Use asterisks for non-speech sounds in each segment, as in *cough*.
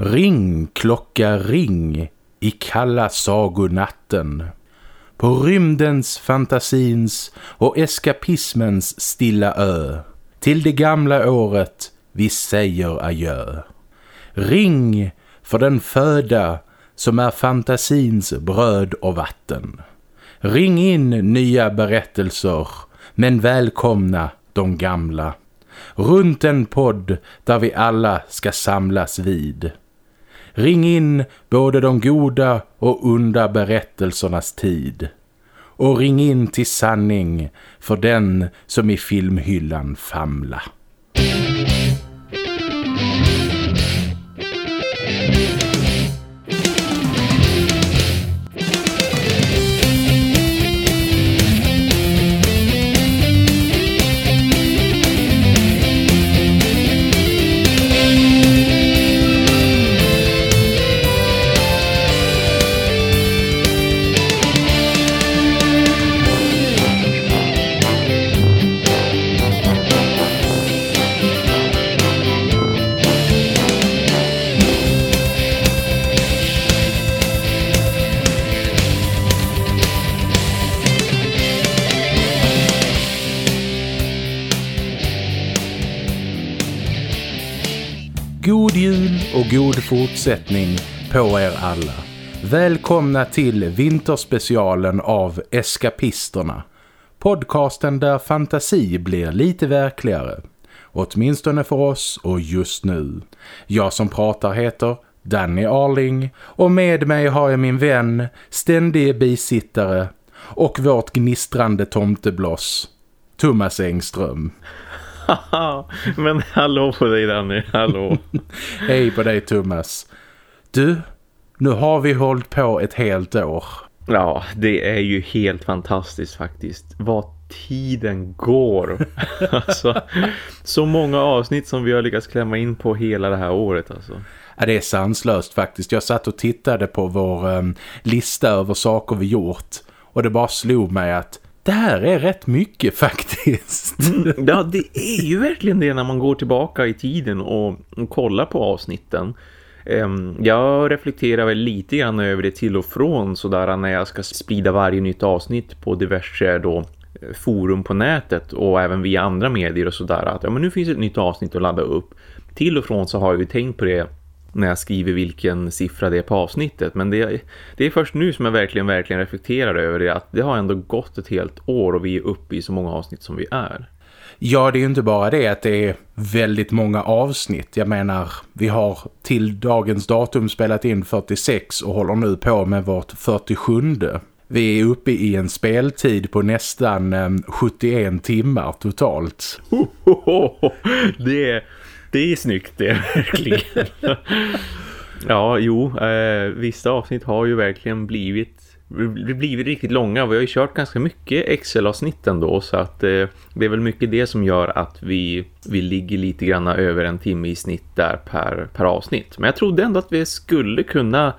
Ring, klocka, ring i kalla sagonatten. På rymdens, fantasins och eskapismens stilla ö. Till det gamla året vi säger adjö. Ring för den föda som är fantasins bröd och vatten. Ring in nya berättelser, men välkomna de gamla. Runt en podd där vi alla ska samlas vid. Ring in både de goda och onda berättelsernas tid. Och ring in till sanning för den som i filmhyllan famla. God jul och god fortsättning på er alla. Välkomna till vinterspecialen av Eskapisterna. Podcasten där fantasi blir lite verkligare. Åtminstone för oss och just nu. Jag som pratar heter Danny Arling och med mig har jag min vän, ständige bisittare och vårt gnistrande tomtebloss, Thomas Engström. *laughs* Men hallå på dig Danny, hallå. *laughs* Hej på dig Thomas. Du, nu har vi hållit på ett helt år. Ja, det är ju helt fantastiskt faktiskt. Vad tiden går. *laughs* alltså, så många avsnitt som vi har lyckats klämma in på hela det här året alltså. Ja, det är sanslöst faktiskt. Jag satt och tittade på vår um, lista över saker vi gjort. Och det bara slog mig att det här är rätt mycket *laughs* faktiskt. Mm, ja, det är ju verkligen det när man går tillbaka i tiden och, och kollar på avsnitten. Um, jag reflekterar väl lite grann över det till och från sådär när jag ska sprida varje nytt avsnitt på diverse då eh, forum på nätet och även via andra medier och sådär att ja, men nu finns ett nytt avsnitt att ladda upp. Till och från så har jag ju tänkt på det när jag skriver vilken siffra det är på avsnittet. Men det, det är först nu som jag verkligen, verkligen reflekterar över det. Att det har ändå gått ett helt år och vi är uppe i så många avsnitt som vi är. Ja, det är ju inte bara det att det är väldigt många avsnitt. Jag menar, vi har till dagens datum spelat in 46 och håller nu på med vårt 47. Vi är uppe i en speltid på nästan 71 timmar totalt. Det är det är snyggt det, verkligen. *laughs* ja, jo, eh, vissa avsnitt har ju verkligen blivit blivit riktigt långa. Vi har ju kört ganska mycket Excel-avsnitt ändå så att eh, det är väl mycket det som gör att vi, vi ligger lite grann över en timme i snitt där per, per avsnitt. Men jag trodde ändå att vi skulle kunna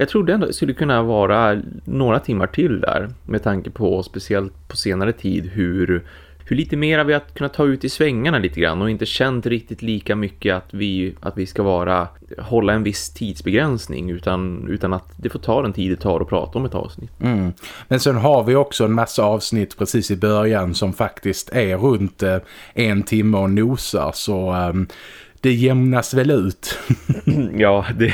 jag trodde ändå att det skulle kunna vara några timmar till där med tanke på speciellt på senare tid hur hur lite mer har vi att kunna ta ut i svängarna lite grann och inte känt riktigt lika mycket att vi, att vi ska vara hålla en viss tidsbegränsning utan, utan att det får ta den tid det tar att prata om ett avsnitt. Mm. Men sen har vi också en massa avsnitt precis i början som faktiskt är runt eh, en timme och nosar så... Um det jämnas väl ut. *laughs* ja, det,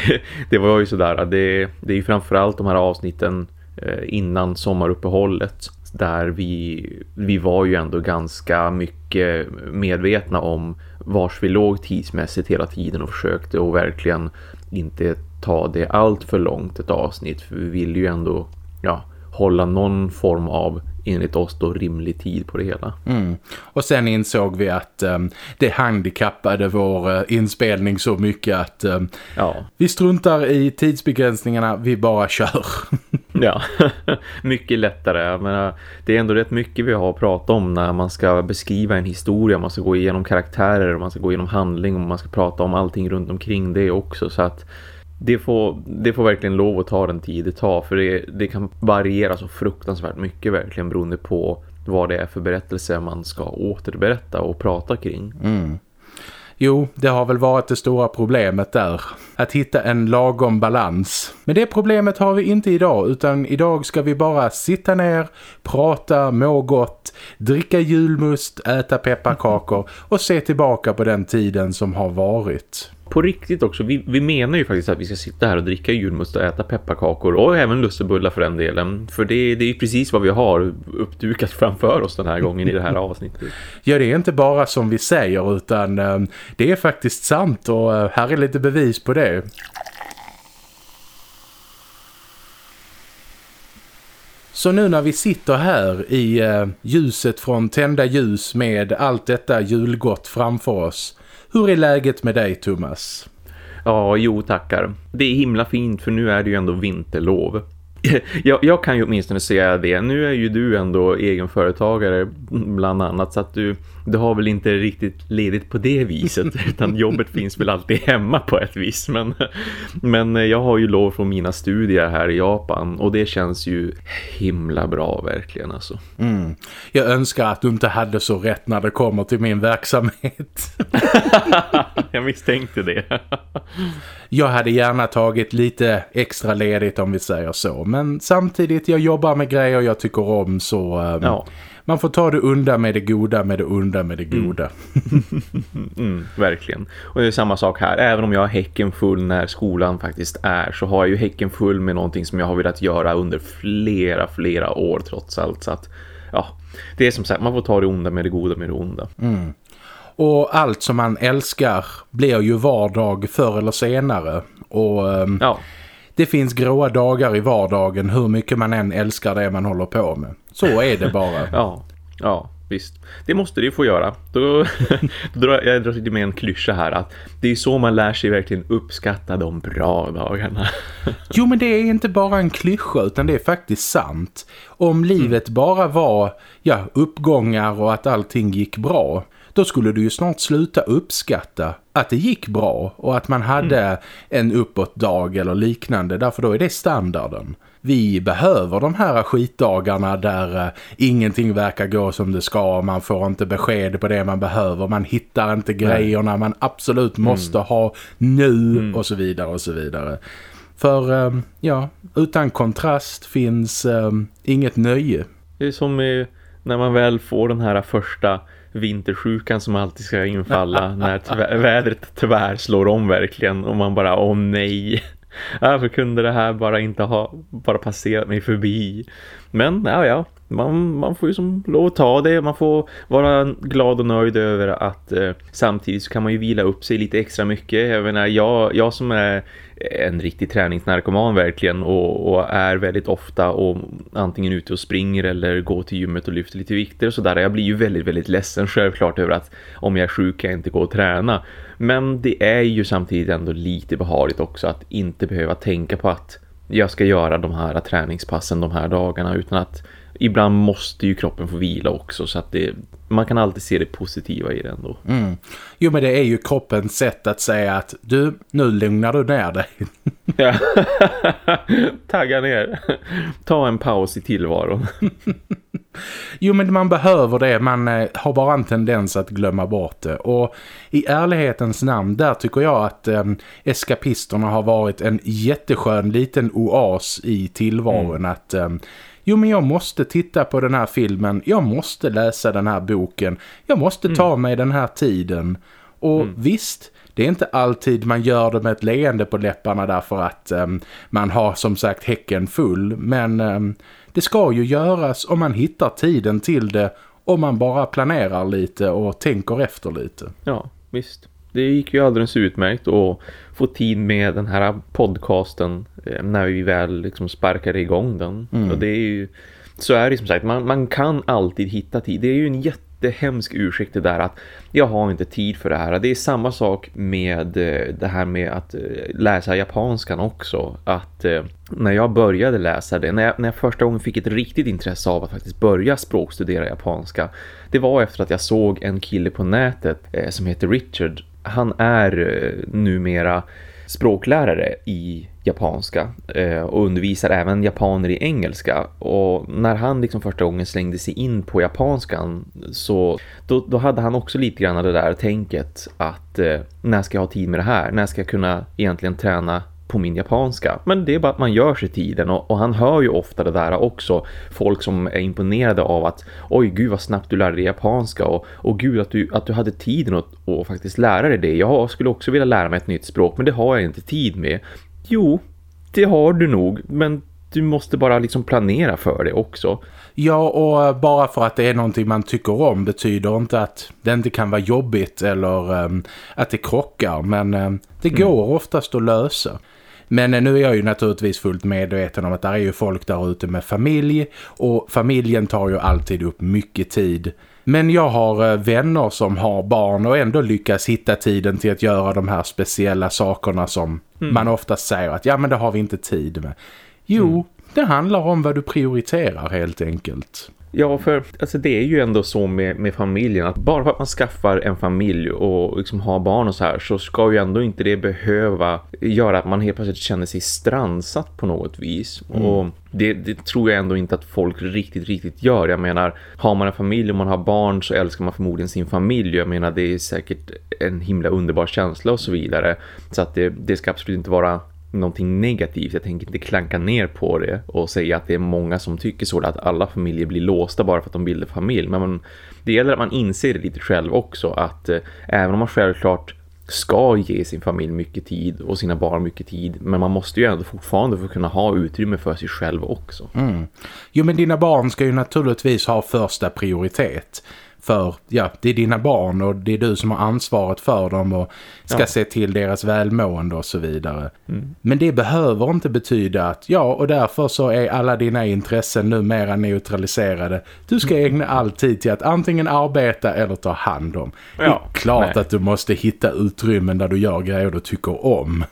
det var ju sådär. Det, det är ju framförallt de här avsnitten eh, innan sommaruppehållet där vi, vi var ju ändå ganska mycket medvetna om vars vi låg tidsmässigt hela tiden och försökte och verkligen inte ta det allt för långt ett avsnitt för vi vill ju ändå ja, hålla någon form av enligt oss då rimlig tid på det hela. Mm. Och sen insåg vi att um, det handikappade vår uh, inspelning så mycket att um, ja. vi struntar i tidsbegränsningarna, vi bara kör. *laughs* ja, *laughs* mycket lättare. Men det är ändå rätt mycket vi har att prata om när man ska beskriva en historia, man ska gå igenom karaktärer, man ska gå igenom handling och man ska prata om allting runt omkring det också. Så att det får, det får verkligen lov att ta den tid det tar för det, det kan variera så fruktansvärt mycket verkligen beroende på vad det är för berättelse man ska återberätta och prata kring. Mm. Jo, det har väl varit det stora problemet där. Att hitta en lagom balans. Men det problemet har vi inte idag utan idag ska vi bara sitta ner, prata, må gott, dricka julmust, äta pepparkakor och se tillbaka på den tiden som har varit på riktigt också, vi, vi menar ju faktiskt att vi ska sitta här och dricka julmust och äta pepparkakor och även lussebullar för den delen. För det, det är precis vad vi har uppdukat *laughs* framför oss den här gången i det här avsnittet. Ja, det är inte bara som vi säger utan eh, det är faktiskt sant och eh, här är lite bevis på det. Så nu när vi sitter här i eh, ljuset från tända ljus med allt detta julgott framför oss hur är läget med dig Thomas? Ja, jo tackar. Det är himla fint för nu är det ju ändå vinterlov. *laughs* jag, jag, kan ju åtminstone säga det. Nu är ju du ändå egenföretagare bland annat så att du, du har väl inte riktigt ledigt på det viset *laughs* utan jobbet finns väl alltid hemma på ett vis. Men, men jag har ju lov från mina studier här i Japan och det känns ju himla bra verkligen alltså. Mm. Jag önskar att du inte hade så rätt när det kommer till min verksamhet. *laughs* jag misstänkte det. jag hade gärna tagit lite extra ledigt om vi säger så. Men samtidigt, jag jobbar med grejer jag tycker om så... Um, ja. Man får ta det undan med det goda, med det undan med det mm. goda. Mm. *laughs* mm, verkligen. Och det är samma sak här. Även om jag har häcken full när skolan faktiskt är så har jag ju häcken full med någonting som jag har velat göra under flera, flera år trots allt. Så att, ja, det är som sagt, man får ta det onda med det goda med det onda. Mm. Och allt som man älskar blir ju vardag förr eller senare. Och um, ja. Det finns gråa dagar i vardagen hur mycket man än älskar det man håller på med. Så är det bara. *laughs* ja, ja visst. Det måste ju få göra. Då, *laughs* då drar jag drar lite med en klyscha här att det är så man lär sig verkligen uppskatta de bra dagarna. *laughs* jo men det är inte bara en klyscha utan det är faktiskt sant. Om livet bara var ja, uppgångar och att allting gick bra då skulle du ju snart sluta uppskatta att det gick bra och att man hade mm. en uppåtdag eller liknande därför då är det standarden. Vi behöver de här skitdagarna där uh, ingenting verkar gå som det ska man får inte besked på det man behöver, man hittar inte grejerna man absolut mm. måste mm. ha nu mm. och så vidare och så vidare. För um, ja, utan kontrast finns um, inget nöje. Det är som när man väl får den här första vintersjukan som alltid ska infalla *laughs* när vädret tyvärr slår om verkligen och man bara, åh nej *laughs* varför kunde det här bara inte ha bara passerat mig förbi men ja ja man, man får ju som lov att ta det. Man får vara glad och nöjd över att eh, samtidigt så kan man ju vila upp sig lite extra mycket. Jag menar, jag, jag som är en riktig träningsnarkoman verkligen och, och, är väldigt ofta och antingen ute och springer eller går till gymmet och lyfter lite vikter och sådär. Jag blir ju väldigt, väldigt ledsen självklart över att om jag är sjuk kan jag inte gå och träna. Men det är ju samtidigt ändå lite behagligt också att inte behöva tänka på att jag ska göra de här träningspassen de här dagarna utan att ibland måste ju kroppen få vila också så att det, man kan alltid se det positiva i det ändå. Mm. Jo men det är ju kroppens sätt att säga att du, nu lugnar du ner dig. *laughs* ja. Tagga ner. Ta en paus i tillvaron. *laughs* jo men man behöver det, man eh, har bara en tendens att glömma bort det. Och i ärlighetens namn, där tycker jag att eh, eskapisterna har varit en jätteskön liten oas i tillvaron. Mm. Att... Eh, Jo men jag måste titta på den här filmen, jag måste läsa den här boken, jag måste ta mm. mig den här tiden. Och mm. visst, det är inte alltid man gör det med ett leende på läpparna därför att um, man har som sagt häcken full. Men um, det ska ju göras om man hittar tiden till det om man bara planerar lite och tänker efter lite. Ja, visst det gick ju alldeles utmärkt att få tid med den här podcasten när vi väl liksom sparkade igång den. Mm. Och det är ju, så är det som sagt, man, man kan alltid hitta tid. Det är ju en jättehemsk ursäkt det där att jag har inte tid för det här. Det är samma sak med eh, det här med att eh, läsa japanskan också. Att när jag började läsa det, när jag, när jag första gången fick ett riktigt intresse av att faktiskt börja språkstudera japanska. Det var efter att jag såg en kille på nätet som heter Richard han är eh, numera språklärare i japanska eh, och undervisar även japaner i engelska och när han liksom första gången slängde sig in på japanskan så då, då hade han också lite grann det där tänket att eh, när ska jag ha tid med det här? När ska jag kunna egentligen träna på min japanska. Men det är bara att man gör sig tiden och, och, han hör ju ofta det där också. Folk som är imponerade av att oj gud vad snabbt du lärde dig japanska och, och gud att du, att du hade tiden att, och faktiskt lära dig det. Jag skulle också vilja lära mig ett nytt språk men det har jag inte tid med. Jo, det har du nog men du måste bara liksom planera för det också. Ja, och bara för att det är någonting man tycker om betyder inte att det inte kan vara jobbigt eller um, att det krockar. Men um, det mm. går oftast att lösa. Men nu är jag ju naturligtvis fullt medveten om att det är ju folk där ute med familj och familjen tar ju alltid upp mycket tid. Men jag har eh, vänner som har barn och ändå lyckas hitta tiden till att göra de här speciella sakerna som mm. man ofta säger att ja men det har vi inte tid med. Jo, mm. Det handlar om vad du prioriterar helt enkelt. Ja, för alltså, det är ju ändå så med, med familjen att bara för att man skaffar en familj och liksom har barn och så här så ska ju ändå inte det behöva göra att man helt plötsligt känner sig strandsatt på något vis. Mm. Och det, det, tror jag ändå inte att folk riktigt, riktigt gör. Jag menar, har man en familj och man har barn så älskar man förmodligen sin familj. Jag menar, det är säkert en himla underbar känsla och så vidare. Så att det, det ska absolut inte vara någonting negativt. Jag tänker inte klanka ner på det och säga att det är många som tycker så att alla familjer blir låsta bara för att de bildar familj. Men man, det gäller att man inser det lite själv också att eh, även om man självklart ska ge sin familj mycket tid och sina barn mycket tid. Men man måste ju ändå fortfarande få kunna ha utrymme för sig själv också. Mm. Jo men dina barn ska ju naturligtvis ha första prioritet. För ja, det är dina barn och det är du som har ansvaret för dem och ska ja. se till deras välmående och så vidare. Mm. Men det behöver inte betyda att ja, och därför så är alla dina intressen numera neutraliserade. Du ska mm. ägna all tid till att antingen arbeta eller ta hand om. Ja. Det är klart Nej. att du måste hitta utrymmen där du gör grejer du tycker om.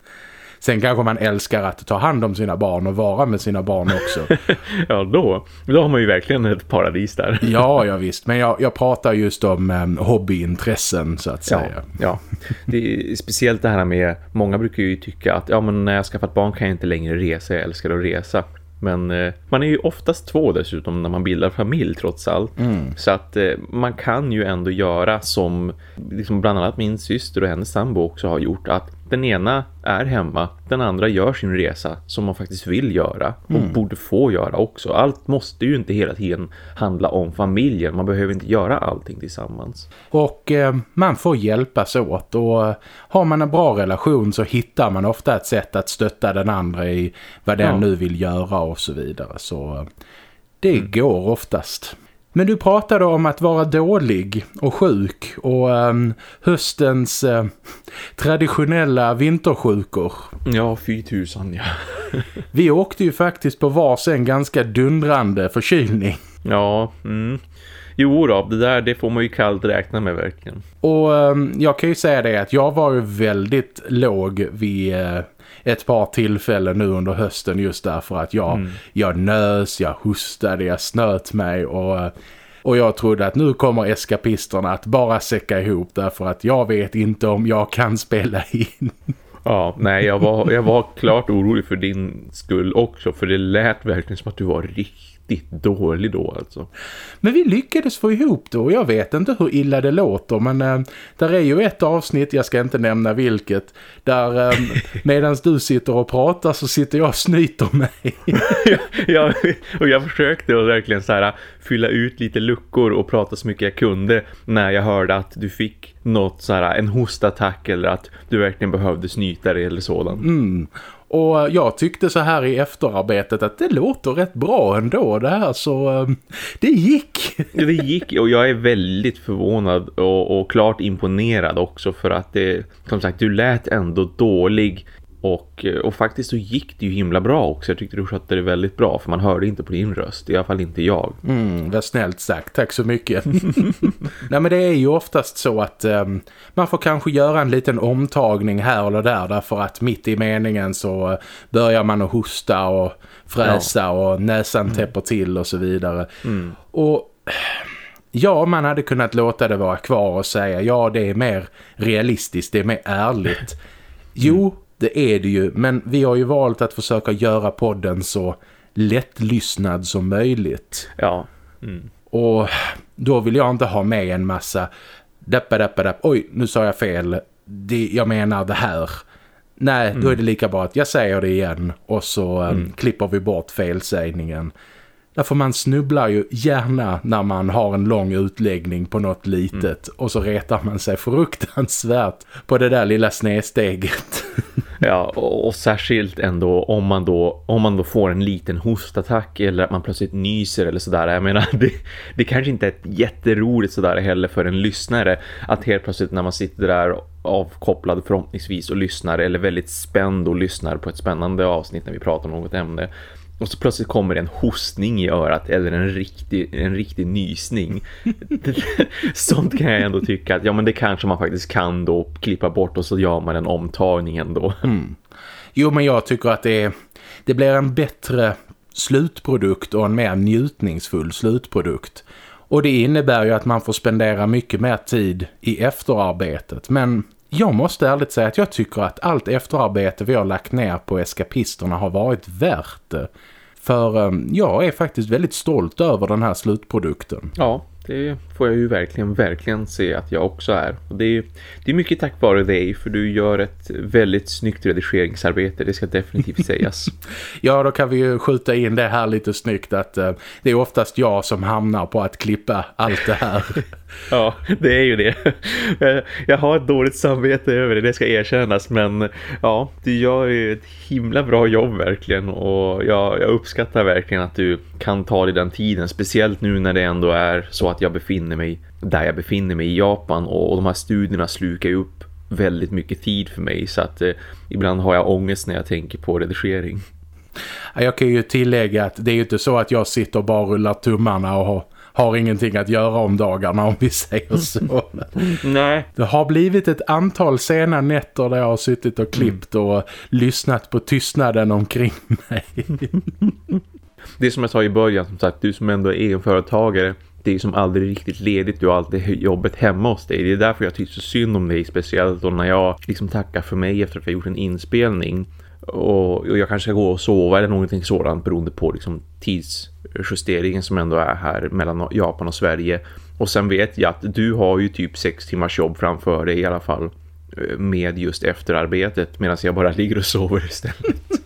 Sen kanske man älskar att ta hand om sina barn och vara med sina barn också. *laughs* ja, då, då har man ju verkligen ett paradis där. *laughs* ja, ja *laughs* visst. Men jag, jag pratar just om um, hobbyintressen så att säga. Ja, ja. Det är speciellt det här med, många brukar ju tycka att ja, men när jag skaffat barn kan jag inte längre resa, jag älskar att resa. Men eh, man är ju oftast två dessutom när man bildar familj trots allt. Mm. Så att eh, man kan ju ändå göra som liksom bland annat min syster och hennes sambo också har gjort. Att den ena är hemma, den andra gör sin resa som man faktiskt vill göra och mm. borde få göra också. Allt måste ju inte hela tiden handla om familjen, man behöver inte göra allting tillsammans. Och eh, man får hjälpas åt och eh, har man en bra relation så hittar man ofta ett sätt att stötta den andra i vad den ja. nu vill göra och så vidare. Så eh, det mm. går oftast. Men du pratade om att vara dålig och sjuk och um, höstens uh, traditionella vintersjukor. Ja, fy tusan, ja. *laughs* Vi åkte ju faktiskt på varsin ganska dundrande förkylning. Ja, mm. Jo då, det där det får man ju kallt räkna med verkligen. Och um, jag kan ju säga det att jag var ju väldigt låg vid uh, ett par tillfällen nu under hösten just därför att jag, mm. jag nös, jag hostade, jag snöt mig och, och jag trodde att nu kommer eskapisterna att bara säcka ihop därför att jag vet inte om jag kan spela in. Ja, nej jag var, jag var klart orolig för din skull också för det lät verkligen som att du var riktigt riktigt dålig då alltså. Men vi lyckades få ihop det och jag vet inte hur illa det låter men äh, där är ju ett avsnitt, jag ska inte nämna vilket, där *laughs* äh, medan du sitter och pratar så sitter jag och snyter mig. ja, och jag försökte att verkligen så här fylla ut lite luckor och prata så mycket jag kunde när jag hörde att du fick något så här, en hostattack eller att du verkligen behövde snyta dig eller sådant. Mm. Och jag tyckte så här i efterarbetet att det låter rätt bra ändå. Det här så um, det gick. *laughs* det gick. Och jag är väldigt förvånad och, och klart imponerad också för att det, som sagt, du lät ändå dålig och, eh, och faktiskt så gick det ju himla bra också. Jag tyckte du skötte det väldigt bra för man hörde inte på din röst. I alla fall inte jag. Mm, vad snällt sagt. Tack så mycket. *laughs* Nej men det är ju oftast så att um, man får kanske göra en liten omtagning här eller där. Därför att mitt i meningen så börjar man att hosta och fräsa ja. och näsan mm. täpper till och så vidare. Mm. Och... Ja, man hade kunnat låta det vara kvar och säga ja, det är mer realistiskt, det är mer ärligt. Jo, det är det ju. Men vi har ju valt att försöka göra podden så lättlyssnad som möjligt. Ja. Mm. Och då vill jag inte ha med en massa dappa, dappa, dappa. Oj, nu sa jag fel. Det, jag menar det här. Nej, mm. då är det lika bra att jag säger det igen och så um, mm. klipper vi bort felsägningen. Därför man snubblar ju gärna när man har en lång utläggning på något litet mm. och så retar man sig fruktansvärt på det där lilla snedsteget. *laughs* ja, och, och, särskilt ändå om man då om man då får en liten hostattack eller att man plötsligt nyser eller sådär. Jag menar, *laughs* det, det kanske inte är jätteroligt sådär heller för en lyssnare att helt plötsligt när man sitter där avkopplad förhoppningsvis och lyssnar eller väldigt spänd och lyssnar på ett spännande avsnitt när vi pratar om något ämne och så plötsligt kommer en hostning i örat eller en riktig, en riktig nysning. *laughs* Sånt kan jag ändå tycka att ja men det kanske man faktiskt kan då klippa bort och så gör man en omtagning ändå. Mm. Jo men jag tycker att det, det blir en bättre slutprodukt och en mer njutningsfull slutprodukt. Och det innebär ju att man får spendera mycket mer tid i efterarbetet. Men jag måste ärligt säga att jag tycker att allt efterarbete vi har lagt ner på eskapisterna har varit värt det. För eh, jag är faktiskt väldigt stolt över den här slutprodukten. Ja, det får jag ju verkligen, verkligen se att jag också är. Och det, är det är mycket tack vare dig för du gör ett väldigt snyggt redigeringsarbete, det ska definitivt *laughs* sägas. ja, då kan vi ju skjuta in det här lite snyggt att uh, det är oftast jag som hamnar på att klippa allt det här. *laughs* ja, det är ju det. Jag har ett dåligt samvete över det, det ska erkännas. Men ja, du gör ju ett himla bra jobb verkligen. Och jag, jag uppskattar verkligen att du kan ta dig den tiden. Speciellt nu när det ändå är så att jag befinner mig där jag befinner mig i Japan. Och, och de här studierna slukar ju upp väldigt mycket tid för mig. Så att eh, ibland har jag ångest när jag tänker på redigering. Jag kan ju tillägga att det är ju inte så att jag sitter och bara rullar tummarna och har har ingenting att göra om dagarna om vi säger så. *laughs* Nej. Det har blivit ett antal sena nätter där jag har suttit och klippt mm. och lyssnat på tystnaden omkring mig. *laughs* det som jag sa i början som sagt, du som ändå är egenföretagare det är som aldrig riktigt ledigt. Du har alltid jobbet hemma hos dig. Det är därför jag tycker så synd om dig. Speciellt då när jag liksom tackar för mig efter att jag gjort en inspelning. Och jag kanske ska gå och sova eller någonting sådant beroende på liksom tidsjusteringen som ändå är här mellan Japan och Sverige. Och sen vet jag att du har ju typ sex timmars jobb framför dig i alla fall eh, med just efterarbetet medan jag bara *laughs* ligger och sover istället.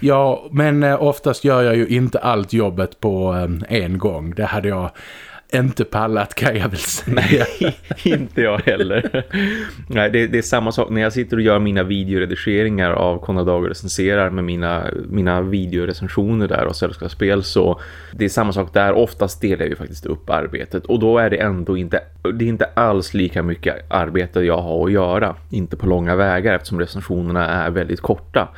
Ja, men eh, oftast gör jag ju inte allt jobbet på eh, en gång. Det hade jag inte pallat kan jag väl säga. Nej, *laughs* inte jag heller. Nej, det, det, är samma sak när jag sitter och gör mina videoredigeringar av Konrad och recenserar med mina, mina videorecensioner där och sällskapsspel så det är samma sak där. Oftast delar jag ju faktiskt upp arbetet och då är det ändå inte, det är inte alls lika mycket arbete jag har att göra. Inte på långa vägar eftersom recensionerna är väldigt korta.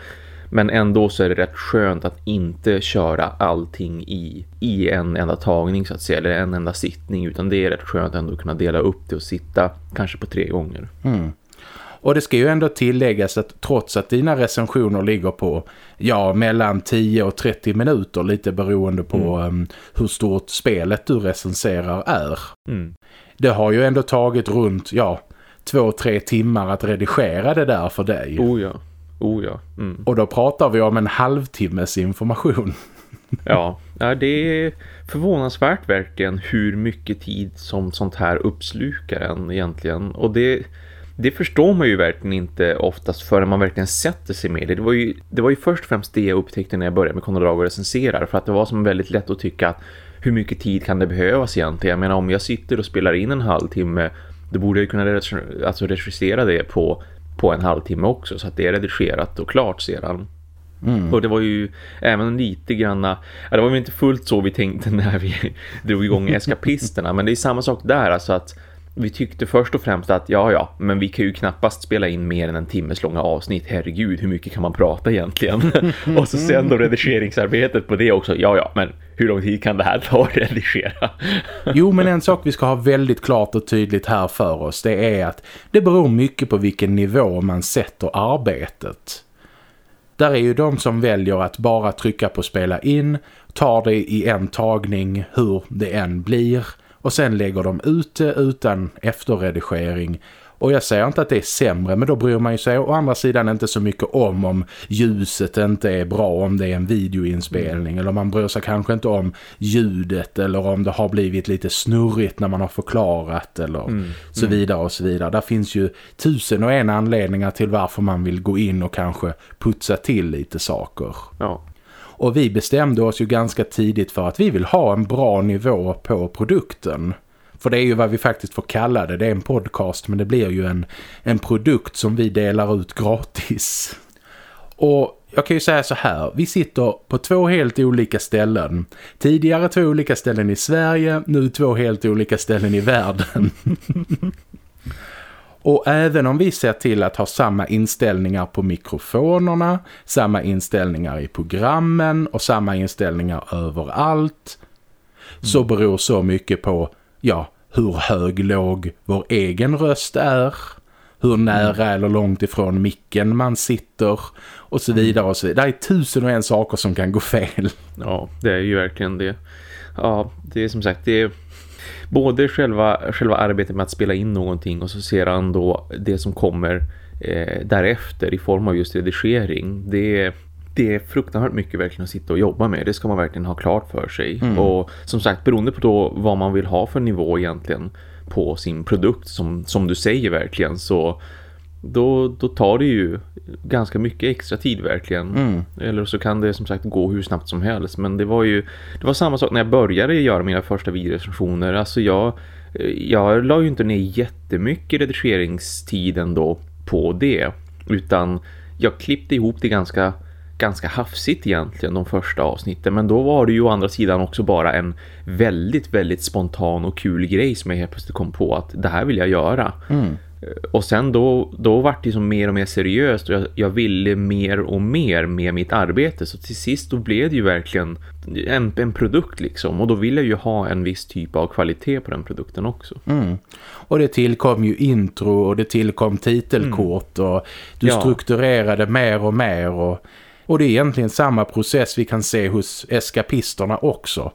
Men ändå så är det rätt skönt att inte köra allting i, i en enda tagning så att säga. Eller en enda sittning. Utan det är rätt skönt ändå att kunna dela upp det och sitta kanske på tre gånger. Mm. Och det ska ju ändå tilläggas att trots att dina recensioner ligger på ja, mellan 10 och 30 minuter lite beroende på mm. um, hur stort spelet du recenserar är. Mm. Det har ju ändå tagit runt, ja, två, tre timmar att redigera det där för dig. Oh ja. Oh ja. Mm. Och då pratar vi om en halvtimmes information. *laughs* ja, det är förvånansvärt verkligen hur mycket tid som sånt här uppslukar en egentligen. Och det, det förstår man ju verkligen inte oftast förrän man verkligen sätter sig med det. Det var ju, det var ju först och främst det jag upptäckte när jag började med Konrad och recenserar. För att det var som väldigt lätt att tycka att hur mycket tid kan det behövas egentligen? Jag menar om jag sitter och spelar in en halvtimme då borde jag kunna alltså regissera det på på en halvtimme också så att det är redigerat och klart sedan. Mm. Och det var ju även lite granna, ja, det var ju inte fullt så vi tänkte *laughs* när vi drog igång eskapisterna men det är samma sak där alltså att vi tyckte först och främst att ja ja, men vi kan ju knappast spela in mer än en timmes långa avsnitt. Herregud, hur mycket kan man prata egentligen? *laughs* och så sen då redigeringsarbetet på det också. Ja ja, men hur lång tid kan det här ta att redigera? *laughs* jo, men en sak vi ska ha väldigt klart och tydligt här för oss det är att det beror mycket på vilken nivå man sätter arbetet. Där är ju de som väljer att bara trycka på spela in, tar det i en tagning hur det än blir och sen lägger de ut det utan efterredigering och jag säger inte att det är sämre men då bryr man ju sig å andra sidan inte så mycket om om ljuset inte är bra om det är en videoinspelning mm. eller man bryr sig kanske inte om ljudet eller om det har blivit lite snurrigt när man har förklarat eller mm. så mm. vidare och så vidare. Där finns ju tusen och en anledningar till varför man vill gå in och kanske putsa till lite saker. Ja. Och vi bestämde oss ju ganska tidigt för att vi vill ha en bra nivå på produkten. För det är ju vad vi faktiskt får kalla det. Det är en podcast men det blir ju en, en produkt som vi delar ut gratis. Och jag kan ju säga så här, vi sitter på två helt olika ställen. Tidigare två olika ställen i Sverige, nu två helt olika ställen i världen. *laughs* Och även om vi ser till att ha samma inställningar på mikrofonerna, samma inställningar i programmen och samma inställningar överallt så beror så mycket på, ja, hur hög låg vår egen röst är, hur nära eller långt ifrån micken man sitter och så vidare och så vidare. Det är tusen och en saker som kan gå fel. Ja, det är ju verkligen det. Ja, det är som sagt, det är både själva, själva arbetet med att spela in någonting och så sedan då det som kommer eh, därefter i form av just redigering. Det är det är fruktansvärt mycket verkligen att sitta och jobba med. Det ska man verkligen ha klart för sig. Mm. Och som sagt, beroende på då vad man vill ha för nivå egentligen på sin produkt som, som du säger verkligen så då, då tar det ju ganska mycket extra tid verkligen. Mm. Eller så kan det som sagt gå hur snabbt som helst. Men det var ju det var samma sak när jag började göra mina första videorecensioner. Alltså jag, jag la ju inte ner jättemycket redigeringstid ändå på det. Utan jag klippte ihop det ganska ganska hafsigt egentligen de första avsnitten. Men då var det ju å andra sidan också bara en väldigt, väldigt spontan och kul grej som jag helt plötsligt kom på att det här vill jag göra. Mm. Och sen då, då var det som mer och mer seriöst och jag, jag, ville mer och mer med mitt arbete. Så till sist då blev det ju verkligen en, en produkt liksom. Och då ville jag ju ha en viss typ av kvalitet på den produkten också. Mm. Och det tillkom ju intro och det tillkom titelkort mm. och du ja. strukturerade mer och mer och och det är egentligen samma process vi kan se hos eskapisterna också.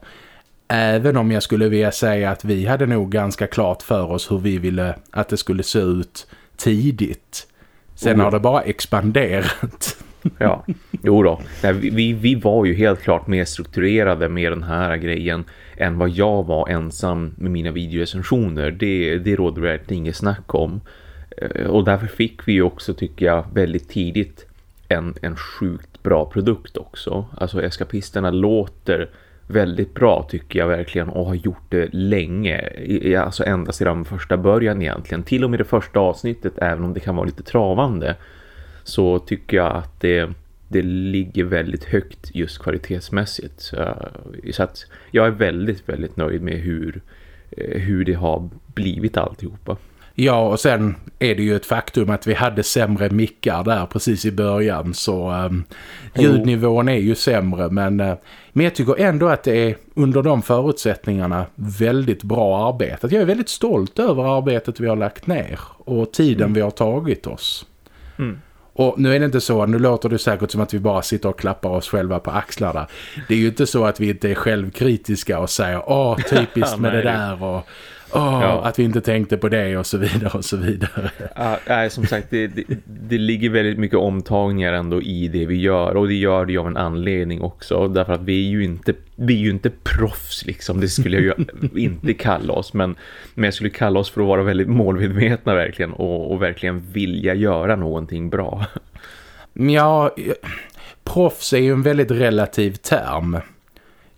Även om jag skulle vilja säga att vi hade nog ganska klart för oss hur vi ville att det skulle se ut tidigt. Sen oh. har det bara expanderat. Ja, jo då. Nej, vi, vi var ju helt klart mer strukturerade med den här grejen än vad jag var ensam med mina videorecensioner. Det, det råder verkligen inget snack om. Eh, och därför fick vi också, tycker jag, väldigt tidigt en, en sjukt bra produkt också. Alltså eskapisterna låter väldigt bra tycker jag verkligen och har gjort det länge. Alltså ända sedan första början egentligen. Till och med det första avsnittet även om det kan vara lite travande så tycker jag att det, det ligger väldigt högt just kvalitetsmässigt. Så eh, att jag är väldigt, väldigt nöjd med hur, eh, hur det har blivit alltihopa. Ja, och sen är det ju ett faktum att vi hade sämre mickar där precis i början. Så um, ljudnivån är ju sämre. Men, uh, men jag tycker ändå att det är under de förutsättningarna väldigt bra arbete. Jag är väldigt stolt över arbetet vi har lagt ner och tiden mm. vi har tagit oss. Mm. Och nu är det inte så, nu låter det säkert som att vi bara sitter och klappar oss själva på axlarna. Det är ju inte så att vi inte är självkritiska och säger, åh typiskt *laughs* med det där och oh, ja. att vi inte tänkte på det och så vidare och så vidare. Ja, som sagt, det, det, det, ligger väldigt mycket omtagningar ändå i det vi gör och det gör det av en anledning också därför att vi är ju inte, vi är ju inte proffs liksom, det skulle jag ju *laughs* inte kalla oss men, men jag skulle kalla oss för att vara väldigt målmedvetna verkligen och, och verkligen vilja göra någonting bra. Ja, proffs är ju en väldigt relativ term.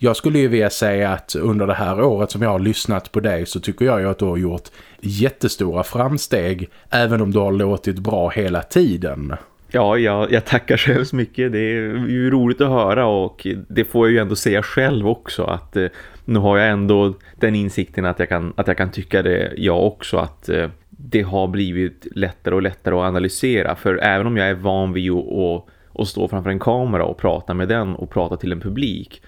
Jag skulle ju vilja säga att under det här året som jag har lyssnat på dig så tycker jag ju att du har gjort jättestora framsteg även om du har låtit bra hela tiden. Ja, jag, jag tackar så hemskt mycket. Det är ju roligt att höra och det får jag ju ändå säga själv också att eh, nu har jag ändå den insikten att jag kan, att jag kan tycka det jag också att eh, det har blivit lättare och lättare att analysera för även om jag är van vid att, att, att stå framför en kamera och prata med den och prata till en publik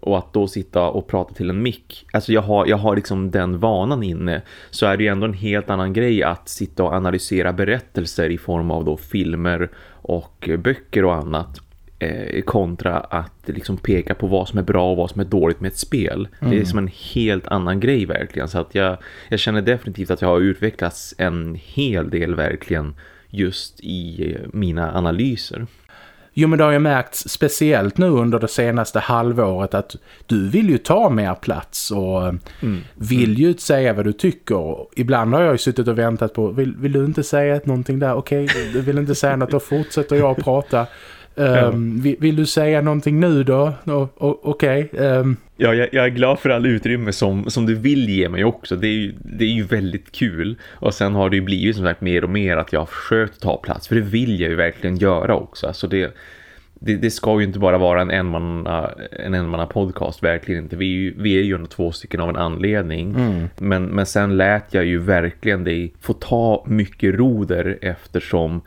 och att då sitta och prata till en mick. Alltså jag har, jag har liksom den vanan inne. Så är det ju ändå en helt annan grej att sitta och analysera berättelser i form av då filmer och böcker och annat. eh, kontra att liksom peka på vad som är bra och vad som är dåligt med ett spel. Mm. Det är mm. som en helt annan grej verkligen. Så att jag, jag känner definitivt att jag har utvecklats en hel del verkligen just i mina analyser. Jo men det har ju märkts speciellt nu under det senaste halvåret att du vill ju ta mer plats och mm. vill ju säga vad du tycker. Ibland har jag ju suttit och väntat på, vill, vill du inte säga någonting där? Okej, okay, du vill inte säga något, då fortsätter jag att prata. *laughs* Um, vill, vill, du säga någonting nu då? Okej. Okay. Um. Ja, jag, jag, är glad för all utrymme som, som du vill ge mig också. Det är, ju, det är ju väldigt kul. Och sen har det ju blivit som sagt mer och mer att jag har försökt ta plats. För det vill jag ju verkligen göra också. Alltså det, det, det ska ju inte bara vara en enmanna, en enmanna podcast, verkligen inte. Vi är ju, vi är ju två stycken av en anledning. Mm. Men, men sen lät jag ju verkligen dig få ta mycket roder eftersom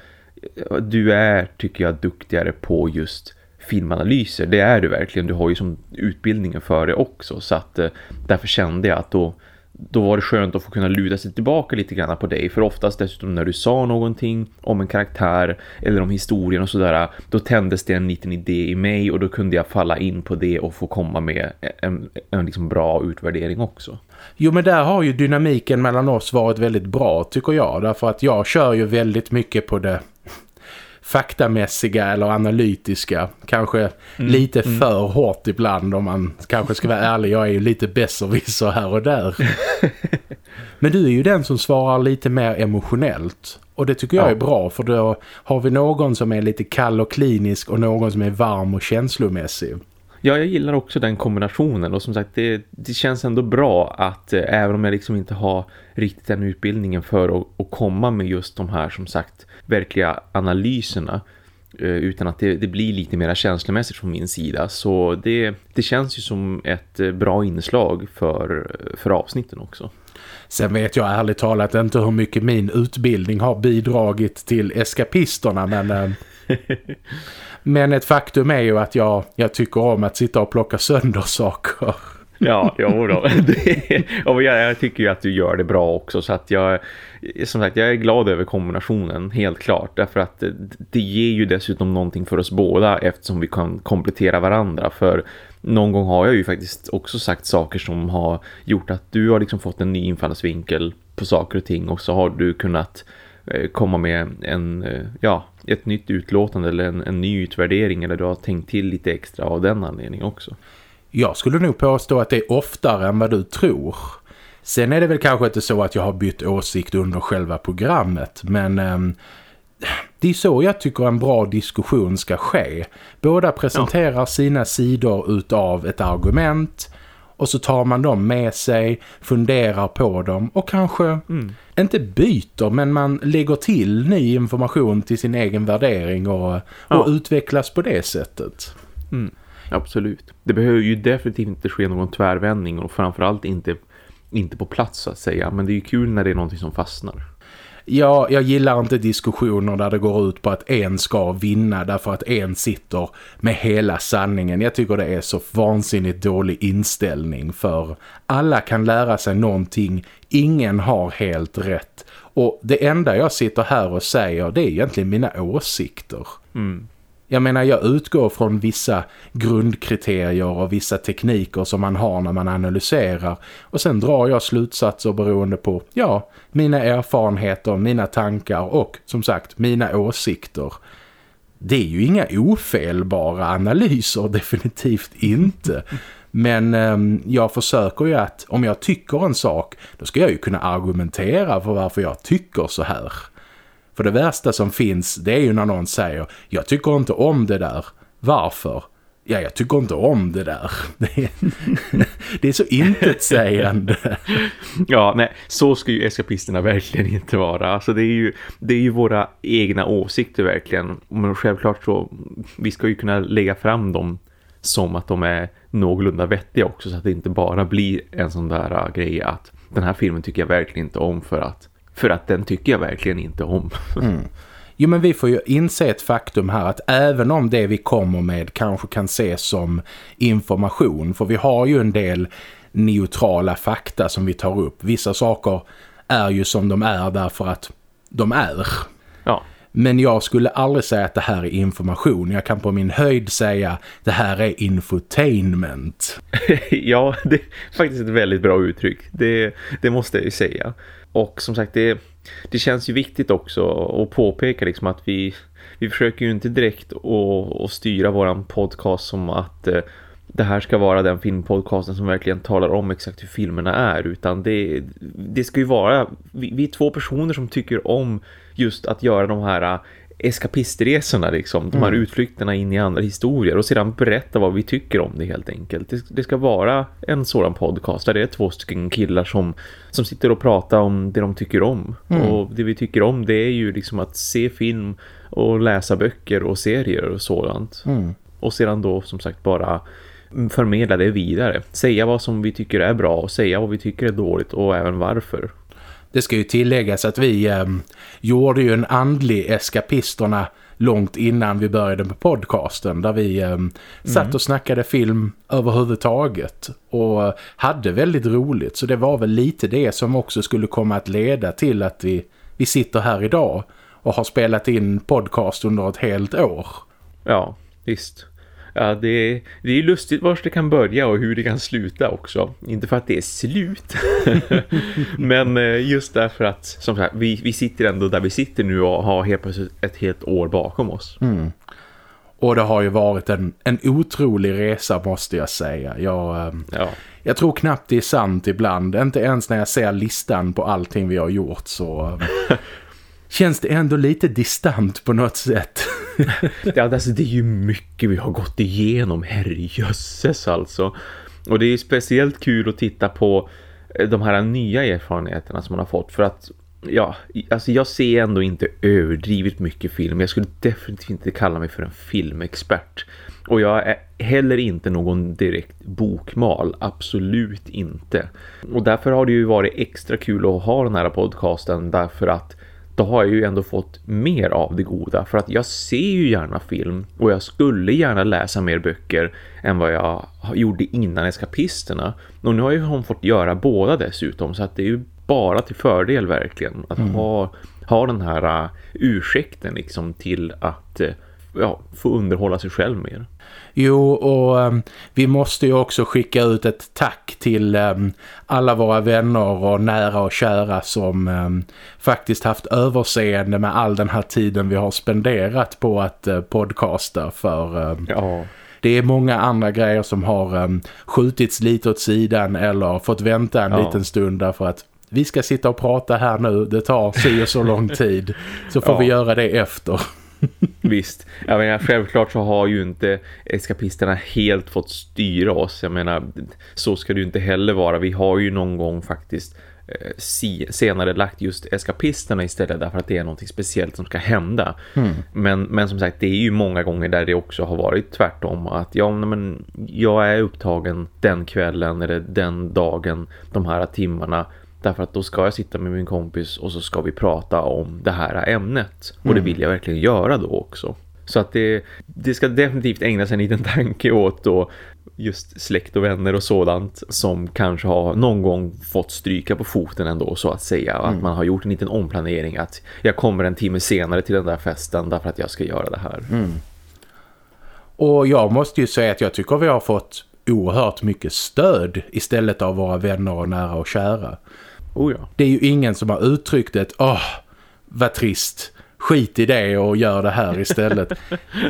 du är, tycker jag, duktigare på just filmanalyser. Det är du verkligen. Du har ju som utbildningen för det också. Så att eh, därför kände jag att då, då var det skönt att få kunna luta sig tillbaka lite grann på dig. För oftast dessutom när du sa någonting om en karaktär eller om historien och sådär. Då tändes det en liten idé i mig och då kunde jag falla in på det och få komma med en, en liksom bra utvärdering också. Jo men där har ju dynamiken mellan oss varit väldigt bra tycker jag. Därför att jag kör ju väldigt mycket på det faktamässiga eller analytiska. Kanske mm. lite mm. för hårt ibland om man kanske ska vara ärlig. Jag är ju lite besserwisser här och där. *laughs* Men du är ju den som svarar lite mer emotionellt. Och det tycker jag ja. är bra för då har vi någon som är lite kall och klinisk och någon som är varm och känslomässig. Ja, jag gillar också den kombinationen och som sagt det, det känns ändå bra att eh, även om jag liksom inte har riktigt den utbildningen för att, att komma med just de här som sagt verkliga analyserna eh, utan att det, det, blir lite mer känslomässigt från min sida så det, det känns ju som ett eh, bra inslag för, för avsnitten också. Sen vet jag ärligt talat inte hur mycket min utbildning har bidragit till eskapisterna men... *laughs* Men ett faktum är ju att jag, jag tycker om att sitta och plocka sönder saker. Ja, jo då. *laughs* Det, och jag, jag, tycker ju att du gör det bra också så att jag, som sagt, jag är glad över kombinationen, helt klart. Därför att det, det ger ju dessutom någonting för oss båda eftersom vi kan komplettera varandra. För någon gång har jag ju faktiskt också sagt saker som har gjort att du har liksom fått en ny infallsvinkel på saker och ting och så har du kunnat eh, komma med en, eh, ja, ett nytt utlåtande eller en, en ny utvärdering eller du har tänkt till lite extra av den anledningen också. Jag skulle nog påstå att det är oftare än vad du tror. Sen är det väl kanske inte så att jag har bytt åsikt under själva programmet, men eh, det är så jag tycker en bra diskussion ska ske. Båda presenterar ja. sina sidor utav ett argument och så tar man dem med sig, funderar på dem och kanske mm. inte byter men man lägger till ny information till sin egen värdering och, ja. och utvecklas på det sättet. Mm. Absolut. Det behöver ju definitivt inte ske någon tvärvändning och framförallt inte, inte på plats så att säga. Men det är ju kul när det är någonting som fastnar. Ja, jag gillar inte diskussioner där det går ut på att en ska vinna därför att en sitter med hela sanningen. Jag tycker det är så vansinnigt dålig inställning för alla kan lära sig någonting, ingen har helt rätt. Och det enda jag sitter här och säger det är egentligen mina åsikter. Mm. Jag menar, jag utgår från vissa grundkriterier och vissa tekniker som man har när man analyserar. Och sen drar jag slutsatser beroende på, ja, mina erfarenheter, mina tankar och som sagt, mina åsikter. Det är ju inga ofelbara analyser, *laughs* definitivt inte. Men eh, jag försöker ju att om jag tycker en sak, då ska jag ju kunna argumentera för varför jag tycker så här. För det värsta som finns det är ju när någon säger jag tycker inte om det där. Varför? Ja, jag tycker inte om det där. *laughs* Det är, det är så intetsägande. *laughs* ja, nej, så ska ju eskapisterna verkligen inte vara. Alltså det är ju, det är ju våra egna åsikter verkligen. Men självklart så, vi ska ju kunna lägga fram dem som att de är någorlunda vettiga också. Så att det inte bara blir en sån där äh, grej att den här filmen tycker jag verkligen inte om för att för att den tycker jag verkligen inte om. *laughs* mm. Jo men vi får ju inse ett faktum här att även om det vi kommer med kanske kan ses som information. För vi har ju en del neutrala fakta som vi tar upp. Vissa saker är ju som de är därför att de är. Ja. Men jag skulle aldrig säga att det här är information. Jag kan på min höjd säga att det här är infotainment. *laughs* ja, det är faktiskt ett väldigt bra uttryck. Det, det måste jag ju säga. Och som sagt, det, det känns ju viktigt också att påpeka liksom att vi, vi försöker ju inte direkt att, att styra våran podcast som att eh, det här ska vara den filmpodcasten som verkligen talar om exakt hur filmerna är utan det, det ska ju vara vi, vi är två personer som tycker om just att göra de här eskapistresorna liksom, de här mm. utflykterna in i andra historier och sedan berätta vad vi tycker om det helt enkelt. Det, det, ska vara en sådan podcast där det är två stycken killar som, som sitter och pratar om det de tycker om. Mm. Och det vi tycker om det är ju liksom att se film och läsa böcker och serier och sådant. Mm. Och sedan då som sagt bara förmedla det vidare. Säga vad som vi tycker är bra och säga vad vi tycker är dåligt och även varför. Det ska ju tilläggas att vi eh, gjorde ju en andlig eskapisterna långt innan vi började med podcasten där vi eh, satt mm. och snackade film överhuvudtaget och hade väldigt roligt så det var väl lite det som också skulle komma att leda till att vi, vi sitter här idag och har spelat in podcast under ett helt år. Ja, visst. Ja, det, det är lustigt var det kan börja och hur det kan sluta också. Inte för att det är slut. *laughs* Men eh, just därför att som sagt, vi, vi sitter ändå där vi sitter nu och har helt plötsligt ett helt år bakom oss. Mm. Och det har ju varit en, en otrolig resa måste jag säga. Jag, ehm, ja. jag tror knappt det är sant ibland. Inte ens när jag ser listan på allting vi har gjort så ehm, *laughs* känns det ändå lite distant på något sätt. *laughs* ja, alltså, det är ju mycket vi har gått igenom, herrejösses alltså. Och det är speciellt kul att titta på eh, de här nya erfarenheterna som man har fått för att ja, alltså jag ser ändå inte överdrivet mycket film. Jag skulle definitivt inte kalla mig för en filmexpert. Och jag är heller inte någon direkt bokmal, absolut inte. Och därför har det ju varit extra kul att ha den här podcasten därför att då har jag ju ändå fått mer av det goda för att jag ser ju gärna film och jag skulle gärna läsa mer böcker än vad jag gjorde innan eskapisterna. Och nu har ju hon fått göra båda dessutom så att det är ju bara till fördel verkligen att mm. ha, ha den här uh, ursäkten liksom till att uh, ja, få underhålla sig själv mer. Jo, och um, vi måste ju också skicka ut ett tack till um, alla våra vänner och nära och kära som um, faktiskt haft överseende med all den här tiden vi har spenderat på att uh, podcasta för... ja. Det är många andra grejer som har skjutits lite åt sidan eller fått vänta en ja. liten stund därför att vi ska sitta och prata här nu, det tar så så lång *laughs* tid. Så får ja. vi göra det efter. *laughs* Visst, jag menar, självklart så har ju inte eskapisterna helt fått styra oss. Jag menar, så ska det ju inte heller vara. Vi har ju någon gång faktiskt eh, senare lagt just eskapisterna istället därför att det är något speciellt som ska hända. Mm. Men, men som sagt, det är ju många gånger där det också har varit tvärtom att ja, men jag är upptagen den kvällen eller den dagen, de här timmarna Därför att då ska jag sitta med min kompis och så ska vi prata om det här ämnet. Och det mm. vill jag verkligen göra då också. Så att det, det ska definitivt ägnas en liten tanke åt då just släkt och vänner och sådant som kanske har någon gång fått stryka på foten ändå så att säga. Mm. Att man har gjort en liten omplanering att jag kommer en timme senare till den där festen därför att jag ska göra det här. Mm. Och jag måste ju säga att jag tycker vi har fått oerhört mycket stöd istället av våra vänner och nära och kära. Oh ja. Det är ju ingen som har uttryckt ett åh, oh, vad trist. Skit i det och gör det här istället.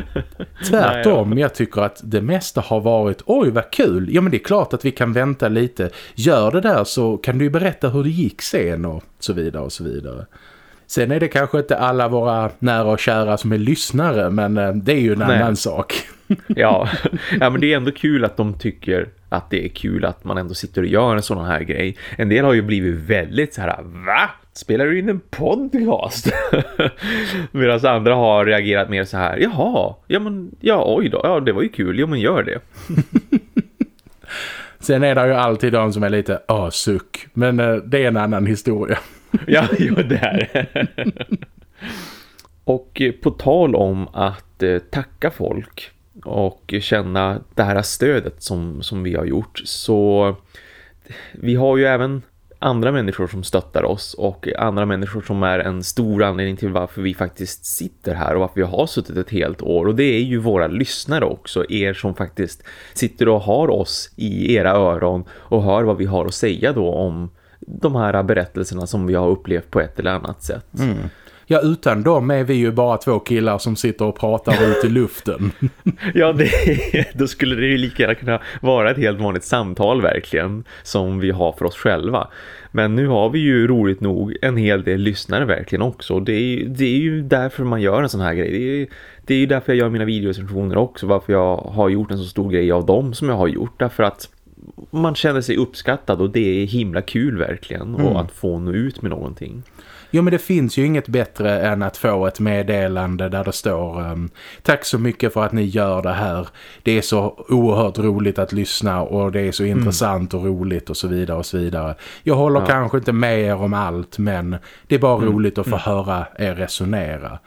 *laughs* Tvärtom, jag tycker att det mesta har varit oj vad kul. Ja men det är klart att vi kan vänta lite. Gör det där så kan du ju berätta hur det gick sen och så vidare och så vidare. Sen är det kanske inte alla våra nära och kära som är lyssnare men eh, det är ju en Nej. annan sak. Ja. ja, men det är ändå kul att de tycker att det är kul att man ändå sitter och gör en sån här grej. En del har ju blivit väldigt så här, va? Spelar du in en podcast? *laughs* Medan andra har reagerat mer så här, jaha, ja men, ja oj då, ja det var ju kul, ja men gör det. *laughs* Sen är det ju alltid de som är lite, åh suck, men eh, det är en annan historia. *laughs* ja, jo det är Och eh, på tal om att eh, tacka folk och känna det här stödet som, som vi har gjort så vi har ju även andra människor som stöttar oss och andra människor som är en stor anledning till varför vi faktiskt sitter här och varför vi har suttit ett helt år och det är ju våra lyssnare också, er som faktiskt sitter och har oss i era öron och hör vad vi har att säga då om de här berättelserna som vi har upplevt på ett eller annat sätt. Mm. Ja, utan dem är vi ju bara två killar som sitter och pratar *laughs* ut i luften. *laughs* ja, det, då skulle det ju lika gärna kunna vara ett helt vanligt samtal verkligen som vi har för oss själva. Men nu har vi ju roligt nog en hel del lyssnare verkligen också. Det är, det är ju därför man gör en sån här grej. Det är, det är ju därför jag gör mina videorecensioner också. Varför jag har gjort en så stor grej av dem som jag har gjort. Därför att man känner sig uppskattad och det är himla kul verkligen. Mm. Och att få nå ut med någonting. Jo men det finns ju inget bättre än att få ett meddelande där det står um, Tack så mycket för att ni gör det här. Det är så oerhört roligt att lyssna och det är så mm. intressant och roligt och så vidare och så vidare. Jag håller ja. kanske inte med er om allt men det är bara mm. roligt att få mm. höra er resonera.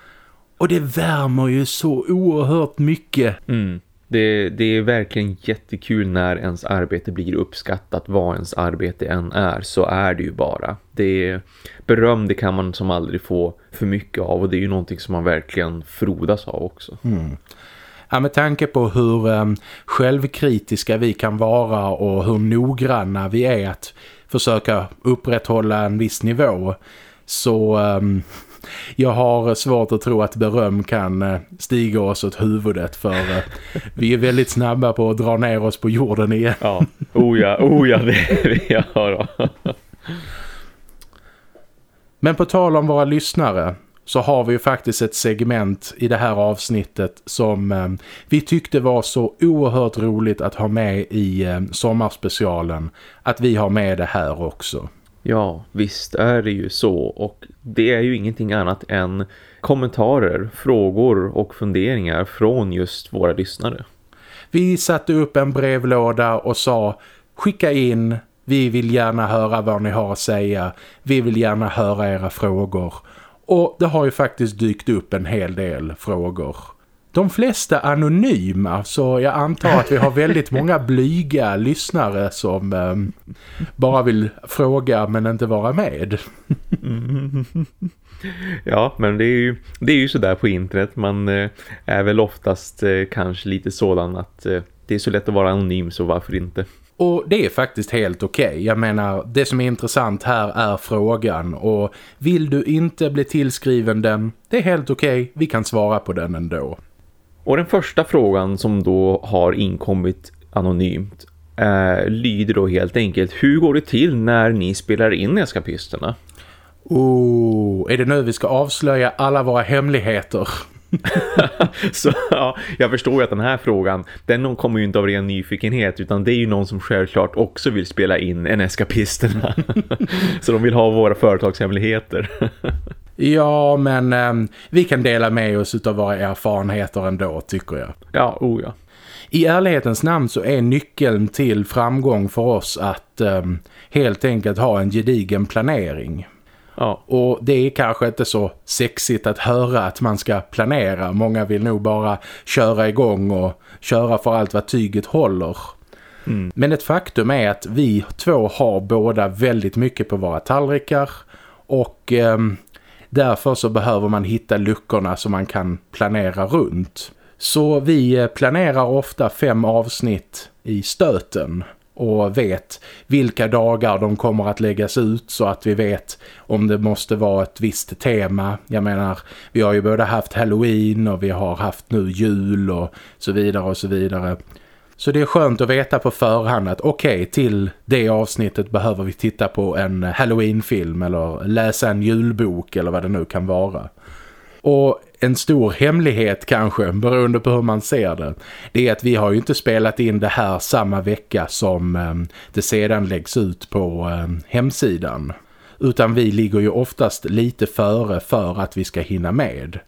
Och det värmer ju så oerhört mycket. Mm. Det, det, är verkligen jättekul när ens arbete blir uppskattat vad ens arbete än är så är det ju bara. Det är, beröm det kan man som aldrig få för mycket av och det är ju någonting som man verkligen frodas av också. Mm. Ja, med tanke på hur eh, självkritiska vi kan vara och hur noggranna vi är att försöka upprätthålla en viss nivå så Eh, jag har svårt att tro att beröm kan eh, stiga oss åt huvudet för eh, vi är väldigt snabba på att dra ner oss på jorden igen. Ja, oh ja, oh det är vi. Då. Men på tal om våra lyssnare så har vi ju faktiskt ett segment i det här avsnittet som eh, vi tyckte var så oerhört roligt att ha med i eh, sommarspecialen att vi har med det här också. Ja, visst är det ju så och det är ju ingenting annat än kommentarer, frågor och funderingar från just våra lyssnare. Vi satte upp en brevlåda och sa skicka in, vi vill gärna höra vad ni har att säga, vi vill gärna höra era frågor. Och det har ju faktiskt dykt upp en hel del frågor de flesta anonyma så jag antar att vi har väldigt *laughs* många blyga lyssnare som eh, bara vill fråga men inte vara med. *laughs* Ja, men det är ju, det är ju sådär på internet. Man eh, är väl oftast eh, kanske lite sådan att eh, det är så lätt att vara anonym så varför inte? Och det är faktiskt helt okej. Okay. Jag menar, det som är intressant här är frågan. Och vill du inte bli tillskriven den, det är helt okej. Okay. Vi kan svara på den ändå. Och den första frågan som då har inkommit anonymt eh, lyder då helt enkelt Hur går det till när ni spelar in eskapisterna? Oh, är det nu vi ska avslöja alla våra hemligheter? *laughs* så ja, jag förstår ju att den här frågan den kommer ju inte av ren nyfikenhet utan det är ju någon som självklart också vill spela in en eskapisterna. *laughs* så de vill ha våra företagshemligheter. *laughs* Ja, men eh, vi kan dela med oss av våra erfarenheter ändå, tycker jag. Ja, oh ja. I ärlighetens namn så är nyckeln till framgång för oss att eh, helt enkelt ha en gedigen planering. Ja. Och det är kanske inte så sexigt att höra att man ska planera. Många vill nog bara köra igång och köra för allt vad tyget håller. Mm. Men ett faktum är att vi två har båda väldigt mycket på våra tallrikar och eh, Därför så behöver man hitta luckorna som man kan planera runt. Så vi eh, planerar ofta fem avsnitt i stöten och vet vilka dagar de kommer att läggas ut så att vi vet om det måste vara ett visst tema. Jag menar, vi har ju både haft Halloween och vi har haft nu jul och så vidare och så vidare. Så det är skönt att veta på förhand att okej, okay, till det avsnittet behöver vi titta på en Halloween-film eller läsa en julbok eller vad det nu kan vara. Och en stor hemlighet kanske, beroende på hur man ser det, det är att vi har ju inte spelat in det här samma vecka som eh, det sedan läggs ut på eh, hemsidan. Utan vi ligger ju oftast lite före för att vi ska hinna med.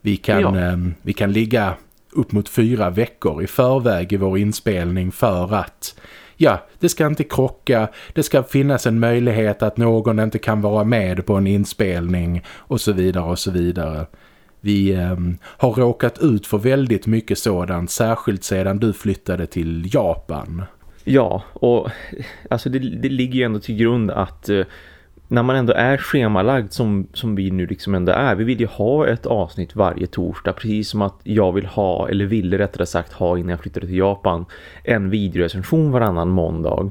Vi kan, ja. eh, vi kan ligga upp mot fyra veckor i förväg i vår inspelning för att ja, det ska inte krocka, det ska finnas en möjlighet att någon inte kan vara med på en inspelning och så vidare och så vidare. Vi eh, har råkat ut för väldigt mycket sådant, särskilt sedan du flyttade till Japan. Ja, och alltså det, det ligger ju ändå till grund att eh, när man ändå är schemalagd som, som vi nu liksom ändå är. Vi vill ju ha ett avsnitt varje torsdag. Precis som att jag vill ha, eller ville rättare sagt ha innan jag flyttade till Japan. En videorecension varannan måndag.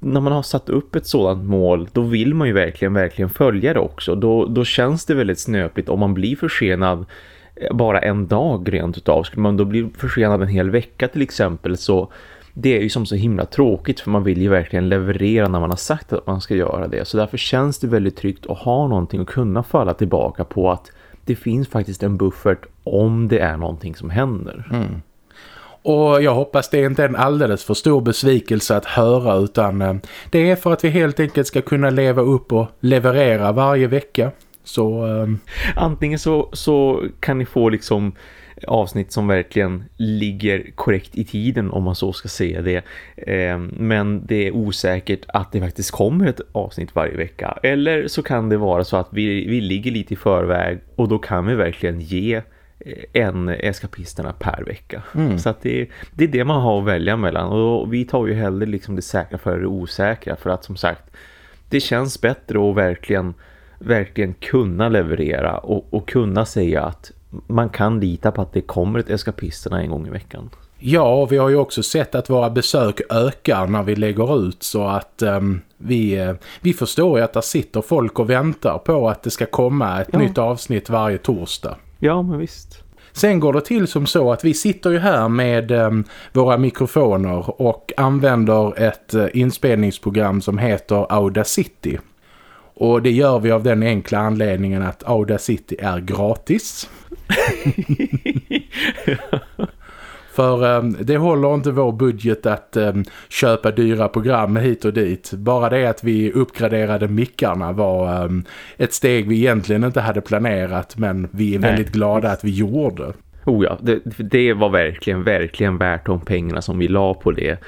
När man har satt upp ett sådant mål då vill man ju verkligen, verkligen följa det också. Då, då känns det väldigt snöpligt om man blir försenad bara en dag rent utav. Skulle man då bli försenad en hel vecka till exempel så det är ju som så himla tråkigt för man vill ju verkligen leverera när man har sagt att man ska göra det. Så därför känns det väldigt tryggt att ha någonting att kunna falla tillbaka på att det finns faktiskt en buffert om det är någonting som händer. Mm. Och jag hoppas det är inte en alldeles för stor besvikelse att höra utan eh, det är för att vi helt enkelt ska kunna leva upp och leverera varje vecka. Så, um... Antingen så, så kan ni få liksom avsnitt som verkligen ligger korrekt i tiden om man så ska säga det. Ehm, men det är osäkert att det faktiskt kommer ett avsnitt varje vecka. Eller så kan det vara så att vi, vi ligger lite i förväg och då kan vi verkligen ge eh, en eskapisterna per vecka. Mm. Så att det, det är det man har att välja mellan. Och vi tar ju hellre liksom det säkra för det osäkra. För att som sagt, det känns bättre att verkligen verkligen kunna leverera och, och kunna säga att man kan lita på att det kommer ett eskapisterna en gång i veckan. Ja, vi har ju också sett att våra besök ökar när vi lägger ut så att um, vi, uh, vi förstår ju att det sitter folk och väntar på att det ska komma ett ja. nytt avsnitt varje torsdag. Ja, men visst. Sen går det till som så att vi sitter ju här med um, våra mikrofoner och använder ett uh, inspelningsprogram som heter Audacity. Och det gör vi av den enkla anledningen att Audacity är gratis. *laughs* För um, det håller inte vår budget att um, köpa dyra program hit och dit. Bara det att vi uppgraderade mickarna var um, ett steg vi egentligen inte hade planerat men vi är väldigt glada att vi gjorde. Oh ja, det, det var verkligen, verkligen värt de pengarna som vi la på det.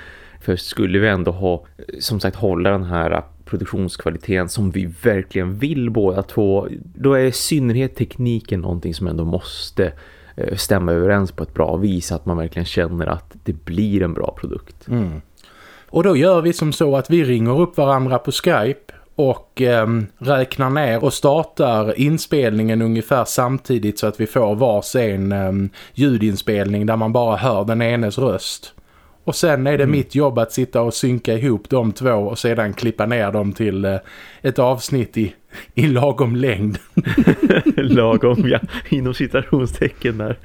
För skulle vi ändå ha, som sagt, hålla den här produktionskvaliteten som vi verkligen vill båda två, då är i synnerhet tekniken någonting som ändå måste eh, stämma överens på ett bra vis att man verkligen känner att det blir en bra produkt. Mm. Och då gör vi som så att vi ringer upp varandra på Skype och eh, räknar ner och startar inspelningen ungefär samtidigt så att vi får varsin eh, ljudinspelning där man bara hör den enes röst. Och sen är det mm. mitt jobb att sitta och synka ihop de två och sedan klippa ner dem till eh, ett avsnitt i, i lagom längd. *laughs* lagom, ja. Inom citationstecken där.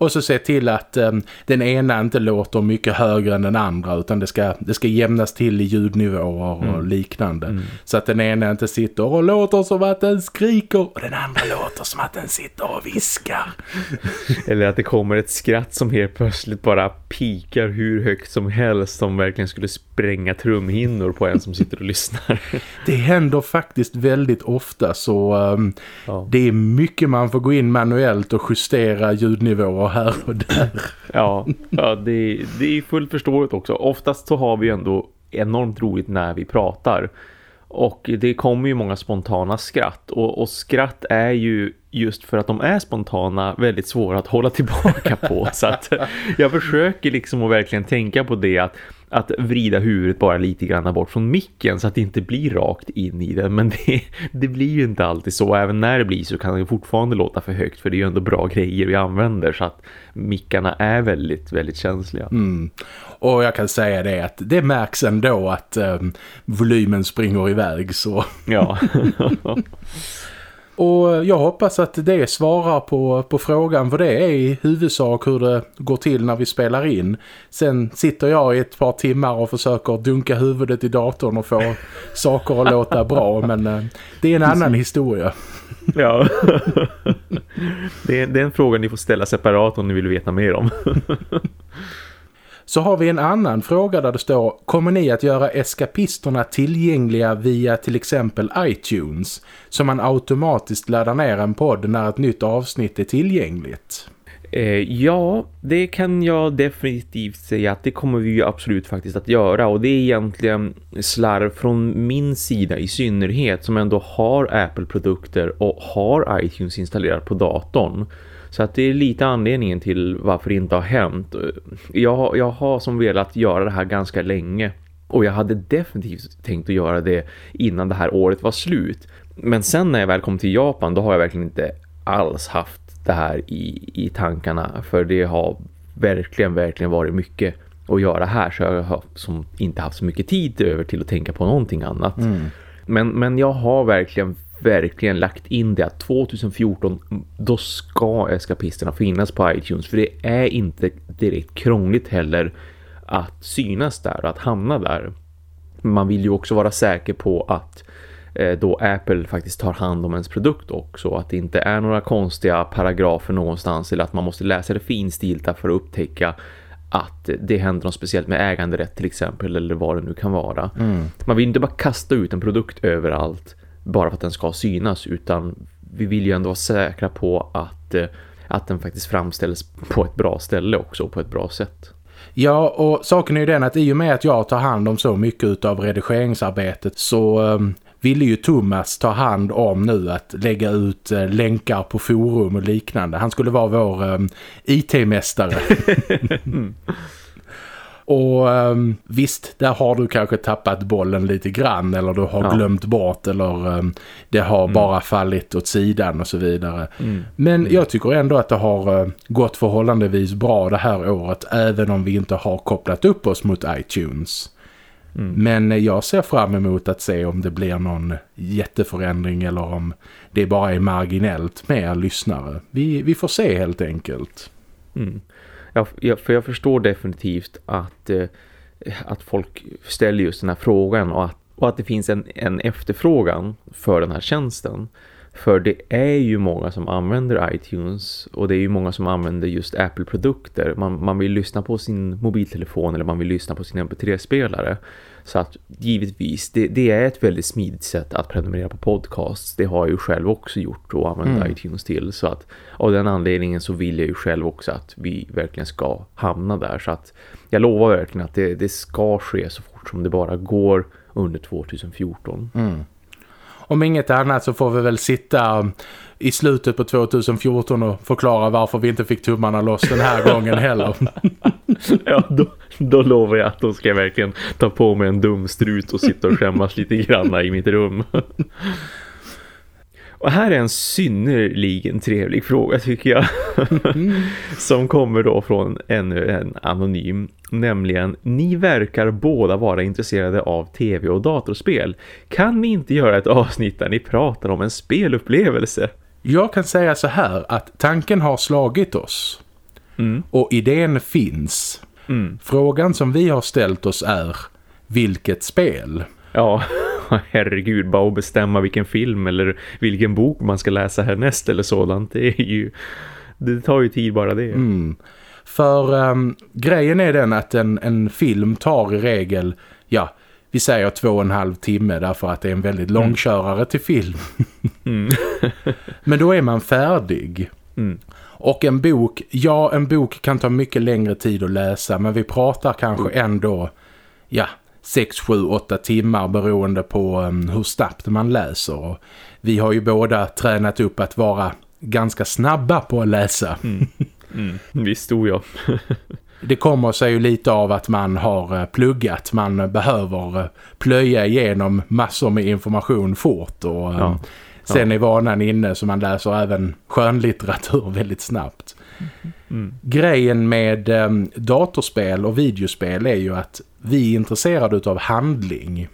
Och så se till att um, den ena inte låter mycket högre än den andra utan det ska, det ska jämnas till i ljudnivåer och mm. liknande. Mm. Så att den ena inte sitter och låter som att den skriker och den andra låter som att den sitter och viskar. *laughs* Eller att det kommer ett skratt som helt plötsligt bara pikar hur högt som helst som verkligen skulle spränga trumhinnor på en som sitter och lyssnar. *laughs* Det händer faktiskt väldigt ofta så um, ja. det är mycket man får gå in manuellt och justera ljudnivåer här och där. Ja, ja det, det är fullt förståeligt också. Oftast så har vi ändå enormt roligt när vi pratar. Och det kommer ju många spontana skratt. Och, och, skratt är ju just för att de är spontana väldigt svåra att hålla tillbaka på. Så att *laughs* jag försöker liksom att verkligen tänka på det att att vrida huvudet bara lite grann bort från micken så att det inte blir rakt in i den. Men det, det blir ju inte alltid så. Även när det blir så kan det fortfarande låta för högt för det är ju ändå bra grejer vi använder så att mickarna är väldigt, väldigt känsliga. Mm. Och jag kan säga det att det märks ändå att um, volymen springer iväg så. Ja. *laughs* *laughs* Och jag hoppas att det svarar på, på frågan för det är i huvudsak hur det går till när vi spelar in. Sen sitter jag i ett par timmar och försöker dunka huvudet i datorn och få *laughs* saker att låta bra men eh, det är en annan historia. Ja, *laughs* det är, det är en fråga ni får ställa separat om ni vill veta mer om. Så har vi en annan fråga där det står Kommer ni att göra eskapisterna tillgängliga via till exempel iTunes så man automatiskt laddar ner en podd när ett nytt avsnitt är tillgängligt? Eh, ja, det kan jag definitivt säga att det kommer vi ju absolut faktiskt att göra och det är egentligen slarv från min sida i synnerhet som ändå har Apple-produkter och har iTunes installerat på datorn. Så att det är lite anledningen till varför det inte har hänt. Jag, jag har som velat göra det här ganska länge. Och jag hade definitivt tänkt att göra det innan det här året var slut. Men sen när jag väl kom till Japan då har jag verkligen inte alls haft det här i, i tankarna. För det har verkligen, verkligen varit mycket att göra här. Så jag har som inte haft så mycket tid över till att tänka på någonting annat. Mm. Men, men jag har verkligen verkligen lagt in det att 2014 då ska eskapisterna finnas på iTunes för det är inte direkt krångligt heller att synas där och att hamna där. Man vill ju också vara säker på att eh, då Apple faktiskt tar hand om ens produkt också. Att det inte är några konstiga paragrafer någonstans eller att man måste läsa det finstilta för att upptäcka att det händer något speciellt med äganderätt till exempel eller vad det nu kan vara. Mm. Man vill inte bara kasta ut en produkt överallt bara för att den ska synas utan vi vill ju ändå vara säkra på att, eh, att den faktiskt framställs på ett bra ställe också på ett bra sätt. Ja, och saken är ju den att i och med att jag tar hand om så mycket av redigeringsarbetet så um, ville ju Thomas ta hand om nu att lägga ut uh, länkar på forum och liknande. Han skulle vara vår um, IT-mästare. *laughs* *laughs* mm. Och um, visst, där har du kanske tappat bollen lite grann eller du har ja. glömt bort eller um, det har mm. bara fallit åt sidan och så vidare. Mm. Men jag tycker ändå att det har uh, gått förhållandevis bra det här året även om vi inte har kopplat upp oss mot iTunes. Mm. Men jag ser fram emot att se om det blir någon jätteförändring eller om det bara är marginellt mer lyssnare. Vi, vi får se helt enkelt. Mm jag, för jag förstår definitivt att, eh, att folk ställer just den här frågan och att, och att det finns en, en efterfrågan för den här tjänsten. För det är ju många som använder iTunes och det är ju många som använder just Apple-produkter. Man, man vill lyssna på sin mobiltelefon eller man vill lyssna på sin MP3-spelare. Så att givetvis, det, det, är ett väldigt smidigt sätt att prenumerera på podcasts. Det har jag ju själv också gjort och använt mm. iTunes till. Så att av den anledningen så vill jag ju själv också att vi verkligen ska hamna där. Så att jag lovar verkligen att det, det ska ske så fort som det bara går under 2014. Mm. Om inget annat så får vi väl sitta i slutet på 2014 och förklara varför vi inte fick tummarna loss den här gången heller. *laughs* ja, då, då lovar jag att då ska jag verkligen ta på mig en dum strut och sitta och skämmas lite granna i mitt rum. *laughs* Och här är en synnerligen trevlig fråga tycker jag. *laughs* Som kommer då från ännu en anonym. Nämligen, ni verkar båda vara intresserade av tv och datorspel. Kan ni inte göra ett avsnitt där ni pratar om en spelupplevelse? Jag kan säga så här att tanken har slagit oss. Mm. Och idén finns. Mm. Frågan som vi har ställt oss är, vilket spel? Ja, *laughs* herregud, bara att bestämma vilken film eller vilken bok man ska läsa härnäst eller sådant. Det är ju, det tar ju tid bara det. Mm. För um, grejen är den att en, en film tar i regel, ja, vi säger två och en halv timme därför att det är en väldigt mm. långkörare till film. *laughs* Mm. *laughs* Men då är man färdig. Mm. Och en bok, ja en bok kan ta mycket längre tid att läsa men vi pratar kanske mm. ändå, ja, 6, 7, 8 timmar beroende på um, hur snabbt man läser. Och vi har ju båda tränat upp att vara ganska snabba på att läsa. Mm. Mm. Visst jag. *laughs* det kommer sig ju lite av att man har eh, pluggat. Man behöver eh, plöja igenom massor med information fort och ja. sen är vanan inne så man läser även skönlitteratur *laughs* väldigt snabbt. Mm. Grejen med um, datorspel och videospel är ju att vi är intresserade av handling.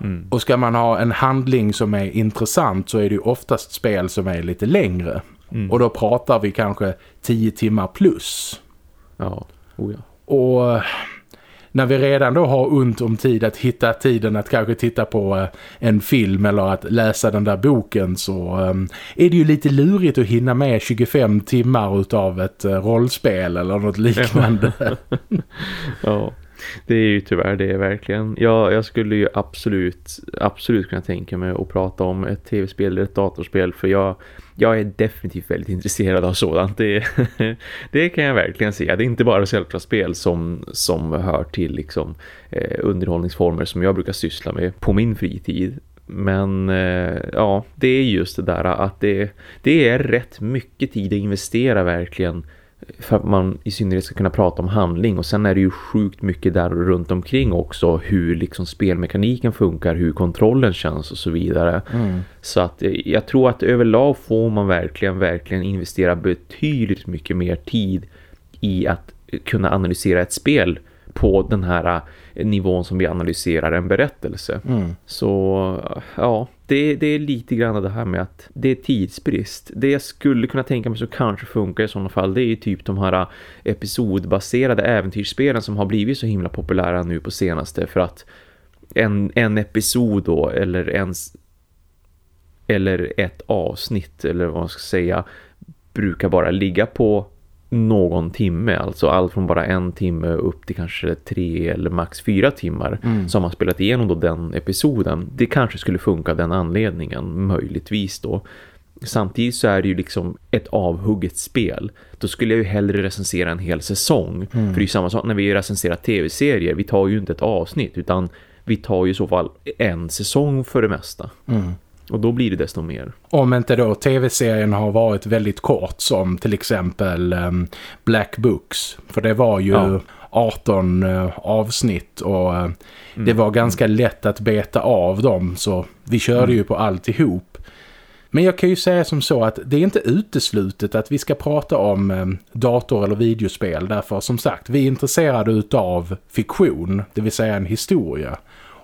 Mm. Och ska man ha en handling som är intressant så är det ju oftast spel som är lite längre. Mm. Och då pratar vi kanske tio timmar plus. Ja, oh ja. Och när vi redan då har ont om tid att hitta tiden att kanske titta på eh, en film eller att läsa den där boken så um, är det ju lite lurigt att hinna med 25 timmar utav ett rollspel eller något liknande. *laughs* ja. Det är ju tyvärr det verkligen. Jag, jag skulle ju absolut, absolut kunna tänka mig att prata om ett tv-spel eller ett datorspel för jag, jag är definitivt väldigt intresserad av sådant. Det, *laughs* det kan jag verkligen säga. Det är inte bara spel som, som hör till liksom, eh, underhållningsformer som jag brukar syssla med på min fritid. Men eh, ja, det är just det där att det, det är rätt mycket tid att investera verkligen för att man i synnerhet ska kunna prata om handling och sen är det ju sjukt mycket där runt omkring också hur liksom spelmekaniken funkar, hur kontrollen känns och så vidare. Mm. Så att eh, jag tror att överlag får man verkligen, verkligen investera betydligt mycket mer tid i att kunna analysera ett spel på den här eh, nivån som vi analyserar en berättelse. Mm. Så ja, det, det, är lite grann det här med att det är tidsbrist. Det jag skulle kunna tänka mig så kanske funkar i sådana fall det är typ de här eh, episodbaserade äventyrsspelen som har blivit så himla populära nu på senaste för att en, en episod då eller ens eller ett avsnitt eller vad man ska säga brukar bara ligga på någon timme, alltså allt från bara en timme upp till kanske tre eller max fyra timmar mm. som har spelat igenom då den episoden. Det kanske skulle funka den anledningen, möjligtvis då. Samtidigt så är det ju liksom ett avhugget spel. Då skulle jag ju hellre recensera en hel säsong. Mm. För det är ju samma sak när vi recenserar tv-serier. Vi tar ju inte ett avsnitt utan vi tar ju i så fall en säsong för det mesta. Mm. Och då blir det desto mer. Om inte då tv-serien har varit väldigt kort som till exempel um, Black Books. För det var ju ja. 18 uh, eh, avsnitt och uh, mm. det var ganska lätt att beta av dem så vi körde mm. ju på alltihop. Men jag kan ju säga som så att det är inte uteslutet att vi ska prata om eh, dator- eller videospel. Därför som sagt, vi är intresserade av fiktion, det vill säga en historia.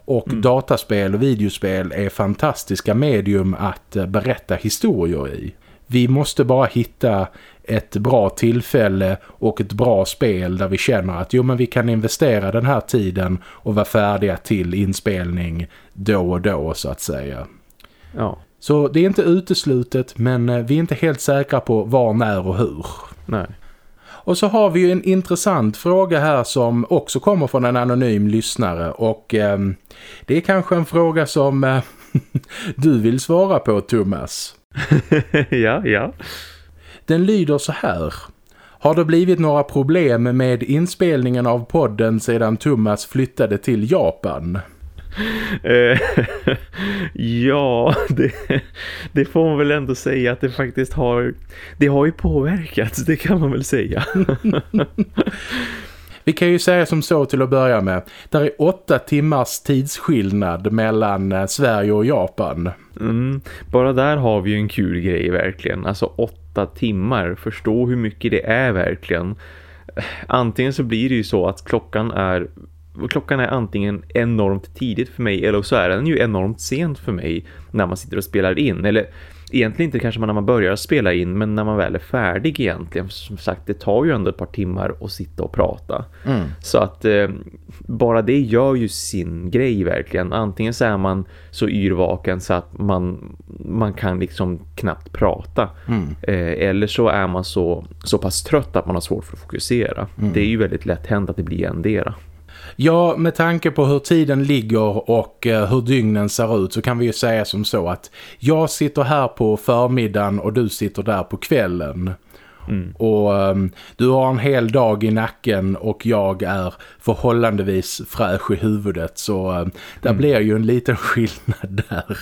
Och mm. dataspel och videospel är fantastiska medium att eh, berätta historier i. Vi måste bara hitta ett bra tillfälle och ett bra spel där vi känner att jo men vi kan investera den här tiden och vara färdiga till inspelning då och då så att säga. Ja. Så det är inte uteslutet men eh, vi är inte helt säkra på var, när och hur. Nej. Och så har vi ju en intressant fråga här som också kommer från en anonym lyssnare och eh, det är kanske en fråga som eh, *laughs* du vill svara på Thomas. *laughs* ja, ja. Den lyder så här. Har det blivit några problem med inspelningen av podden sedan Thomas flyttade till Japan? Eh, *laughs* ja, det, det, får man väl ändå säga att det faktiskt har det har ju påverkats, det kan man väl säga. *laughs* Vi kan ju säga som så till att börja med. Där är åtta timmars tidsskillnad mellan eh, Sverige och Japan. Mm, bara där har vi ju en kul grej verkligen. Alltså åtta timmar. Förstå hur mycket det är verkligen. Antingen så blir det ju så att klockan är klockan är antingen enormt tidigt för mig eller så är den ju enormt sent för mig när man sitter och spelar in. Eller egentligen inte kanske när man börjar spela in men när man väl är färdig egentligen. Som sagt, det tar ju ändå ett par timmar att sitta och prata. Mm. Så att eh, bara det gör ju sin grej verkligen. Antingen så är man så yrvaken så att man, man kan liksom knappt prata. Mm. Eh, eller så är man så, så pass trött att man har svårt för att fokusera. Mm. Det är ju väldigt lätt hänt att det blir en dera. Ja, med tanke på hur tiden ligger och eh, hur dygnen ser ut så kan vi ju säga som så att jag sitter här på förmiddagen och du sitter där på kvällen. Mm. Och um, du har en hel dag i nacken och jag är förhållandevis fräsch i huvudet så um, där mm. blir ju en liten *laughs* skillnad där.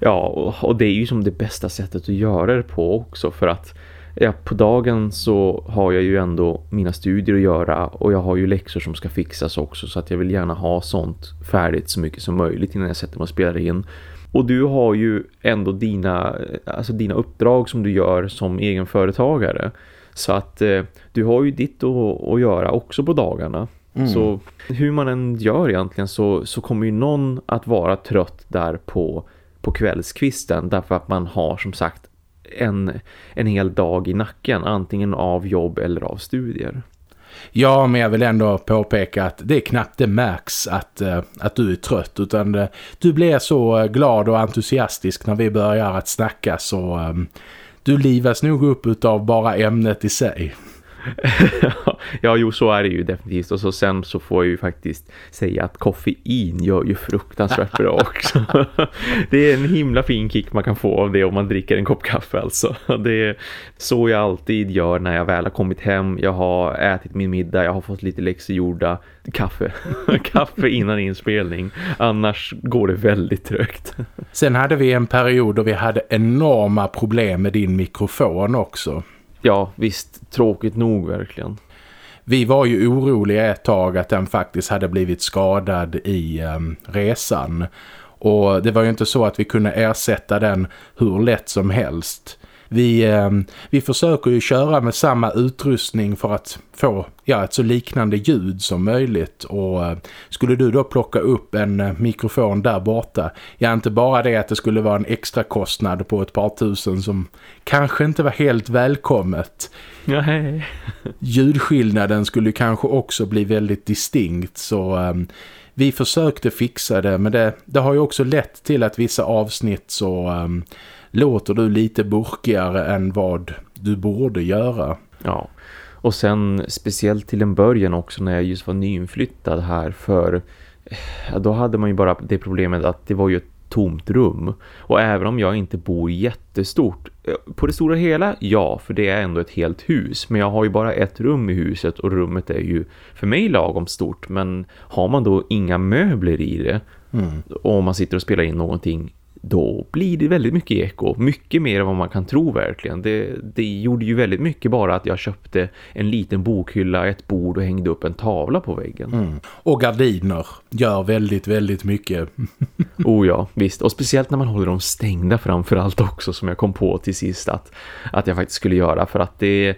Ja, och, och det är ju som det bästa sättet att göra det på också för att ja, på dagen så har jag ju ändå mina studier att göra och jag har ju läxor som ska fixas också så att jag vill gärna ha sånt färdigt så mycket som möjligt innan jag sätter mig och spelar in. Och du har ju ändå dina, alltså dina uppdrag som du gör som egenföretagare. Så att eh, du har ju ditt att, att göra också på dagarna. Mm. Så hur man än gör egentligen så, så kommer ju någon att vara trött där på, på kvällskvisten därför att man har som sagt en, en hel dag i nacken, antingen av jobb eller av studier. Ja, men jag vill ändå påpeka att det är knappt det märks att, eh, att du är trött utan eh, du blir så eh, glad och entusiastisk när vi börjar att snacka så du livas nog upp av bara ämnet i sig. *laughs* ja, jo så är det ju definitivt. Och så sen så får jag ju faktiskt säga att koffein gör ju fruktansvärt bra också. *laughs* det är en himla fin kick man kan få av det om man dricker en kopp kaffe alltså. Det är så jag alltid gör när jag väl har kommit hem. Jag har ätit min middag, jag har fått lite läxor gjorda. Kaffe. *laughs* kaffe innan inspelning. Annars går det väldigt trögt. Sen hade vi en period då vi hade enorma problem med din mikrofon också. Ja, visst. Tråkigt nog verkligen. Vi var ju oroliga ett tag att den faktiskt hade blivit skadad i eh, resan. Och det var ju inte så att vi kunde ersätta den hur lätt som helst. Vi, eh, vi försöker ju köra med samma utrustning för att få ja, ett så liknande ljud som möjligt och eh, skulle du då plocka upp en eh, mikrofon där borta, ja inte bara det att det skulle vara en extra kostnad på ett par tusen som kanske inte var helt välkommet. Nej. Ljudskillnaden skulle kanske också bli väldigt distinkt så eh, vi försökte fixa det men det, det har ju också lett till att vissa avsnitt så um, låter du lite burkigare än vad du borde göra. Ja, och sen speciellt till en början också när jag just var nyinflyttad här för ja, då hade man ju bara det problemet att det var ju ett tomt rum. Och även om jag inte bor jättestort, eh, på det stora hela, ja, för det är ändå ett helt hus. Men jag har ju bara ett rum i huset och rummet är ju för mig lagom stort. Men har man då inga möbler i det mm. och man sitter och spelar in någonting då blir det väldigt mycket eko. Mycket mer än vad man kan tro verkligen. Det, det gjorde ju väldigt mycket bara att jag köpte en liten bokhylla, ett bord och hängde upp en tavla på väggen. Mm. Och gardiner gör väldigt, väldigt mycket. *laughs* oh ja, visst. Och speciellt när man håller dem stängda framförallt också som jag kom på till sist att, att jag faktiskt skulle göra. För att det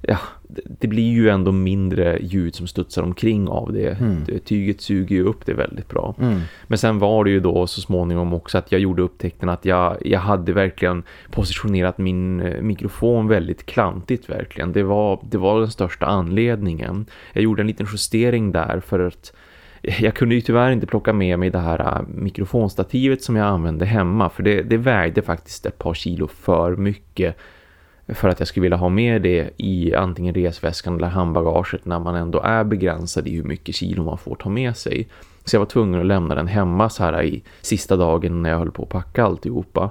ja, det blir ju ändå mindre ljud som studsar omkring av det. Mm. Tyget suger ju upp det väldigt bra. Mm. Men sen var det ju då så småningom också att jag gjorde upptäckten att jag, jag hade verkligen positionerat min eh, mikrofon väldigt klantigt verkligen. Det var, det var den största anledningen. Jag gjorde en liten justering där för att jag kunde ju tyvärr inte plocka med mig det här äh, mikrofonstativet som jag använde hemma för det, det vägde faktiskt ett par kilo för mycket för att jag skulle vilja ha med det i antingen resväskan eller handbagaget när man ändå är begränsad i hur mycket kilo man får ta med sig. Så jag var tvungen att lämna den hemma så här i sista dagen när jag höll på att packa alltihopa.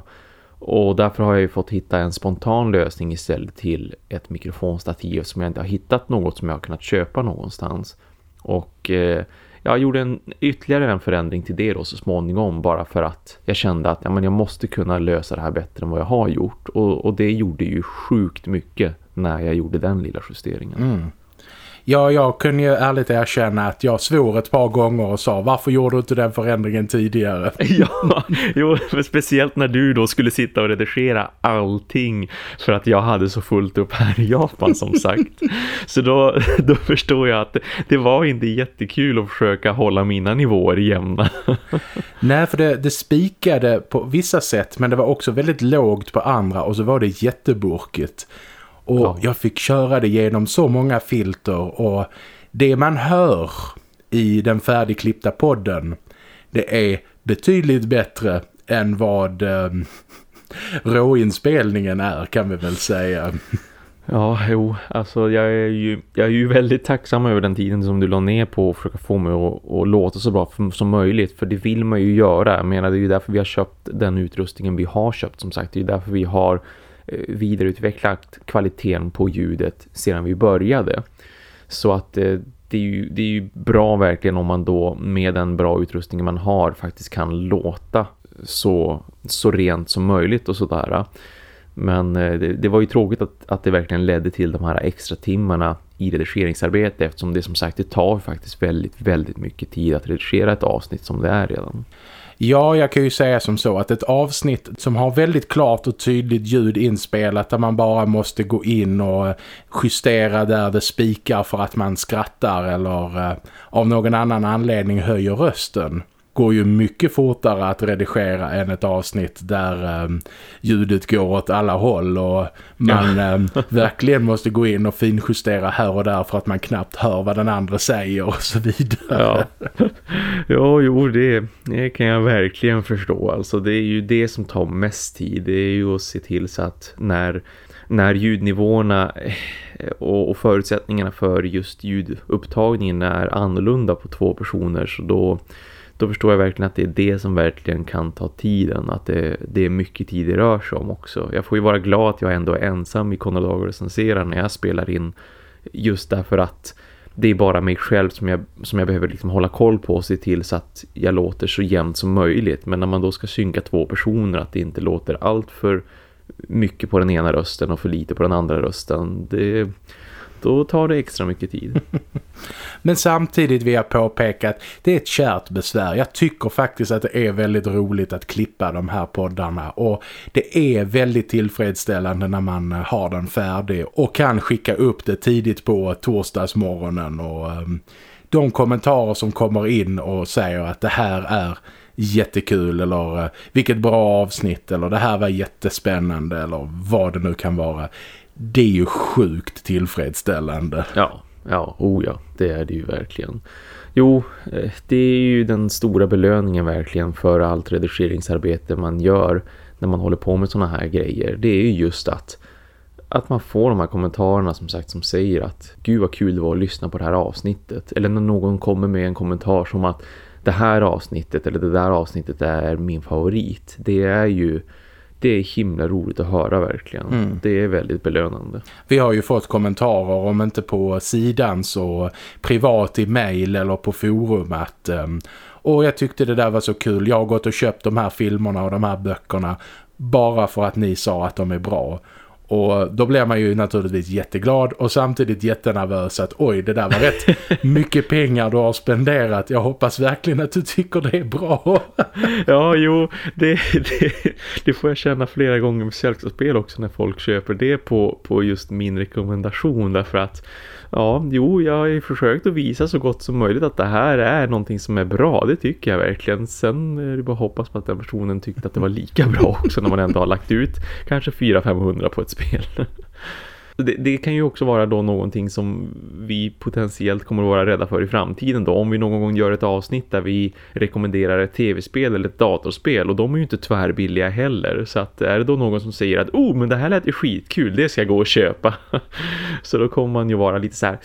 Och därför har jag ju fått hitta en spontan lösning istället till ett mikrofonstativ som jag inte har hittat något som jag har kunnat köpa någonstans. Och eh, jag gjorde en, ytterligare en förändring till det då så småningom bara för att jag kände att ja, men jag måste kunna lösa det här bättre än vad jag har gjort. Och, och det gjorde ju sjukt mycket när jag gjorde den lilla justeringen. Mm. Ja, jag kunde ju ärligt erkänna att jag svor ett par gånger och sa varför gjorde du inte den förändringen tidigare? *laughs* ja, jo, speciellt när du då skulle sitta och redigera allting för att jag hade så fullt upp här i Japan som sagt. *laughs* så då, då förstår jag att det var inte jättekul att försöka hålla mina nivåer jämna. *laughs* Nej, för det, det spikade på vissa sätt men det var också väldigt lågt på andra och så var det jätteburkigt. Och ja. jag fick köra det genom så många filter och det man hör i den färdigklippta podden det är betydligt bättre än vad eh, *laughs* råinspelningen är kan vi väl säga. Ja, jo, alltså jag är, ju, jag är ju väldigt tacksam över den tiden som du la ner på att försöka få mig att, att låta så bra som möjligt. För det vill man ju göra. Jag menar, det är ju därför vi har köpt den utrustningen vi har köpt som sagt. Det är ju därför vi har Eh, vidareutvecklat kvaliteten på ljudet sedan vi började. Så att eh, det är, ju, det är ju bra verkligen om man då med den bra utrustning man har faktiskt kan låta så, så rent som möjligt och sådär. Men eh, det, det, var ju tråkigt att, att det verkligen ledde till de här extra timmarna i redigeringsarbete eftersom det som sagt det tar faktiskt väldigt, väldigt mycket tid att redigera ett avsnitt som det är redan. Ja, jag kan ju säga som så att ett avsnitt som har väldigt klart och tydligt ljud inspelat där man bara måste gå in och eh, justera där det spikar för att man skrattar eller eh, av någon annan anledning höjer rösten går ju mycket fortare att redigera än ett avsnitt där um, ljudet går åt alla håll och man um, verkligen måste gå in och finjustera här och där för att man knappt hör vad den andra säger och så vidare. Ja, *laughs* ja jo det, det kan jag verkligen förstå. Alltså det är ju det som tar mest tid. Det är ju att se till så att när när ljudnivåerna och, och förutsättningarna för just ljudupptagningen är annorlunda på två personer så då då förstår jag verkligen att det är det som verkligen kan ta tiden. Att det, det är mycket tid det rör sig om också. Jag får ju vara glad att jag ändå är ensam i Konodago recenserar när jag spelar in. Just därför att det är bara mig själv som jag, som jag behöver liksom hålla koll på och se till så att jag låter så jämnt som möjligt. Men när man då ska synka två personer att det inte låter allt för mycket på den ena rösten och för lite på den andra rösten. Det, då tar det extra mycket tid. *laughs* Men samtidigt vill jag påpeka att det är ett kärt besvär. Jag tycker faktiskt att det är väldigt roligt att klippa de här poddarna och det är väldigt tillfredsställande när man har den färdig och kan skicka upp det tidigt på torsdagsmorgonen och um, de kommentarer som kommer in och säger att det här är jättekul eller eh, vilket bra avsnitt eller det här var jättespännande eller vad det nu kan vara det är ju sjukt tillfredsställande. Ja, ja, oh ja, det är det ju verkligen. Jo, eh, det är ju den stora belöningen verkligen för allt redigeringsarbete man gör när man håller på med såna här grejer. Det är ju just att, att man får de här kommentarerna som sagt som säger att gud vad kul det var att lyssna på det här avsnittet. Eller när någon kommer med en kommentar som att det här avsnittet eller det där avsnittet är min favorit. Det är ju det är himla roligt att höra verkligen. Mm. Det är väldigt belönande. Vi har ju fått kommentarer om inte på sidan så privat i mail eller på forumet. Ehm, och jag tyckte det där var så kul. Jag har gått och köpt de här filmerna och de här böckerna bara för att ni sa att de är bra. Och då blir man ju naturligtvis jätteglad och samtidigt jättenervös att oj, det där var rätt *laughs* mycket pengar du har spenderat. Jag hoppas verkligen att du tycker det är bra. *laughs* ja, jo, det, det, det, får jag känna flera gånger med sällskapsspel också när folk köper det på, på just min rekommendation därför att Ja, jo, jag har ju försökt att visa så gott som möjligt att det här är någonting som är bra. Det tycker jag verkligen. Sen är det bara att hoppas på att den personen tyckte att det var lika bra också när man ändå har lagt ut kanske 400-500 på ett spel. Det, det, kan ju också vara då någonting som vi potentiellt kommer att vara rädda för i framtiden då. Om vi någon gång gör ett avsnitt där vi rekommenderar ett tv-spel eller ett datorspel och de är ju inte tvärbilliga heller. Så att är det då någon som säger att oh men det här lät ju skitkul, det ska jag gå och köpa. *laughs* så då kommer man ju vara lite så här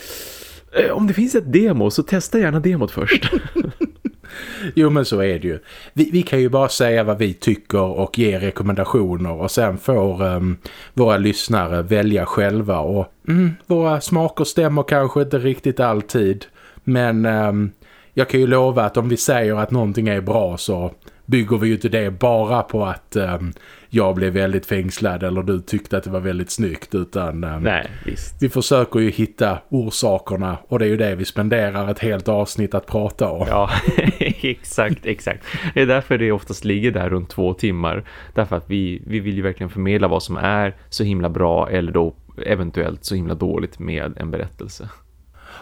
eh, om det finns ett demo så testa gärna demot först. *laughs* Jo men så är det ju. Vi, vi, kan ju bara säga vad vi tycker och ge rekommendationer och sen får um, våra lyssnare välja själva och mm, våra smaker stämmer kanske inte riktigt alltid. Men um, jag kan ju lova att om vi säger att någonting är bra så bygger vi ju inte det bara på att um, jag blev väldigt fängslad eller du tyckte att det var väldigt snyggt utan um, Nej, vi försöker ju hitta orsakerna och det är ju det vi spenderar ett helt avsnitt att prata om. Ja, *laughs* exakt, exakt. Det är därför det oftast ligger där runt två timmar. Därför att vi, vi vill ju verkligen förmedla vad som är så himla bra eller då eventuellt så himla dåligt med en berättelse.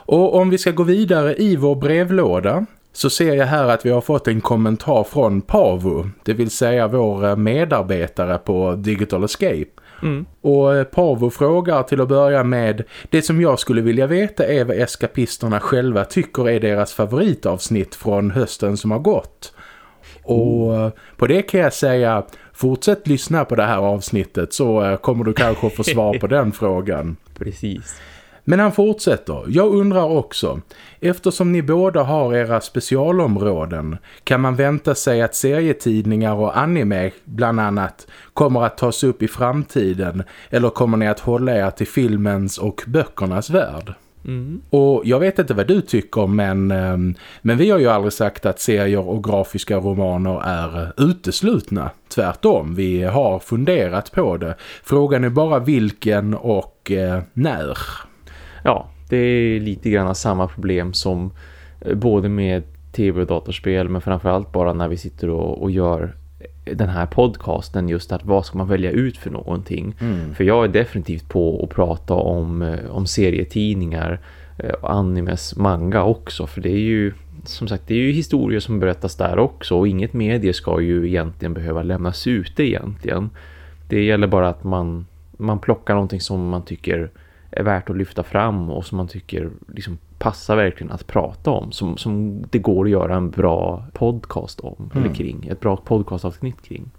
Och om vi ska gå vidare i vår brevlåda så ser jag här att vi har fått en kommentar från Pavo, det vill säga vår eh, medarbetare på Digital Escape. Mm. Och eh, Pavo frågar till att börja med Det som jag skulle vilja veta är vad eskapisterna själva tycker är deras favoritavsnitt från hösten som har gått. Och eh, på det kan jag säga Fortsätt lyssna på det här avsnittet så kommer du kanske få svar på *laughs* den frågan. Precis. Men han fortsätter. Jag undrar också, eftersom ni båda har era specialområden kan man vänta sig att serietidningar och anime bland annat kommer att tas upp i framtiden eller kommer ni att hålla er till filmens och böckernas värld? Mm. Och jag vet inte vad du tycker men, ehm, men vi har ju aldrig sagt att serier och grafiska romaner är uteslutna. Tvärtom, vi har funderat på det. Frågan är bara vilken och eh, när ja, det är lite grann samma problem som eh, både med tv- och datorspel men framförallt bara när vi sitter och, och gör den här podcasten just att vad ska man välja ut för någonting. Mm. För jag är definitivt på att prata om, eh, om serietidningar eh, och animes manga också för det är ju som sagt det är ju historier som berättas där också och inget medie ska ju egentligen behöva lämnas ute egentligen. Det gäller bara att man, man plockar någonting som man tycker är värt att lyfta fram och som man tycker liksom passar verkligen att prata om. Som, som det går att göra en bra podcast om mm. eller kring. Ett bra podcastavsnitt kring.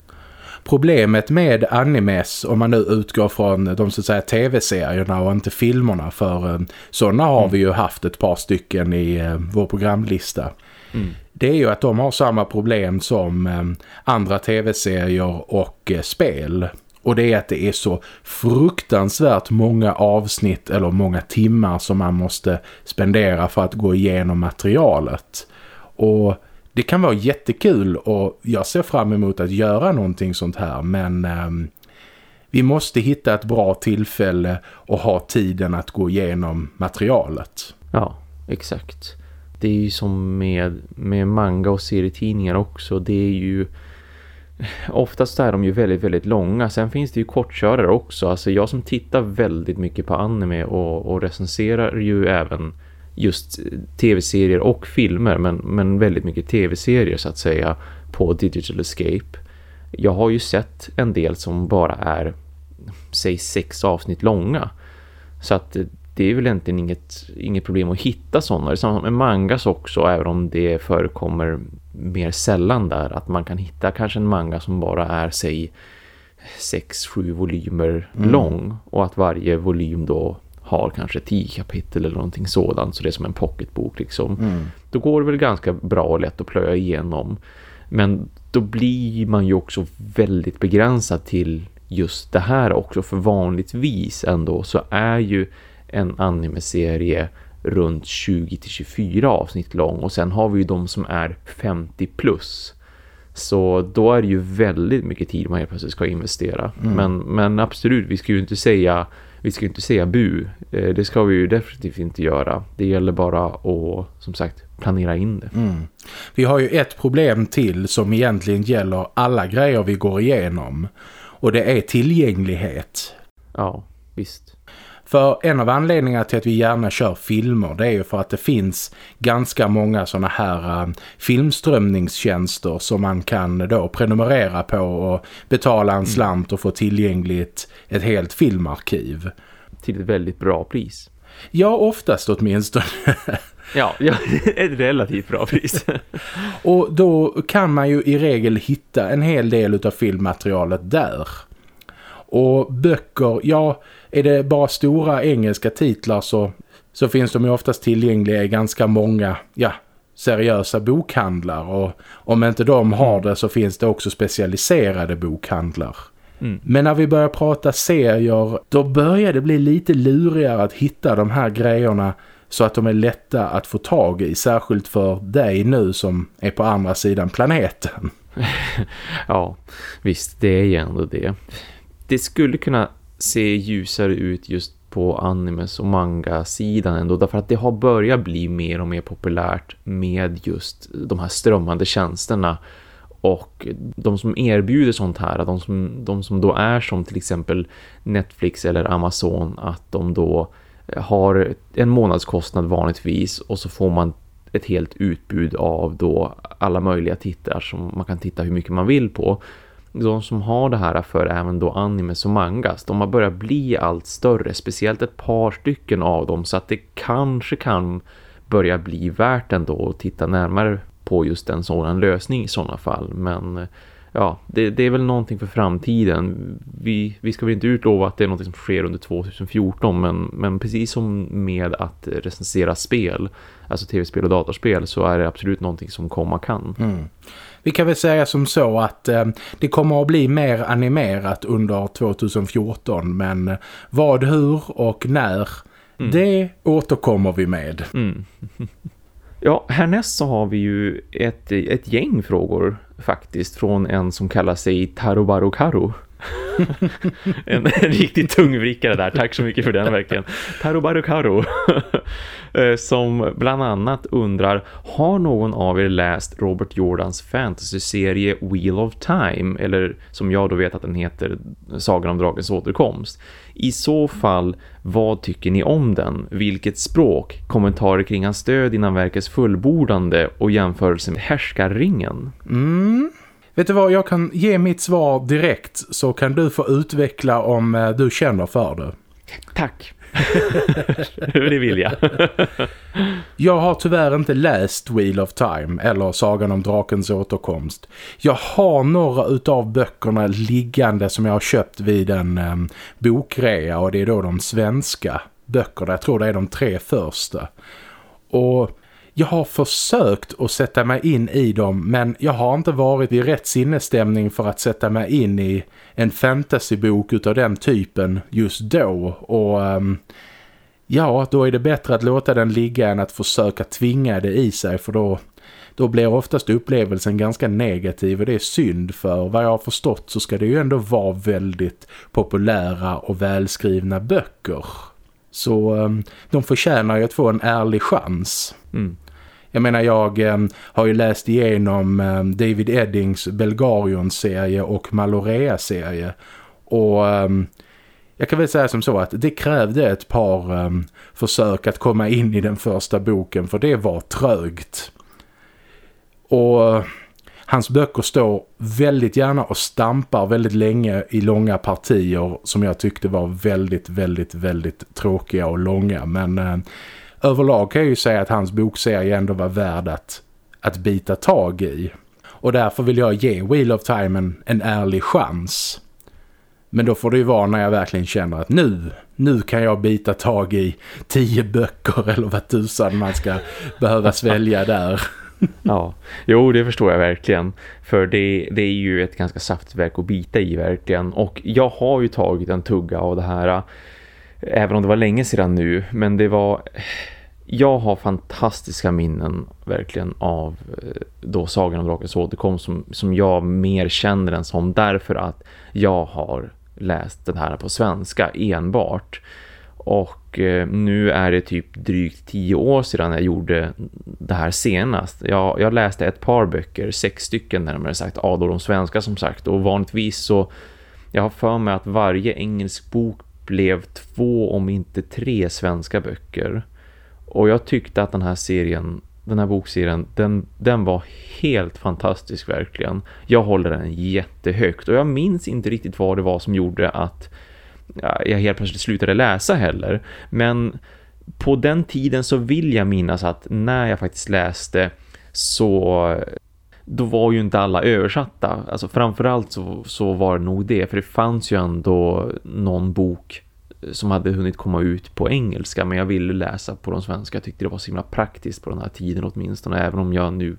Problemet med animes, om man nu utgår från de så att säga tv-serierna och inte filmerna, för eh, sådana har mm. vi ju haft ett par stycken i eh, vår programlista. Mm. Det är ju att de har samma problem som eh, andra tv-serier och spel. Och det är att det är så fruktansvärt många avsnitt eller många timmar som man måste spendera för att gå igenom materialet. Och det kan vara jättekul och jag ser fram emot att göra någonting sånt här men eh, vi måste hitta ett bra tillfälle och ha tiden att gå igenom materialet. Ja, exakt. Det är ju som med, med manga och serietidningar också. Det är ju oftast är de ju väldigt, väldigt långa. Sen finns det ju kortkörare också. Alltså jag som tittar väldigt mycket på anime och, och recenserar ju även just tv-serier och filmer men, men väldigt mycket tv-serier så att säga på Digital Escape. Jag har ju sett en del som bara är säg sex avsnitt långa. Så att det är väl egentligen inget, inget problem att hitta sådana. Det är samma med mangas också även om det förekommer mer sällan där. Att man kan hitta kanske en manga som bara är sex, sju volymer mm. lång och att varje volym då har kanske tio kapitel eller någonting sådant så det är som en pocketbok liksom. Mm. Då går det väl ganska bra och lätt att plöja igenom. Men då blir man ju också väldigt begränsad till just det här också för vanligtvis ändå så är ju en anime-serie runt 20-24 avsnitt lång och sen har vi ju de som är 50 plus. Så då är det ju väldigt mycket tid man helt plötsligt ska investera. Mm. Men, men absolut, vi ska ju inte säga vi ska inte säga bu. Eh, det ska vi ju definitivt inte göra. Det gäller bara att, som sagt, planera in det. Mm. Vi har ju ett problem till som egentligen gäller alla grejer vi går igenom. Och det är tillgänglighet. Ja, visst. För en av anledningarna till att vi gärna kör filmer det är ju för att det finns ganska många sådana här uh, filmströmningstjänster som man kan då prenumerera på och betala en mm. slant och få tillgängligt ett helt filmarkiv. Till ett väldigt bra pris. Ja, oftast åtminstone. *laughs* ja, ja, *laughs* ett relativt bra pris. *laughs* och då kan man ju i regel hitta en hel del av filmmaterialet där. Och böcker, ja, är det bara stora engelska titlar så, så finns de ju oftast tillgängliga i ganska många, ja, seriösa bokhandlar. Och om inte de har det så finns det också specialiserade bokhandlar. Mm. Men när vi börjar prata serier, då börjar det bli lite lurigare att hitta de här grejerna så att de är lätta att få tag i, särskilt för dig nu som är på andra sidan planeten. *laughs* ja, visst, det är ju ändå det det skulle kunna se ljusare ut just på animes och manga-sidan ändå därför att det har börjat bli mer och mer populärt med just de här strömmande tjänsterna. Och de som erbjuder sånt här, de som, de som då är som till exempel Netflix eller Amazon att de då har en månadskostnad vanligtvis och så får man ett helt utbud av då alla möjliga tittar som man kan titta hur mycket man vill på de som har det här för även då animes och mangas, de har börjat bli allt större, speciellt ett par stycken av dem så att det kanske kan börja bli värt ändå att titta närmare på just en sådan lösning i sådana fall. Men ja, det, det, är väl någonting för framtiden. Vi, vi ska väl inte utlova att det är någonting som sker under 2014 men, men precis som med att recensera spel, alltså tv-spel och datorspel så är det absolut någonting som komma kan. Mm. Vi kan väl säga som så att eh, det kommer att bli mer animerat under 2014 men vad, hur och när, mm. det återkommer vi med. Mm. *laughs* Ja, härnäst så har vi ju ett, ett gäng frågor faktiskt från en som kallar sig Tarubaru Karu en, *laughs* en riktigt tungvrickare där, tack så mycket för den verkligen. Taro Barukaro *laughs* eh, som bland annat undrar Har någon av er läst Robert Jordans fantasy-serie Wheel of Time eller som jag då vet att den heter Sagan om dragens återkomst? I så fall, vad tycker ni om den? Vilket språk? Kommentarer kring hans stöd innan verkets fullbordande och jämförelse med härskarringen? Mm... Vet du vad, jag kan ge mitt svar direkt så kan du få utveckla om eh, du känner för det. Tack. *laughs* det vill jag. *laughs* jag har tyvärr inte läst Wheel of Time eller Sagan om drakens återkomst. Jag har några utav böckerna liggande som jag har köpt vid en um, bokrea och det är då de svenska böckerna. Jag tror det är de tre första. Och jag har försökt att sätta mig in i dem men jag har inte varit i rätt sinnesstämning för att sätta mig in i en fantasybok utav den typen just då och um, ja, då är det bättre att låta den ligga än att försöka tvinga det i sig för då, då blir oftast upplevelsen ganska negativ och det är synd för vad jag har förstått så ska det ju ändå vara väldigt populära och välskrivna böcker. Så um, de förtjänar ju att få en ärlig chans. Mm. Jag menar, jag eh, har ju läst igenom eh, David Eddings Belgarion-serie och Malorea-serie. Och eh, jag kan väl säga som så att det krävde ett par eh, försök att komma in i den första boken för det var trögt. Och hans böcker står väldigt gärna och stampar väldigt länge i långa partier som jag tyckte var väldigt, väldigt, väldigt tråkiga och långa. Men eh, överlag kan jag ju säga att hans bokserie ändå var värd att, att bita tag i. Och därför vill jag ge Wheel of Time en, en ärlig chans. Men då får det ju vara när jag verkligen känner att nu, nu kan jag bita tag i tio böcker eller vad tusan man ska behöva svälja där. ja, jo det förstår jag verkligen. För det, det är ju ett ganska saftigt verk att bita i verkligen. Och jag har ju tagit en tugga av det här Även om det var länge sedan nu. Men det var... Jag har fantastiska minnen verkligen av eh, då Sagan om Drakens återkomst som, som jag mer känner den som därför att jag har läst den här på svenska enbart. Och eh, nu är det typ drygt tio år sedan jag gjorde det här senast. Jag, jag läste ett par böcker, sex stycken närmare sagt, av de svenska som sagt. Och vanligtvis så, jag har för mig att varje engelsk bok blev två om inte tre svenska böcker. Och jag tyckte att den här serien, den här bokserien, den, den var helt fantastisk verkligen. Jag håller den jättehögt och jag minns inte riktigt vad det var som gjorde att jag helt plötsligt slutade läsa heller. Men på den tiden så vill jag minnas att när jag faktiskt läste så då var ju inte alla översatta. Alltså framförallt så, så var det nog det. För det fanns ju ändå någon bok eh, som hade hunnit komma ut på engelska. Men jag ville läsa på de svenska. Jag tyckte det var så himla praktiskt på den här tiden åtminstone. Även om jag nu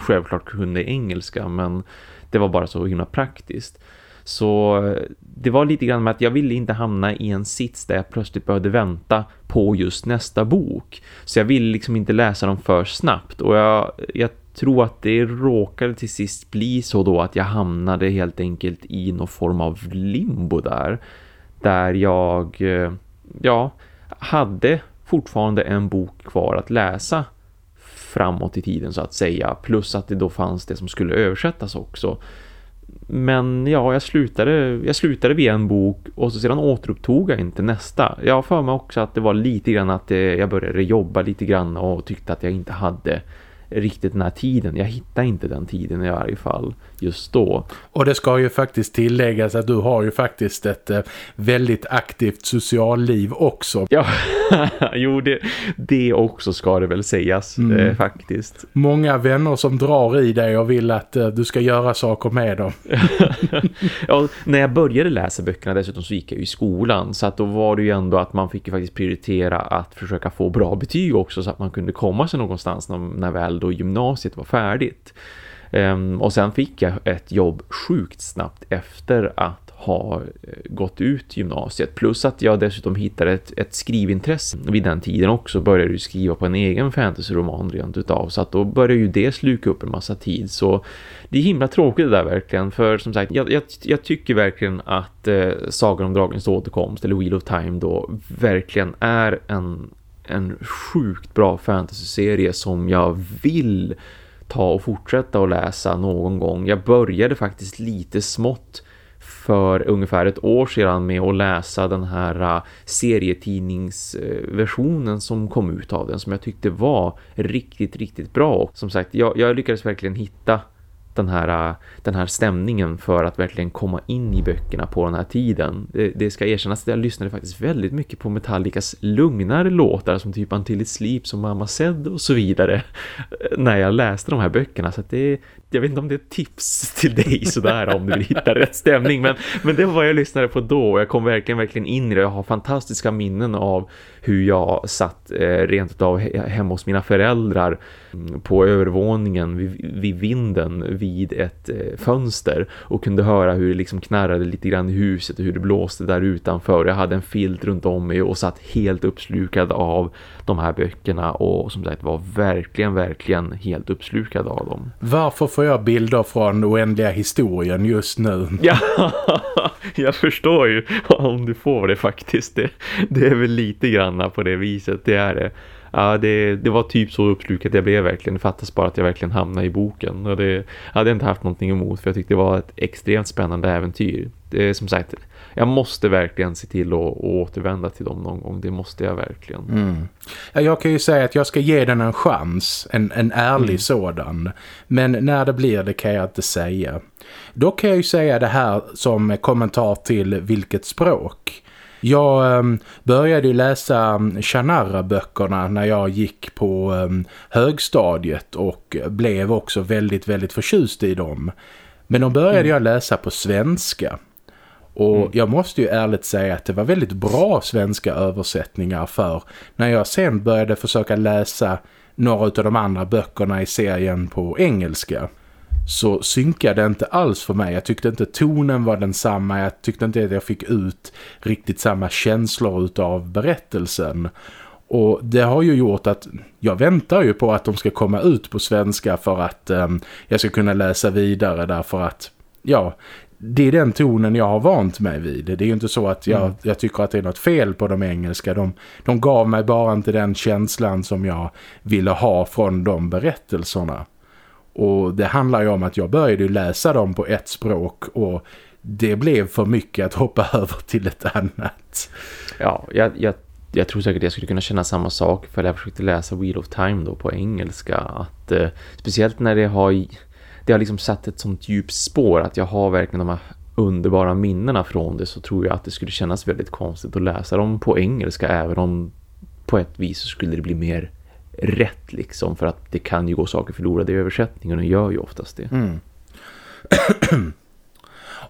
självklart kunde engelska. Men det var bara så himla praktiskt. Så eh, det var lite grann med att jag ville inte hamna i en sits där jag plötsligt behövde vänta på just nästa bok. Så jag ville liksom inte läsa dem för snabbt. Och jag, jag tror att det råkade till sist bli så då att jag hamnade helt enkelt i någon form av limbo där. Där jag eh, ja, hade fortfarande en bok kvar att läsa framåt i tiden så att säga. Plus att det då fanns det som skulle översättas också. Men ja, jag slutade, jag slutade vid en bok och så sedan återupptog jag inte nästa. Jag har för mig också att det var lite grann att eh, jag började jobba lite grann och tyckte att jag inte hade riktigt den här tiden. Jag hittar inte den tiden i varje fall just då. Och det ska ju faktiskt tilläggas att du har ju faktiskt ett eh, väldigt aktivt socialliv också. Ja, *laughs* jo det, det också ska det väl sägas mm. eh, faktiskt. Många vänner som drar i dig och vill att eh, du ska göra saker med dem. *laughs* ja, när jag började läsa böckerna dessutom så gick jag ju i skolan så att då var det ju ändå att man fick ju faktiskt prioritera att försöka få bra betyg också så att man kunde komma sig någonstans när, när väl då gymnasiet var färdigt. Ehm, och sen fick jag ett jobb sjukt snabbt efter att ha eh, gått ut gymnasiet. Plus att jag dessutom hittade ett, ett skrivintresse vid den tiden också. Började ju skriva på en egen fantasyroman rent utav. Så att då började ju det sluka upp en massa tid. Så det är himla tråkigt det där verkligen. För som sagt, jag, jag, jag tycker verkligen att eh, Sagan om Dragens återkomst eller Wheel of Time då verkligen är en, en sjukt bra fantasyserie som jag vill ta och fortsätta att läsa någon gång. Jag började faktiskt lite smått för ungefär ett år sedan med att läsa den här äh, serietidningsversionen som kom ut av den som jag tyckte var riktigt, riktigt bra. Som sagt, jag, jag lyckades verkligen hitta den här, äh, den här stämningen för att verkligen komma in i böckerna på den här tiden. Det, det ska erkännas att jag lyssnade faktiskt väldigt mycket på Metallicas lugnare låtar som typ Until It Sleeps och Mamma Said och så vidare *laughs* när jag läste de här böckerna så att det, jag vet inte om det är ett tips till dig sådär om du vill hitta rätt stämning men, men det var vad jag lyssnade på då och jag kom verkligen verkligen in i det. Jag har fantastiska minnen av hur jag satt eh, rent av hemma hos mina föräldrar mm, på övervåningen vid, vid vinden vid ett eh, fönster och kunde höra hur det liksom knarrade lite grann i huset och hur det blåste där utanför. Jag hade en filt runt om mig och satt helt uppslukad av de här böckerna och som sagt var verkligen, verkligen helt uppslukad av dem. Varför får jag bilder från oändliga historien just nu? Ja, *laughs* jag förstår ju om du får det faktiskt. Det, det är väl lite granna på det viset, det är det. Ja, det, det var typ så uppslukat jag blev verkligen. Det fattas bara att jag verkligen hamnade i boken. Och det hade jag inte haft någonting emot för jag tyckte det var ett extremt spännande äventyr. Det är som sagt, jag måste verkligen se till att, att återvända till dem någon gång. Det måste jag verkligen. Mm. Ja, jag kan ju säga att jag ska ge den en chans. En, en ärlig mm. sådan. Men när det blir det kan jag inte säga. Då kan jag ju säga det här som kommentar till vilket språk. Jag um, började läsa Shannara-böckerna när jag gick på um, högstadiet och blev också väldigt, väldigt förtjust i dem. Men då började mm. jag läsa på svenska. Och mm. jag måste ju ärligt säga att det var väldigt bra svenska översättningar för när jag sen började försöka läsa några av de andra böckerna i serien på engelska så synkade inte alls för mig. Jag tyckte inte tonen var densamma. Jag tyckte inte att jag fick ut riktigt samma känslor av berättelsen. Och det har ju gjort att jag väntar ju på att de ska komma ut på svenska för att um, jag ska kunna läsa vidare därför att ja, det är den tonen jag har vant mig vid. Det är ju inte så att jag, mm. jag tycker att det är något fel på de engelska. De, de gav mig bara inte den känslan som jag ville ha från de berättelserna. Och det handlar ju om att jag började läsa dem på ett språk och det blev för mycket att hoppa *laughs* över till ett annat. Ja, jag, jag, jag tror säkert att jag skulle kunna känna samma sak för jag försökte läsa Wheel of Time då på engelska. Att, eh, speciellt när det har, det har liksom satt ett sånt djupt spår att jag har verkligen de här underbara minnena från det så tror jag att det skulle kännas väldigt konstigt att läsa dem på engelska även om på ett vis så skulle det bli mer rätt liksom för att det kan ju gå saker förlorade i översättningen och gör ju oftast det. Mm. *clears throat*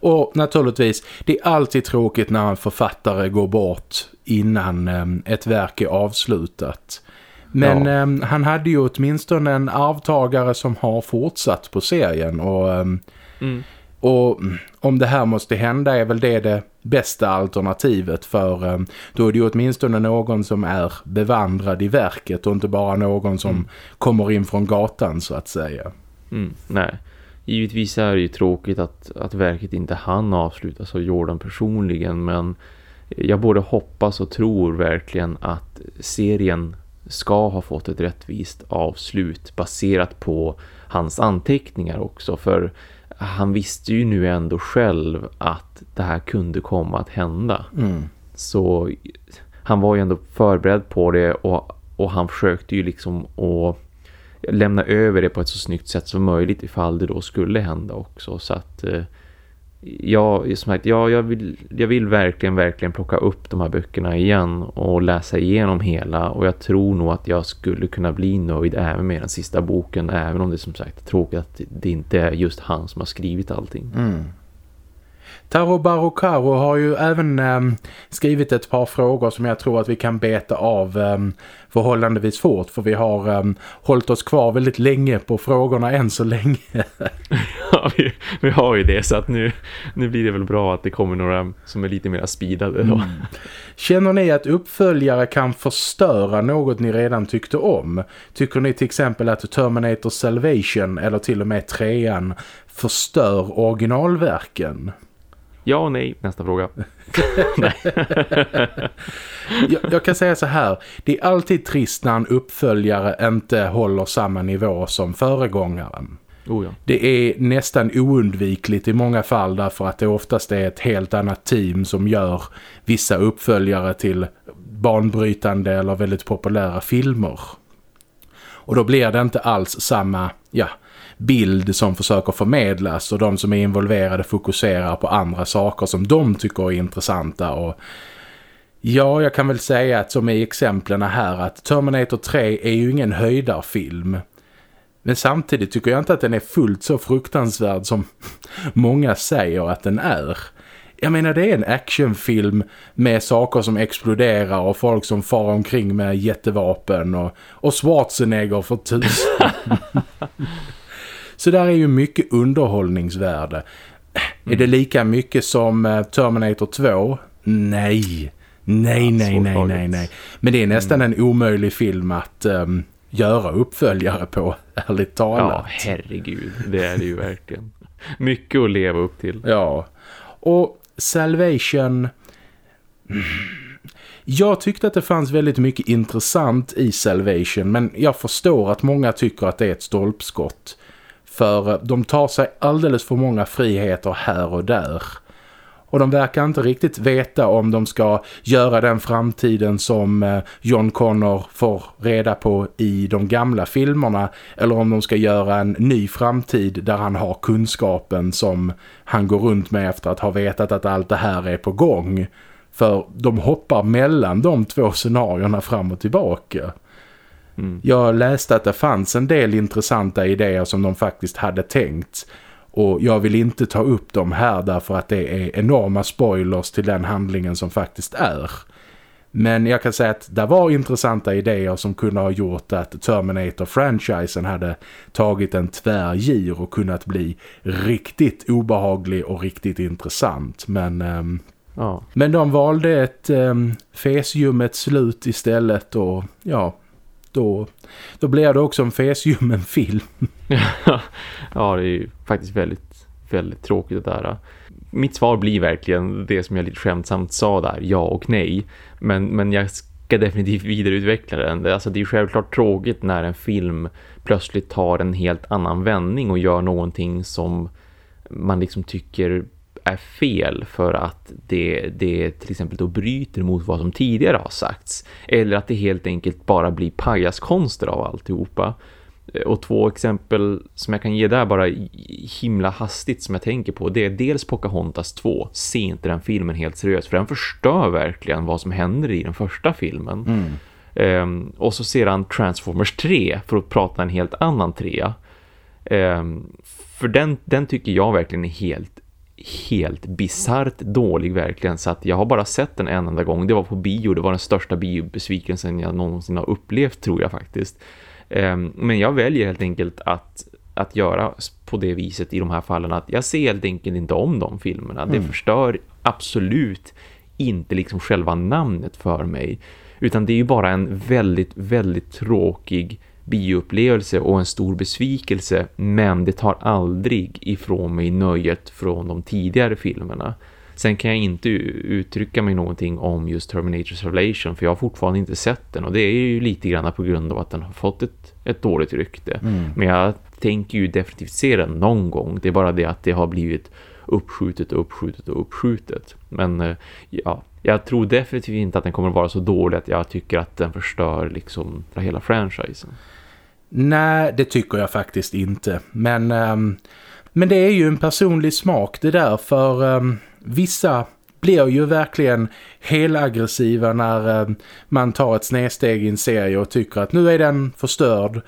och naturligtvis, det är alltid tråkigt när en författare går bort innan ehm, ett verk är avslutat. Men ja. um, han hade ju åtminstone en arvtagare som har fortsatt på serien och um, mm. Och om det här måste hända är väl det det bästa alternativet för um, då är det ju åtminstone någon som är bevandrad i verket och inte bara någon som mm. kommer in från gatan så att säga. Mm, nej, givetvis är det ju tråkigt att, att verket inte hann avslutas av Jordan personligen men jag både hoppas och tror verkligen att serien ska ha fått ett rättvist avslut baserat på hans anteckningar också för han visste ju nu ändå själv att det här kunde komma att hända. Mm. Så han var ju ändå förberedd på det och, och han försökte ju liksom att lämna över det på ett så snyggt sätt som möjligt ifall det då skulle hända också. Så att jag, som sagt, jag, jag, vill, jag vill verkligen, verkligen plocka upp de här böckerna igen och läsa igenom hela. Och jag tror nog att jag skulle kunna bli nöjd även med den sista boken. Även om det som sagt är tråkigt att det inte är just han som har skrivit allting. Mm. Taro Barokaro har ju även eh, skrivit ett par frågor som jag tror att vi kan beta av eh, förhållandevis fort för vi har eh, hållit oss kvar väldigt länge på frågorna än så länge. *laughs* ja, vi, vi, har ju det så att nu, nu blir det väl bra att det kommer några som är lite mer speedade då. Mm. Känner ni att uppföljare kan förstöra något ni redan tyckte om? Tycker ni till exempel att Terminator Salvation eller till och med trean förstör originalverken? Ja och nej, nästa fråga. *laughs* *laughs* jag, jag, kan säga så här, det är alltid trist när en uppföljare inte håller samma nivå som föregångaren. Oh ja. Det är nästan oundvikligt i många fall därför att det oftast är ett helt annat team som gör vissa uppföljare till banbrytande eller väldigt populära filmer. Och då blir det inte alls samma, ja, bild som försöker förmedlas och de som är involverade fokuserar på andra saker som de tycker är intressanta och Ja, jag kan väl säga att som i exemplen här att Terminator 3 är ju ingen höjdarfilm. Men samtidigt tycker jag inte att den är fullt så fruktansvärd som *laughs* många säger att den är. Jag menar det är en actionfilm med saker som exploderar och folk som far omkring med jättevapen och, och Schwarzenegger för tusen. *laughs* så där är ju mycket underhållningsvärde. Mm. Är det lika mycket som eh, Terminator 2? Nej. Nej, nej, nej, nej, nej. Men det är nästan mm. en omöjlig film att um, göra uppföljare på, *laughs* ärligt talat. Ja, herregud. Det är det ju verkligen. Mycket att leva upp till. Ja. Och Salvation... Jag tyckte att det fanns väldigt mycket intressant i Salvation men jag förstår att många tycker att det är ett stolpskott. För eh, de tar sig alldeles för många friheter här och där. Och de verkar inte riktigt veta om de ska göra den framtiden som eh, John Connor får reda på i de gamla filmerna. Eller om de ska göra en ny framtid där han har kunskapen som han går runt med efter att ha vetat att allt det här är på gång. För de hoppar mellan de två scenarierna fram och tillbaka. Mm. Jag läste att det fanns en del intressanta idéer som de faktiskt hade tänkt. Och jag vill inte ta upp dem här därför att det är enorma spoilers till den handlingen som faktiskt är. Men jag kan säga att det var intressanta idéer som kunde ha gjort att Terminator-franchisen hade tagit en tvärgir och kunnat bli riktigt obehaglig och riktigt intressant. Men, um, ja. men de valde ett um, fesljummet slut istället och ja, då, då blir det också en fesljummen *laughs* film. ja, det är ju faktiskt väldigt, väldigt tråkigt det där. Mitt svar blir verkligen det som jag lite skämtsamt sa där, ja och nej. Men, men jag ska definitivt vidareutveckla den. Alltså det är självklart tråkigt när en film plötsligt tar en helt annan vändning och gör någonting som man liksom tycker är fel för att det, det till exempel då bryter mot vad som tidigare har sagts. Eller att det helt enkelt bara blir pajaskonster av alltihopa. Och två exempel som jag kan ge där bara himla hastigt som jag tänker på det är dels Pocahontas 2. Se inte den filmen helt seriöst för den förstör verkligen vad som händer i den första filmen. Mm. Um, och så sedan Transformers 3 för att prata en helt annan trea. Um, för den, den tycker jag verkligen är helt helt bizart dålig verkligen så att jag har bara sett den en enda gång. Det var på bio, det var den största biobesvikelsen jag någonsin har upplevt tror jag faktiskt. Ehm, men jag väljer helt enkelt att, att göra på det viset i de här fallen att jag ser helt enkelt inte om de filmerna. Mm. Det förstör absolut inte liksom själva namnet för mig. Utan det är ju bara en väldigt, väldigt tråkig bioupplevelse och en stor besvikelse men det tar aldrig ifrån mig nöjet från de tidigare filmerna. Sen kan jag inte uttrycka mig någonting om just Terminator Salvation för jag har fortfarande inte sett den och det är ju lite grann på grund av att den har fått ett, ett dåligt rykte. Mm. Men jag tänker ju definitivt se den någon gång. Det är bara det att det har blivit uppskjutet och uppskjutet och uppskjutet. Men eh, ja, jag tror definitivt inte att den kommer att vara så dålig att jag tycker att den förstör liksom hela franchisen. Nej, det tycker jag faktiskt inte. Men, um, men det är ju en personlig smak det där för um, vissa blir ju verkligen helaggressiva när um, man tar ett snedsteg i en serie och tycker att nu är den förstörd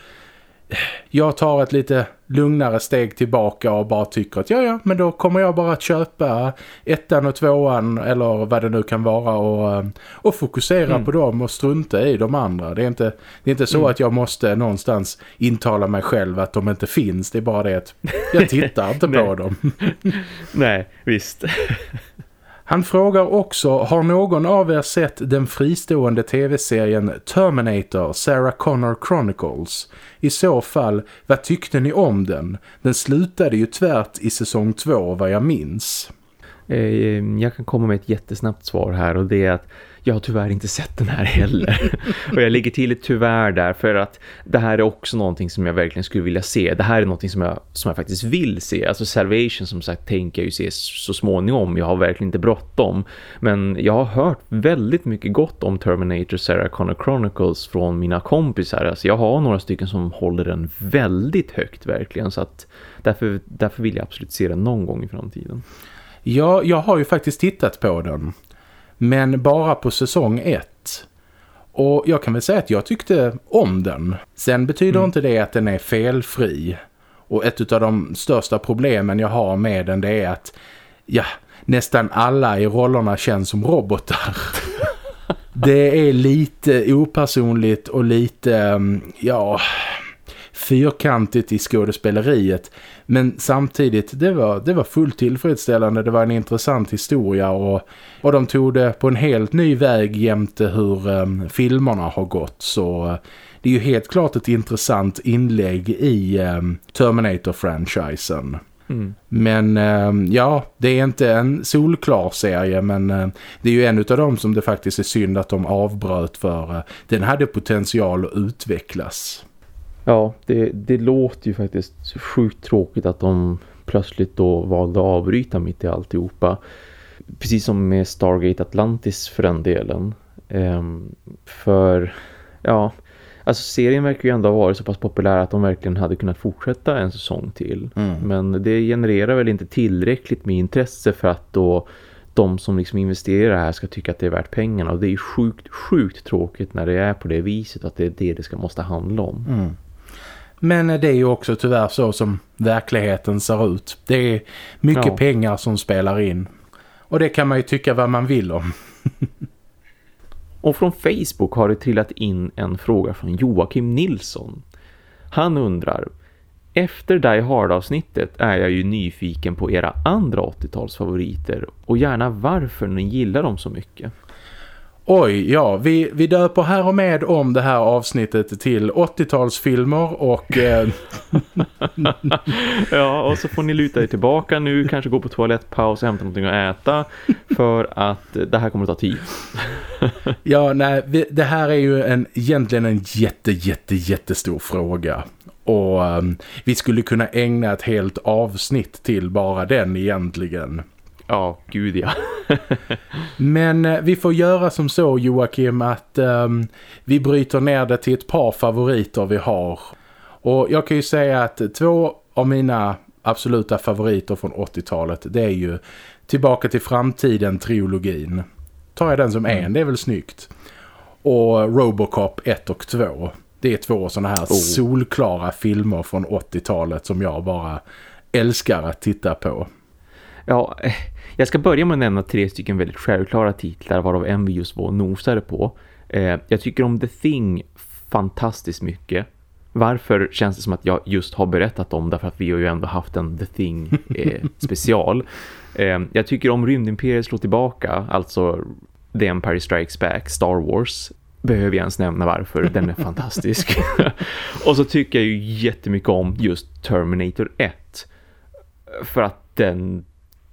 jag tar ett lite lugnare steg tillbaka och bara tycker att ja ja, men då kommer jag bara att köpa ettan och tvåan eller vad det nu kan vara och, eh, och fokusera mm. på dem och strunta i de andra. Det är inte, det är inte så mm. att jag måste någonstans intala mig själv att de inte finns. Det är bara det att jag tittar inte *laughs* på dem. *laughs* Nej, visst. *laughs* Han frågar också, har någon av er sett den fristående tv-serien Terminator Sarah Connor Chronicles? I så fall, vad tyckte ni om den? Den slutade ju tvärt i säsong två vad jag minns. Eh, jag kan komma med ett jättesnabbt svar här och det är att jag har tyvärr inte sett den här heller. *laughs* och jag ligger till tyvärr där för att det här är också någonting som jag verkligen skulle vilja se. Det här är någonting som jag, som jag faktiskt vill se. Alltså Salvation som sagt tänker jag ju se så småningom. Jag har verkligen inte bråttom. Men jag har hört väldigt mycket gott om Terminator Sarah Connor Chronicles från mina kompisar. Alltså jag har några stycken som håller den väldigt högt verkligen. Så att därför, därför vill jag absolut se den någon gång i framtiden. Ja, jag har ju faktiskt tittat på den. Men bara på säsong ett. Och jag kan väl säga att jag tyckte om den. Sen betyder mm. inte det att den är felfri. Och ett av de största problemen jag har med den det är att ja, nästan alla i rollerna känns som robotar. *laughs* det är lite opersonligt och lite, mm, ja, fyrkantigt i skådespeleriet. Men samtidigt, det var, det var fullt tillfredsställande. Det var en intressant historia och, och de tog det på en helt ny väg jämte hur um, filmerna har gått. Så uh, det är ju helt klart ett intressant inlägg i um, Terminator-franchisen. Mm. Men uh, ja, det är inte en solklar serie men uh, det är ju en av dem som det faktiskt är synd att de avbröt för uh, den hade potential att utvecklas. Ja, det, det låter ju faktiskt sjukt tråkigt att de plötsligt då valde att avbryta mitt i alltihopa. Precis som med Stargate Atlantis för den delen. Ehm, för, ja, alltså serien verkar ju ändå ha varit så pass populär att de verkligen hade kunnat fortsätta en säsong till. Mm. Men det genererar väl inte tillräckligt med intresse för att då de som liksom investerar här ska tycka att det är värt pengarna. Och det är ju sjukt, sjukt tråkigt när det är på det viset att det är det det ska måste handla om. Mm. Men det är ju också tyvärr så som verkligheten ser ut. Det är mycket ja. pengar som spelar in. Och det kan man ju tycka vad man vill om. *laughs* och från Facebook har det trillat in en fråga från Joakim Nilsson. Han undrar, efter Die Hard-avsnittet är jag ju nyfiken på era andra 80-talsfavoriter och gärna varför ni gillar dem så mycket. Oj, ja, vi, vi döper här och med om det här avsnittet till 80-talsfilmer och... Eh... *laughs* ja, och så får ni luta er tillbaka nu, kanske gå på toalettpaus och hämta någonting att äta för att det här kommer att ta tid. *laughs* ja, nej, vi, det här är ju en, egentligen en jätte, jätte, jättestor fråga. Och um, vi skulle kunna ägna ett helt avsnitt till bara den egentligen. Ja, gud ja. *laughs* Men eh, vi får göra som så Joakim att um, vi bryter ner det till ett par favoriter vi har. Och jag kan ju säga att två av mina absoluta favoriter från 80-talet det är ju Tillbaka till framtiden-trilogin. Tar jag den som mm. en, det är väl snyggt. Och Robocop 1 och 2. Det är två sådana här oh. solklara filmer från 80-talet som jag bara älskar att titta på. Ja, eh, jag ska börja med att nämna tre stycken väldigt självklara titlar varav en vi just var nosade på. Eh, jag tycker om The Thing fantastiskt mycket. Varför känns det som att jag just har berättat om det? För att vi har ju ändå haft en The Thing eh, *laughs* special. Eh, jag tycker om Rymdimperiet slå tillbaka, alltså The Empire Strikes Back, Star Wars. Behöver jag ens nämna varför, den är fantastisk. *laughs* och så tycker jag ju jättemycket om just Terminator 1. För att den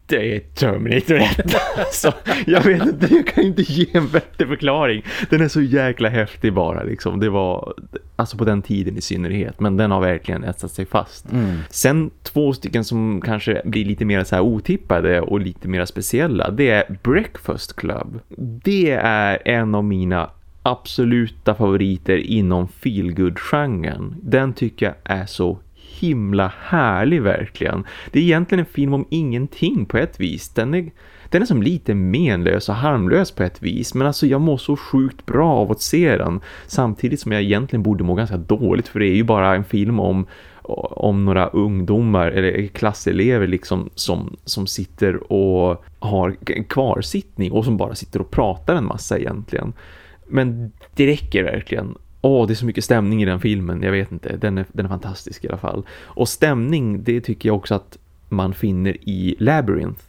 det är Terminator 1. *laughs* så jag vet inte, jag kan inte ge en bättre förklaring. Den är så jäkla häftig bara liksom. Det var, alltså på den tiden i synnerhet. Men den har verkligen etsat sig fast. Mm. Sen två stycken som kanske blir lite mer så här otippade och lite mer speciella. Det är Breakfast Club. Det är en av mina absoluta favoriter inom feelgood-genren. Den tycker jag är så himla härlig verkligen. Det är egentligen en film om ingenting på ett vis. Den är, den är som lite menlös och harmlös på ett vis. Men alltså jag mår så sjukt bra av att se den. Samtidigt som jag egentligen borde må ganska dåligt. För det är ju bara en film om om några ungdomar eller klasselever liksom som, som sitter och har en kvarsittning och som bara sitter och pratar en massa egentligen. Men det räcker verkligen åh, det är så mycket stämning i den filmen. Jag vet inte, den är, den är fantastisk i alla fall. Och stämning, det tycker jag också att man finner i Labyrinth.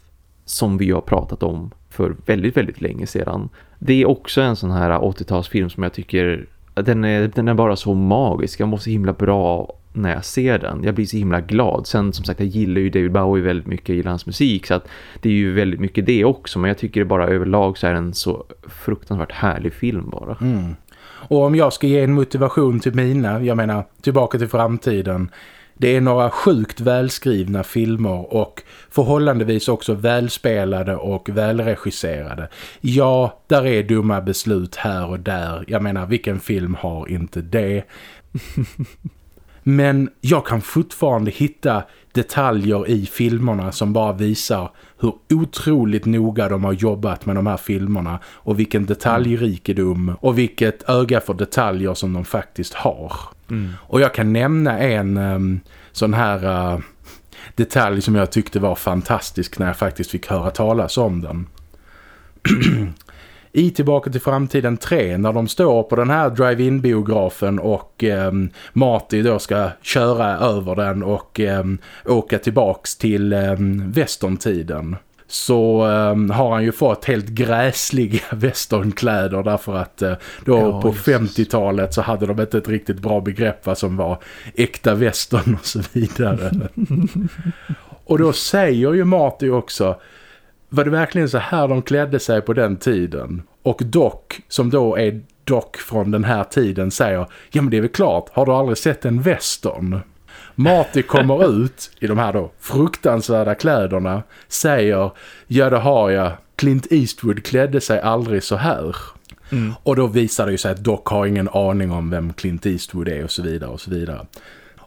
Som vi har pratat om för väldigt, väldigt länge sedan. Det är också en sån här 80-talsfilm som jag tycker den är, den är bara så magisk. Jag mår så himla bra när jag ser den. Jag blir så himla glad. Sen som sagt, jag gillar ju David Bowie väldigt mycket, jag gillar hans musik så att det är ju väldigt mycket det också. Men jag tycker bara överlag så är den så fruktansvärt härlig film bara. Mm. Och om jag ska ge en motivation till mina, jag menar tillbaka till framtiden det är några sjukt välskrivna filmer och förhållandevis också välspelade och välregisserade. Ja, där är dumma beslut här och där. Jag menar, vilken film har inte det? *laughs* Men jag kan fortfarande hitta detaljer i filmerna som bara visar hur otroligt noga de har jobbat med de här filmerna och vilken detaljrikedom och vilket öga för detaljer som de faktiskt har. Mm. Och jag kan nämna en um, sån här uh, detalj som jag tyckte var fantastisk när jag faktiskt fick höra talas om den. *clears throat* I Tillbaka till framtiden 3 när de står på den här drive-in-biografen och eh, Marty då ska köra över den och eh, åka tillbaks till eh, västerntiden så um, har han ju fått helt gräsliga *laughs* västernkläder därför att uh, då ja, på 50-talet så hade de inte ett riktigt bra begrepp vad som var äkta västern och så vidare. *laughs* och då säger ju Marty också var det verkligen så här de klädde sig på den tiden? Och Doc, som då är Doc från den här tiden, säger Ja men det är väl klart, har du aldrig sett en västern? Marty kommer *laughs* ut i de här då fruktansvärda kläderna, säger Ja det har jag, Clint Eastwood klädde sig aldrig så här. Mm. Och då visar det ju sig att Doc har ingen aning om vem Clint Eastwood är och så vidare och så vidare.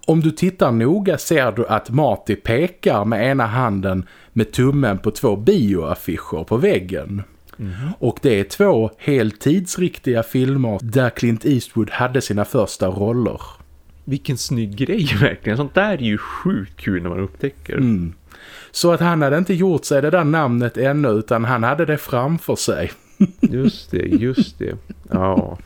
Om du tittar noga ser du att Marty pekar med ena handen med tummen på två bioaffischer på väggen. Mm. Och det är två helt tidsriktiga filmer där Clint Eastwood hade sina första roller. Vilken snygg grej *laughs* verkligen. Sånt där är ju sjukt kul när man upptäcker. Mm. Så att han hade inte gjort sig det där namnet ännu utan han hade det framför sig. *laughs* just det, just det. Ja,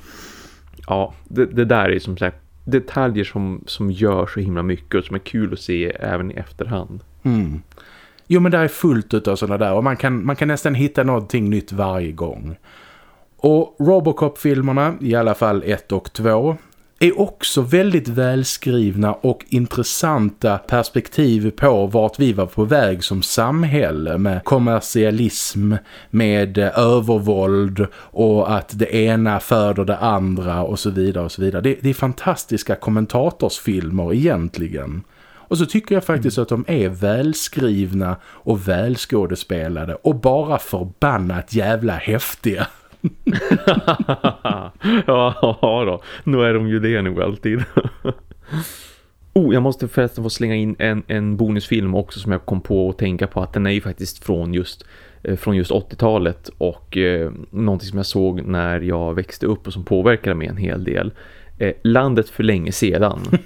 ja det, det där är som sagt detaljer som, som gör så himla mycket och som är kul att se även i efterhand. Mm. Jo men det är fullt av sådana där och man kan, man kan nästan hitta någonting nytt varje gång. Och Robocop-filmerna, i alla fall 1 och 2, är också väldigt välskrivna och intressanta perspektiv på vart vi var på väg som samhälle med kommersialism, med övervåld och att det ena föder det andra och så vidare och så vidare. Det, det är fantastiska kommentatorsfilmer egentligen. Och så tycker jag faktiskt att de är välskrivna och välskådespelade och bara förbannat jävla häftiga. *laughs* ja då, nu är de ju det nog alltid. *laughs* oh, jag måste förresten få slänga in en, en bonusfilm också som jag kom på att tänka på att den är ju faktiskt från just eh, från just 80-talet och eh, någonting som jag såg när jag växte upp och som påverkade mig en hel del. Eh, landet för länge sedan. *laughs*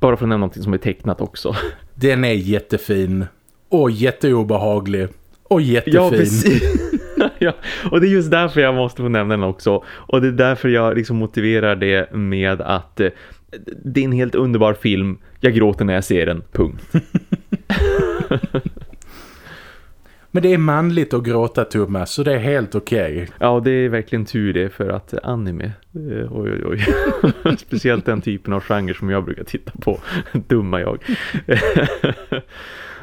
Bara för att nämna någonting som är tecknat också. Den är jättefin och jätteobehaglig och jättefin. Ja, precis. *laughs* ja, och det är just därför jag måste få nämna den också. Och det är därför jag liksom motiverar det med att eh, det är en helt underbar film. Jag gråter när jag ser den, punkt. *laughs* Men det är manligt att gråta Thomas så det är helt okej. Okay. Ja, det är verkligen tur det för att anime, eh, oj oj oj. *laughs* Speciellt den typen av genre som jag brukar titta på. Dumma jag.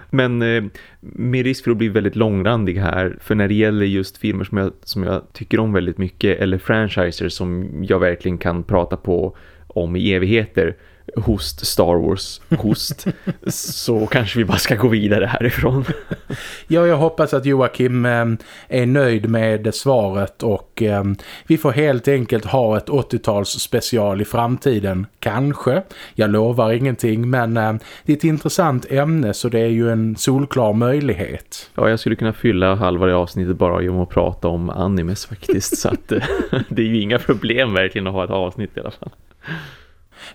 Men eh, med risk för att bli väldigt långrandig här, för när det gäller just filmer som jag, som jag tycker om väldigt mycket, eller franchiser som jag verkligen kan prata på om i evigheter, host Star Wars host *laughs* så kanske vi bara ska gå vidare härifrån. ja, jag hoppas att Joakim eh, är nöjd med svaret och eh, vi får helt enkelt ha ett 80-tals special i framtiden. Kanske. Jag lovar ingenting men eh, det är ett intressant ämne så det är ju en solklar möjlighet. Ja, jag skulle kunna fylla halva det avsnittet bara genom att prata om animes faktiskt så att *laughs* eh, det är ju inga problem verkligen att ha ett avsnitt i alla fall.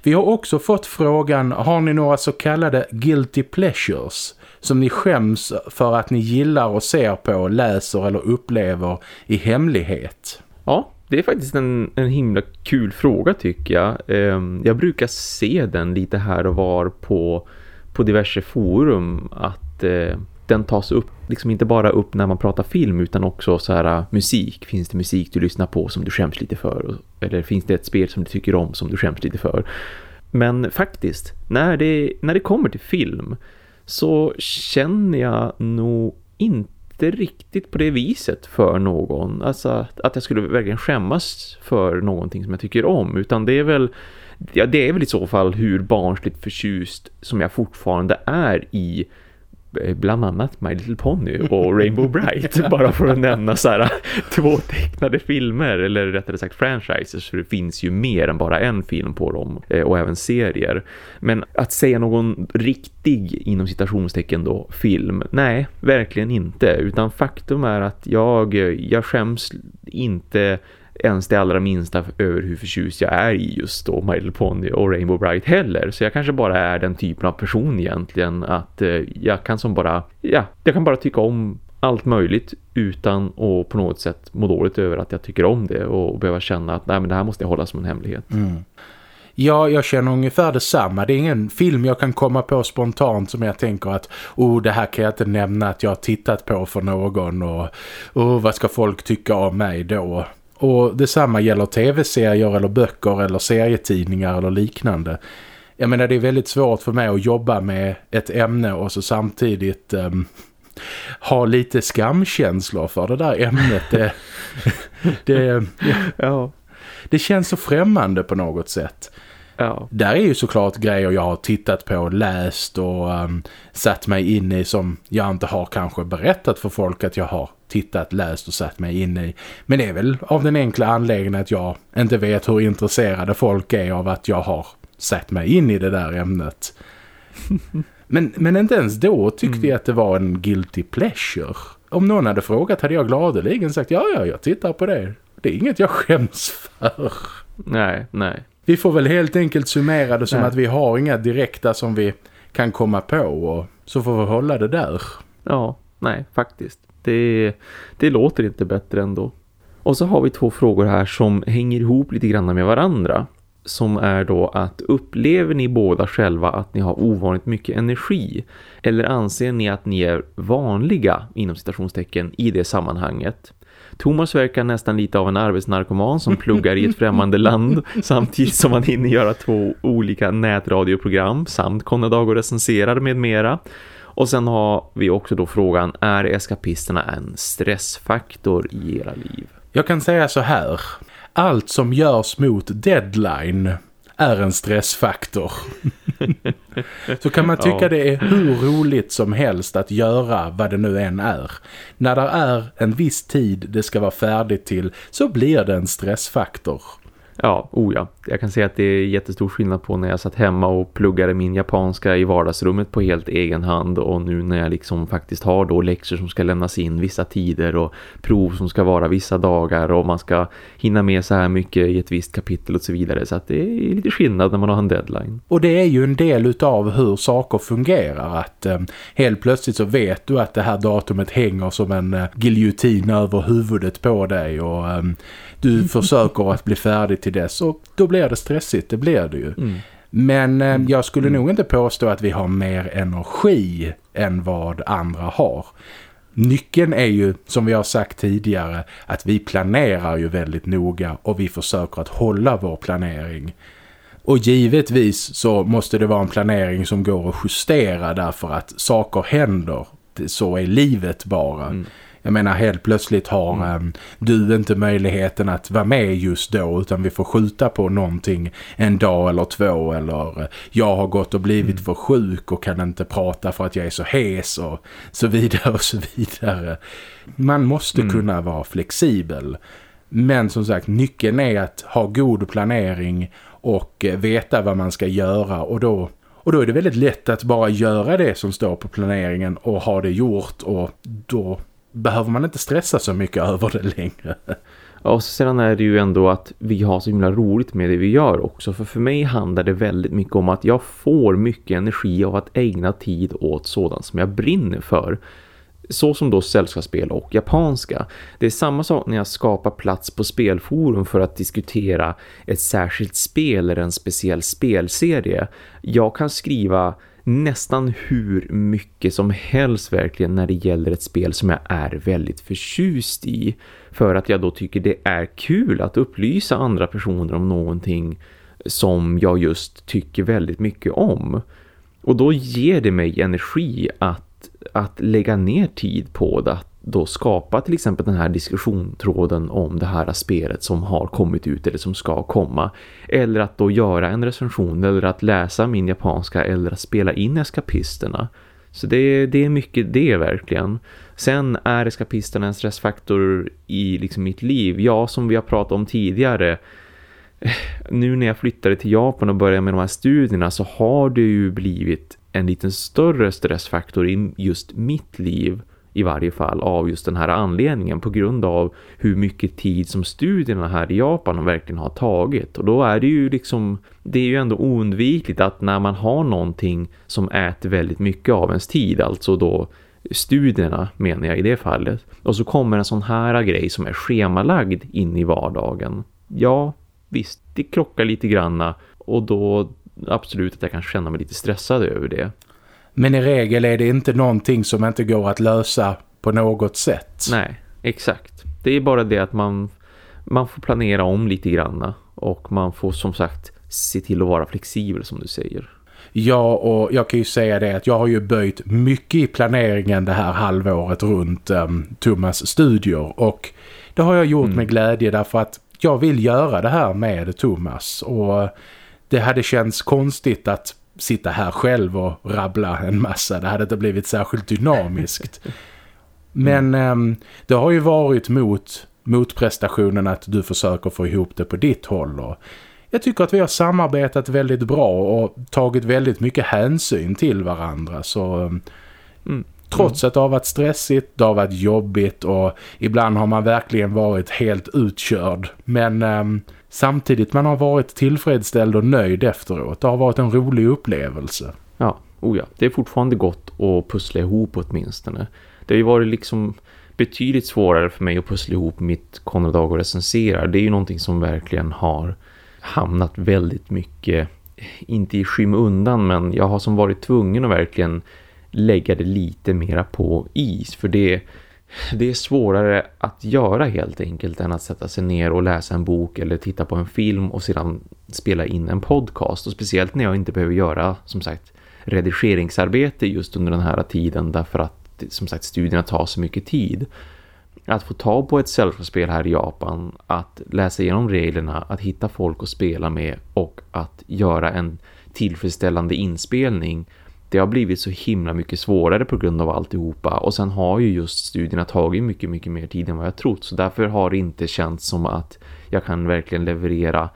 Vi har också fått frågan, har ni några så kallade guilty pleasures som ni skäms för att ni gillar och ser på, läser eller upplever i hemlighet? Ja, det är faktiskt en, en himla kul fråga tycker jag. Ehm, jag brukar se den lite här och var på, på diverse forum att eh, den tas upp, liksom inte bara upp när man pratar film utan också så här äh, musik. Finns det musik du lyssnar på som du skäms lite för? Eller finns det ett spel som du tycker om som du skäms lite för? Men faktiskt, när det, när det kommer till film så känner jag nog inte riktigt på det viset för någon. Alltså att jag skulle verkligen skämmas för någonting som jag tycker om. Utan det är väl, ja, det är väl i så fall hur barnsligt förtjust som jag fortfarande är i bland annat My Little Pony och Rainbow Bright *laughs* bara för att nämna så här *laughs* två tecknade filmer eller rättare sagt franchises för det finns ju mer än bara en film på dem eh, och även serier. Men att säga någon riktig inom citationstecken då film, nej verkligen inte. Utan faktum är att jag, jag skäms inte ens det allra minsta över hur förtjust jag är i just då My Little Pony och Rainbow Bright heller. Så jag kanske bara är den typen av person egentligen att eh, jag kan som bara, ja, jag kan bara tycka om allt möjligt utan att på något sätt må dåligt över att jag tycker om det och behöva känna att nej men det här måste jag hålla som en hemlighet. Mm. Ja, jag känner ungefär detsamma. Det är ingen film jag kan komma på spontant som jag tänker att oh, det här kan jag inte nämna att jag har tittat på för någon och oh, vad ska folk tycka om mig då? Och detsamma gäller tv-serier eller böcker eller serietidningar eller liknande. Jag menar det är väldigt svårt för mig att jobba med ett ämne och så samtidigt um, ha lite skamkänslor för det där ämnet. Det, *laughs* det, ja, det känns så främmande på något sätt. Ja. Där är ju såklart grejer jag har tittat på, läst och um, satt mig in i som jag inte har kanske berättat för folk att jag har tittat, läst och satt mig in i. Men det är väl av den enkla anledningen att jag inte vet hur intresserade folk är av att jag har satt mig in i det där ämnet. *laughs* men, men inte ens då tyckte mm. jag att det var en guilty pleasure. Om någon hade frågat hade jag gladeligen sagt ja, ja, jag tittar på det. Det är inget jag skäms för. Nej, nej. Vi får väl helt enkelt summera det som nej. att vi har inga direkta som vi kan komma på och så får vi hålla det där. Ja, nej, faktiskt. Det, det låter inte bättre ändå. Och så har vi två frågor här som hänger ihop lite grann med varandra. Som är då att upplever ni båda själva att ni har ovanligt mycket energi? Eller anser ni att ni är vanliga inom citationstecken i det sammanhanget? Thomas verkar nästan lite av en arbetsnarkoman som pluggar i ett främmande land *laughs* samtidigt som han hinner göra två olika nätradioprogram samt kolla och recenserar med mera. Och sen har vi också då frågan, är eskapisterna en stressfaktor i era liv? Jag kan säga så här, allt som görs mot deadline är en stressfaktor. *laughs* så kan man tycka ja. det är hur roligt som helst att göra vad det nu än är. När det är en viss tid det ska vara färdigt till så blir det en stressfaktor. Ja, oh ja. Jag kan säga att det är jättestor skillnad på när jag satt hemma och pluggade min japanska i vardagsrummet på helt egen hand och nu när jag liksom faktiskt har då läxor som ska lämnas in vissa tider och prov som ska vara vissa dagar och man ska hinna med så här mycket i ett visst kapitel och så vidare så att det är lite skillnad när man har en deadline. Och det är ju en del utav hur saker fungerar att eh, helt plötsligt så vet du att det här datumet hänger som en eh, giljotin över huvudet på dig och eh, du försöker att bli färdig till dess och då blir det stressigt, det blir det ju. Mm. Men eh, jag skulle mm. nog inte påstå att vi har mer energi än vad andra har. Nyckeln är ju, som vi har sagt tidigare, att vi planerar ju väldigt noga och vi försöker att hålla vår planering. Och givetvis så måste det vara en planering som går att justera därför att saker händer. Så är livet bara. Mm. Jag menar helt plötsligt har mm. um, du inte möjligheten att vara med just då utan vi får skjuta på någonting en dag eller två eller uh, jag har gått och blivit mm. för sjuk och kan inte prata för att jag är så hes och så vidare och så vidare. Man måste mm. kunna vara flexibel. Men som sagt, nyckeln är att ha god planering och uh, veta vad man ska göra och då och då är det väldigt lätt att bara göra det som står på planeringen och ha det gjort och då behöver man inte stressa så mycket *laughs* över det längre. Och sedan är det ju ändå att vi har så himla roligt med det vi gör också. För för mig handlar det väldigt mycket om att jag får mycket energi av att ägna tid åt sådant som jag brinner för. Så som då sällskapsspel och japanska. Det är samma sak när jag skapar plats på spelforum för att diskutera ett särskilt spel eller en speciell spelserie. Jag kan skriva nästan hur mycket som helst verkligen när det gäller ett spel som jag är väldigt förtjust i. För att jag då tycker det är kul att upplysa andra personer om någonting som jag just tycker väldigt mycket om. Och då ger det mig energi att, att lägga ner tid på det, då skapa till exempel den här diskussiontråden om det här spelet som har kommit ut eller som ska komma. Eller att då göra en recension eller att läsa min japanska eller att spela in eskapisterna. Så det, det är mycket det verkligen. Sen är eskapisterna en stressfaktor i liksom mitt liv. Ja, som vi har pratat om tidigare. Eh, nu när jag flyttade till Japan och började med de här studierna så har det ju blivit en liten större stressfaktor i just mitt liv i varje fall av just den här anledningen på grund av hur mycket tid som studierna här i Japan verkligen har tagit. Och då är det ju liksom, det är ju ändå oundvikligt att när man har någonting som äter väldigt mycket av ens tid, alltså då studierna menar jag i det fallet. Och så kommer en sån här grej som är schemalagd in i vardagen. Ja, visst, det krockar lite granna och då absolut att jag kan känna mig lite stressad över det. Men i regel är det inte någonting som inte går att lösa på något sätt. Nej, exakt. Det är bara det att man, man får planera om lite granna och man får som sagt se till att vara flexibel som du säger. Ja, och jag kan ju säga det att jag har ju böjt mycket i planeringen det här halvåret runt um, Thomas studier och det har jag gjort mm. med glädje därför att jag vill göra det här med Thomas och det hade känts konstigt att sitta här själv och rabbla en massa. Det hade inte blivit särskilt dynamiskt. Men mm. det har ju varit mot motprestationen att du försöker få ihop det på ditt håll och jag tycker att vi har samarbetat väldigt bra och tagit väldigt mycket hänsyn till varandra så ehm, mm. trots att det har varit stressigt, det har varit jobbigt och ibland har man verkligen varit helt utkörd men um, samtidigt man har varit tillfredsställd och nöjd efteråt. Det har varit en rolig upplevelse. Ja, oh ja. det är fortfarande gott att pussla ihop åtminstone. Det har ju varit liksom betydligt svårare för mig att pussla ihop mitt Konrad och recenserar. Det är ju någonting som verkligen har hamnat väldigt mycket, inte i skymundan men jag har som varit tvungen att verkligen lägga det lite mera på is för det, det är svårare att göra helt enkelt än att sätta sig ner och läsa en bok eller titta på en film och sedan spela in en podcast. Och speciellt när jag inte behöver göra som sagt redigeringsarbete just under den här tiden därför att som sagt studierna tar så mycket tid. Att få tag på ett sällskapsspel här i Japan, att läsa igenom reglerna, att hitta folk att spela med och att göra en tillfredsställande inspelning det har blivit så himla mycket svårare på grund av alltihopa och sen har ju just studierna tagit mycket mycket mer tid än vad jag trott så därför har det inte känts som att jag kan verkligen leverera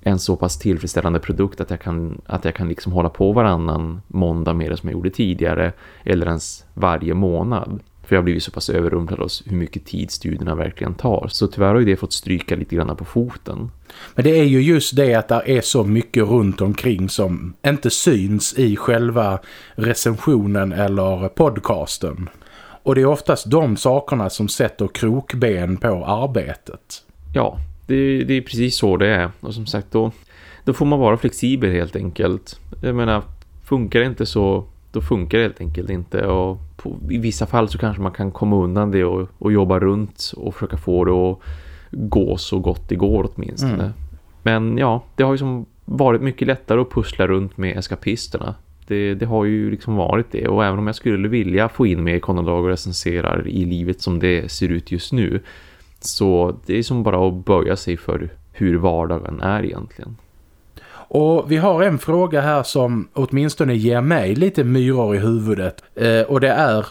en så pass tillfredsställande produkt att jag kan, att jag kan liksom hålla på varannan måndag med det som jag gjorde tidigare eller ens varje månad. För jag har blivit så pass överrumplad av hur mycket tid studierna verkligen tar. Så tyvärr har ju det fått stryka lite grann på foten. Men det är ju just det att det är så mycket runt omkring som inte syns i själva recensionen eller podcasten. Och det är oftast de sakerna som sätter krokben på arbetet. Ja, det, det är precis så det är. Och som sagt, då, då får man vara flexibel helt enkelt. Jag menar, funkar det inte så, då funkar det helt enkelt inte. Och på, i vissa fall så kanske man kan komma undan det och, och jobba runt och försöka få det att gå så gott det går åtminstone. Mm. Men ja, det har ju som varit mycket lättare att pussla runt med eskapisterna. Det, det, har ju liksom varit det. Och även om jag skulle vilja få in mer Konradag och recenserar i livet som det ser ut just nu. Så det är som bara att böja sig för hur vardagen är egentligen. Och vi har en fråga här som åtminstone ger mig lite myror i huvudet. Eh, och det är,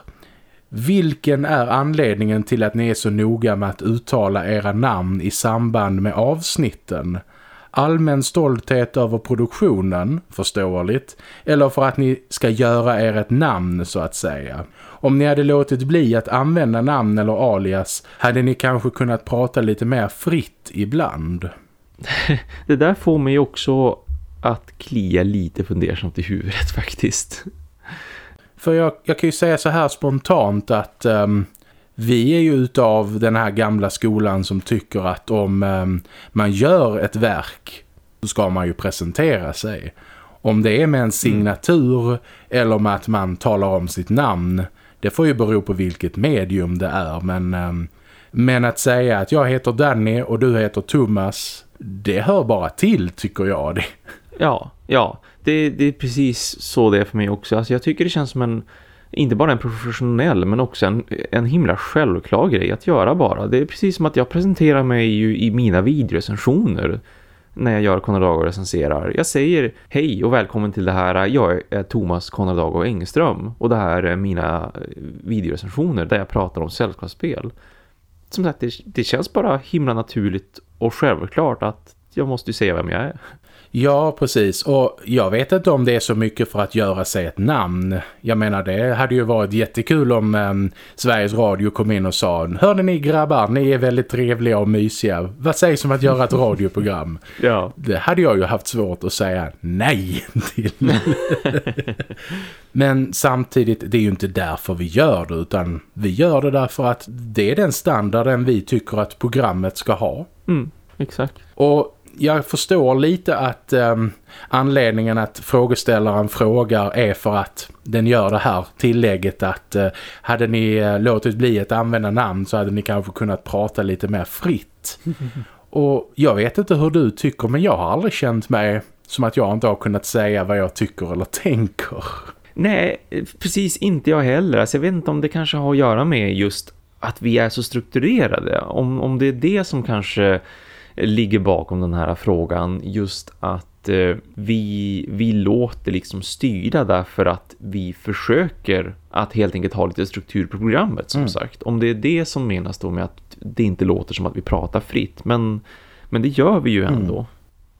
vilken är anledningen till att ni är så noga med att uttala era namn i samband med avsnitten? Allmän stolthet över produktionen, förståeligt, eller för att ni ska göra er ett namn så att säga. Om ni hade låtit bli att använda namn eller alias hade ni kanske kunnat prata lite mer fritt ibland. *laughs* Det där får mig också att klia lite fundersamt i huvudet *laughs* faktiskt. För jag, jag kan ju säga så här spontant att um, vi är ju utav den här gamla skolan som tycker att om um, man gör ett verk så ska man ju presentera sig. Om det är med en signatur mm. eller med att man talar om sitt namn, det får ju bero på vilket medium det är. Men, um, men att säga att jag heter Danny och du heter Thomas det hör bara till tycker jag det. Ja, ja. Det, det är precis så det är för mig också. Alltså jag tycker det känns som en inte bara en professionell men också en, en himla självklar grej att göra bara. Det är precis som att jag presenterar mig ju i mina videorecensioner när jag gör Konrad och recenserar. Jag säger hej och välkommen till det här. Jag är Thomas Konradago Engström och det här är mina eh, videorecensioner där jag pratar om sällskapsspel. Som sagt, det, det känns bara himla naturligt och självklart att jag måste ju säga vem jag är. Ja, precis. Och jag vet inte om det är så mycket för att göra sig ett namn. Jag menar, det hade ju varit jättekul om eh, Sveriges Radio kom in och sa Hörde ni grabbar, ni är väldigt trevliga och mysiga. Vad sägs om att göra ett radioprogram? *laughs* ja. Det hade jag ju haft svårt att säga nej till. Men samtidigt, det är ju inte därför vi gör det utan vi gör det därför att det är den standarden vi tycker att programmet ska ha. Mm, exakt. Och jag förstår lite att um, anledningen att frågeställaren frågar är för att den gör det här tillägget att uh, hade ni uh, låtit bli ett använda namn så hade ni kanske kunnat prata lite mer fritt. *laughs* Och jag vet inte hur du tycker men jag har aldrig känt mig som att jag inte har kunnat säga vad jag tycker eller tänker. Nej, precis inte jag heller. Alltså jag vet inte om det kanske har att göra med just att vi är så strukturerade. Om, om det är det som kanske ligger bakom den här frågan just att eh, vi, vi låter liksom styra därför att vi försöker att helt enkelt ha lite struktur på programmet som mm. sagt. Om det är det som menas då med att det inte låter som att vi pratar fritt men, men det gör vi ju ändå. Mm.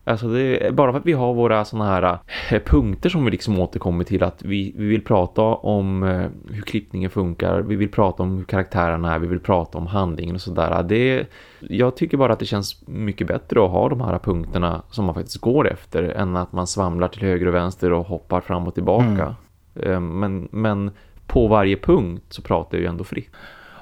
Alltså det är bara för att vi har våra sådana här eh, punkter som vi liksom återkommer till att vi, vi vill prata om eh, hur klippningen funkar, vi vill prata om hur karaktärerna är, vi vill prata om handlingen och sådär. Det, jag tycker bara att det känns mycket bättre att ha de här punkterna som man faktiskt går efter än att man svamlar till höger och vänster och hoppar fram och tillbaka. Mm. Eh, men, men på varje punkt så pratar jag ju ändå fritt.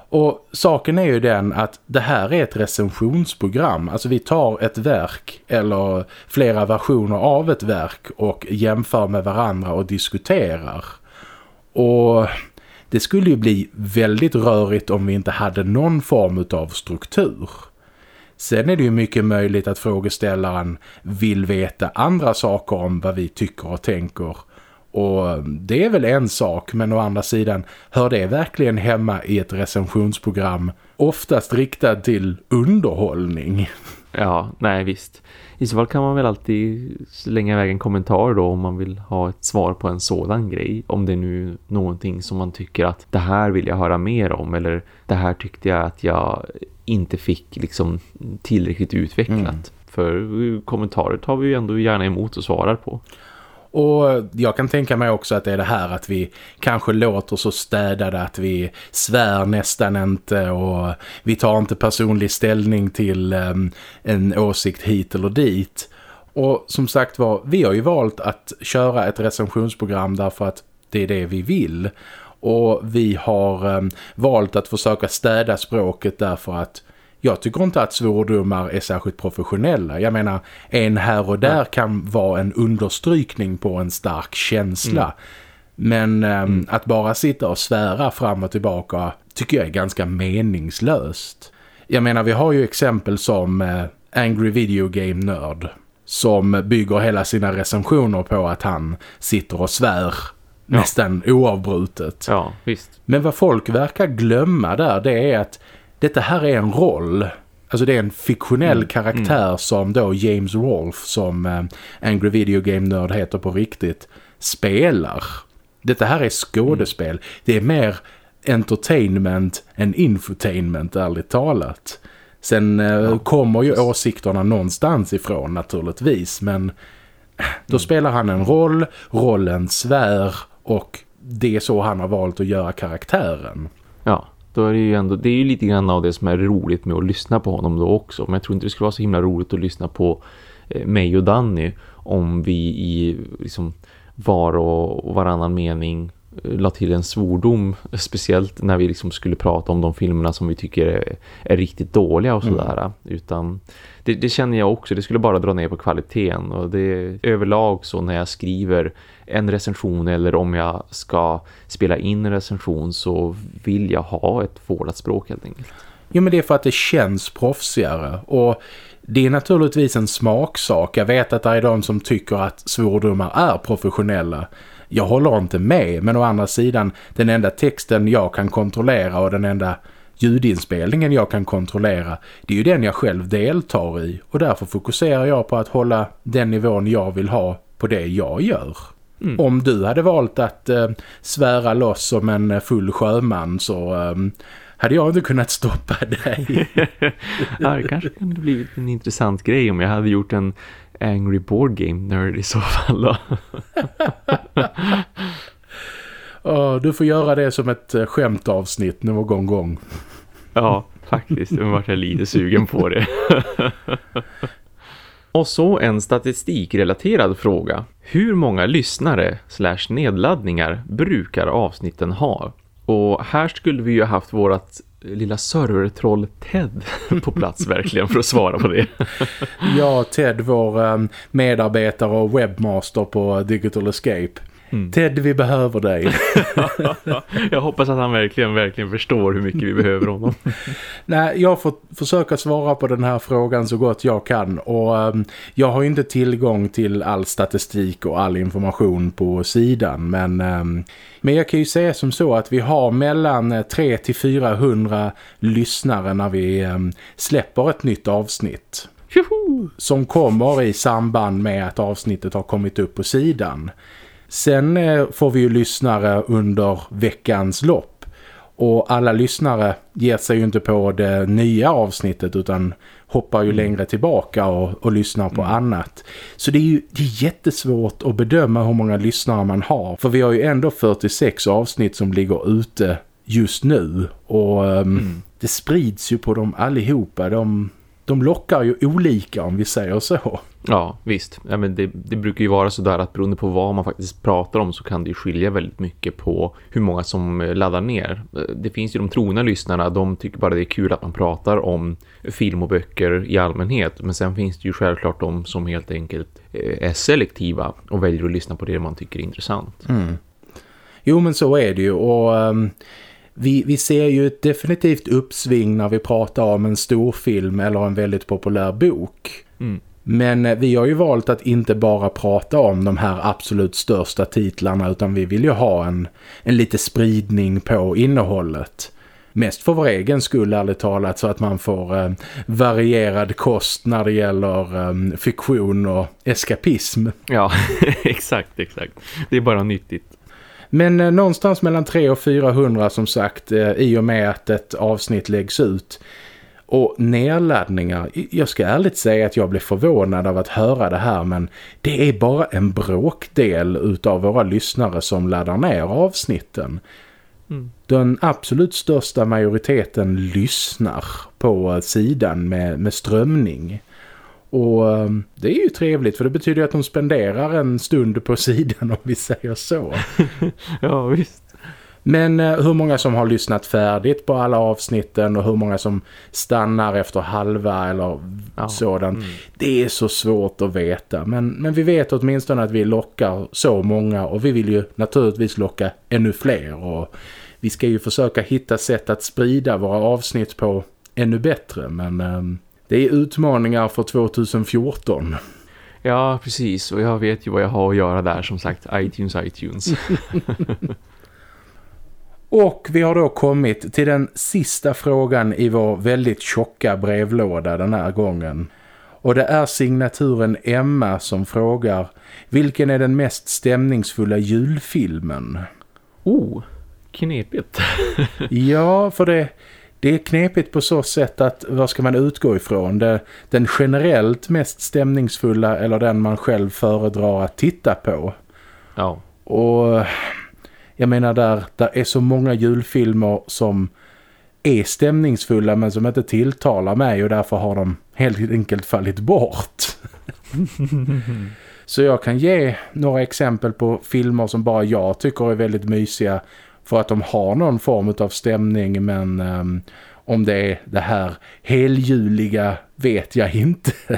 Och saken är ju den att det här är ett recensionsprogram. Alltså vi tar ett verk eller flera versioner av ett verk och jämför med varandra och diskuterar. Och det skulle ju bli väldigt rörigt om vi inte hade någon form av struktur. Sen är det ju mycket möjligt att frågeställaren vill veta andra saker om vad vi tycker och tänker och det är väl en sak, men å andra sidan hör det verkligen hemma i ett recensionsprogram oftast riktat till underhållning. *laughs* Ja, nej visst. I så fall kan man väl alltid slänga iväg en kommentar då om man vill ha ett svar på en sådan grej. Om det är nu någonting som man tycker att det här vill jag höra mer om eller det här tyckte jag att jag inte fick liksom tillräckligt utvecklat. Mm. För kommentarer tar vi ju ändå gärna emot och svarar på. Och jag kan tänka mig också att det är det här att vi kanske låter så städade att vi svär nästan inte och vi tar inte personlig ställning till um, en åsikt hit eller dit. Och som sagt var, vi har ju valt att köra ett recensionsprogram därför att det är det vi vill. Och vi har um, valt att försöka städa språket därför att jag tycker inte att svordomar är särskilt professionella. Jag menar, en här och där kan vara en understrykning på en stark känsla. Mm. Men um, mm. att bara sitta och svära fram och tillbaka tycker jag är ganska meningslöst. Jag menar, vi har ju exempel som uh, Angry Video Game Nerd som bygger hela sina recensioner på att han sitter och svär ja. nästan oavbrutet. Ja, visst. Men vad folk verkar glömma där det är att detta här är en roll. Alltså det är en fiktionell mm. karaktär mm. som då James Rolfe som eh, Angry Video Game Nerd heter på riktigt spelar. Detta här är skådespel. Mm. Det är mer entertainment än infotainment ärligt talat. Sen eh, ja. kommer ju åsikterna någonstans ifrån naturligtvis men då mm. spelar han en roll, rollen svär och det är så han har valt att göra karaktären. Ja då är det ju ändå, det är ju lite grann av det som är roligt med att lyssna på honom då också. Men jag tror inte det skulle vara så himla roligt att lyssna på eh, mig och Danny om vi i liksom var och varannan mening la till en svordom speciellt när vi liksom skulle prata om de filmerna som vi tycker är, är riktigt dåliga och mm. sådär. Mm. Utan det, det, känner jag också, det skulle bara dra ner på kvaliteten och det är överlag så när jag skriver en recension eller om jag ska spela in en recension så vill jag ha ett vårdat språk helt enkelt. Jo men det är för att det känns proffsigare och Det är naturligtvis en smaksak. Jag vet att det är de som tycker att svordomar är professionella. Jag håller inte med, men å andra sidan, den enda texten jag kan kontrollera och den enda ljudinspelningen jag kan kontrollera, det är ju den jag själv deltar i. Och därför fokuserar jag på att hålla den nivån jag vill ha på det jag gör. Mm. Om du hade valt att eh, svära loss som en full sjöman så eh, hade jag inte kunnat stoppa dig. *laughs* ja, det kanske kunde blivit en intressant grej om jag hade gjort en Angry Board Game nerd i så fall då. *laughs* oh, du får göra det som ett eh, skämtavsnitt någon gång. ja, faktiskt. Jag var lite sugen på det. *laughs* Och så en statistikrelaterad fråga. Hur många lyssnare slash nedladdningar brukar avsnitten ha? Och här skulle vi ju haft vårat lilla servertroll Ted *laughs* på plats verkligen för att svara på det. ja, Ted, vår eh, medarbetare och webbmaster på Digital Escape. Mm. Ted, vi behöver dig. *laughs* jag hoppas att han verkligen, verkligen förstår hur mycket vi behöver honom. *laughs* Nej, jag får försöka svara på den här frågan så gott jag kan. Och um, jag har inte tillgång till all statistik och all information på sidan. Men, um, men jag kan ju säga som så att vi har mellan 3 till 400 lyssnare när vi um, släpper ett nytt avsnitt. Som kommer i samband med att avsnittet har kommit upp på sidan. Sen eh, får vi ju lyssnare under veckans lopp. Och alla lyssnare ger sig ju inte på det nya avsnittet utan hoppar ju mm. längre tillbaka och, och lyssnar på mm. annat. Så det är ju det är jättesvårt att bedöma hur många lyssnare man har. För vi har ju ändå 46 avsnitt som ligger ute just nu. Och um, mm. det sprids ju på dem allihopa. De, de lockar ju olika om vi säger så. Ja, visst. Ja, men det, det, brukar ju vara så där att beroende på vad man faktiskt pratar om så kan det ju skilja väldigt mycket på hur många som laddar ner. Det finns ju de trogna lyssnarna, de tycker bara det är kul att man pratar om film och böcker i allmänhet. Men sen finns det ju självklart de som helt enkelt eh, är selektiva och väljer att lyssna på det man tycker är intressant. Mm. Jo men så är det ju och... Um vi, vi ser ju ett definitivt uppsving när vi pratar om en stor film eller en väldigt populär bok. Mm. Men eh, vi har ju valt att inte bara prata om de här absolut största titlarna utan vi vill ju ha en, en lite spridning på innehållet. Mest för vår egen skull ärligt talat så att man får eh, varierad kost när det gäller eh, fiktion och eskapism. Ja, *laughs* exakt, exakt. Det är bara nyttigt. Men eh, någonstans mellan 300 och 400 som sagt eh, i och med att ett avsnitt läggs ut. Och nedladdningar, jag ska ärligt säga att jag blev förvånad av att höra det här men det är bara en bråkdel utav våra lyssnare som laddar ner avsnitten. Mm. Den absolut största majoriteten lyssnar på sidan med, med strömning. Och ehm, det är ju trevligt för det betyder att de spenderar en stund på sidan *laughs* om vi säger så. *laughs* ja visst. Men eh, hur många som har lyssnat färdigt på alla avsnitten och hur många som stannar efter halva eller ja. sådant. Mm. Det är så svårt att veta. Men, men vi vet åtminstone att vi lockar så många och vi vill ju naturligtvis locka ännu fler. Och vi ska ju försöka hitta sätt att sprida våra avsnitt på ännu bättre. Men um, det är utmaningar för 2014. Ja, precis. Och jag vet ju vad jag har att göra där, som sagt. iTunes, iTunes. *laughs* Och vi har då kommit till den sista frågan i vår väldigt tjocka brevlåda den här gången. Och det är signaturen Emma som frågar Vilken är den mest stämningsfulla julfilmen? Oh, knepigt. ja, för det, det är knepigt på så sätt att vad ska man utgå ifrån? Det, den generellt mest stämningsfulla eller den man själv föredrar att titta på. Ja. Och jag menar där, där är så många julfilmer som är stämningsfulla men som inte tilltalar mig och därför har de helt enkelt fallit bort. *laughs* så jag kan ge några exempel på filmer som bara jag tycker är väldigt mysiga för att de har någon form av stämning men um, om det är det här heljuliga vet jag inte. *laughs*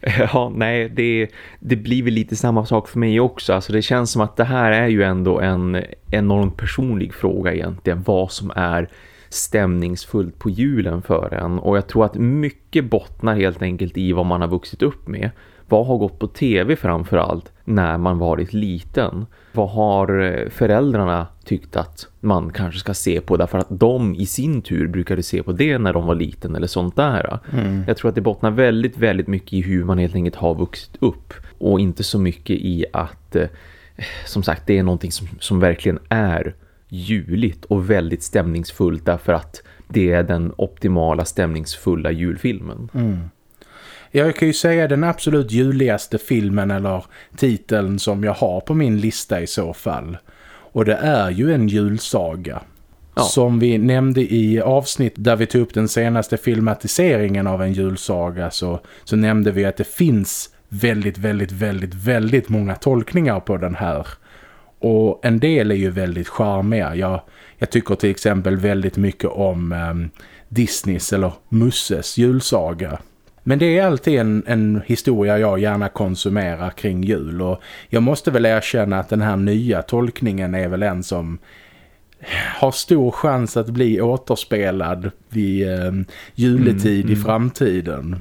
Ja, nej, det, det blir väl lite samma sak för mig också. Alltså det känns som att det här är ju ändå en enormt personlig fråga egentligen. Vad som är stämningsfullt på julen för en. Och jag tror att mycket bottnar helt enkelt i vad man har vuxit upp med. Vad har gått på tv framförallt när man varit liten? Vad har eh, föräldrarna tyckt att man kanske ska se på därför att de i sin tur brukade se på det när de var liten eller sånt där. Mm. Jag tror att det bottnar väldigt, väldigt mycket i hur man helt enkelt har vuxit upp och inte så mycket i att eh, som sagt det är någonting som, som verkligen är juligt och väldigt stämningsfullt därför att det är den optimala stämningsfulla julfilmen. Mm. Jag kan ju säga den absolut juligaste filmen eller titeln som jag har på min lista i så fall. Och det är ju en julsaga. Ja. Som vi nämnde i avsnitt där vi tog upp den senaste filmatiseringen av en julsaga så, så nämnde vi att det finns väldigt, väldigt, väldigt, väldigt många tolkningar på den här. Och en del är ju väldigt charmiga. Jag, jag tycker till exempel väldigt mycket om um, Disneys eller Musses julsaga. Men det är alltid en, en historia jag gärna konsumerar kring jul och jag måste väl erkänna att den här nya tolkningen är väl en som har stor chans att bli återspelad vid eh, juletid mm, i mm. framtiden.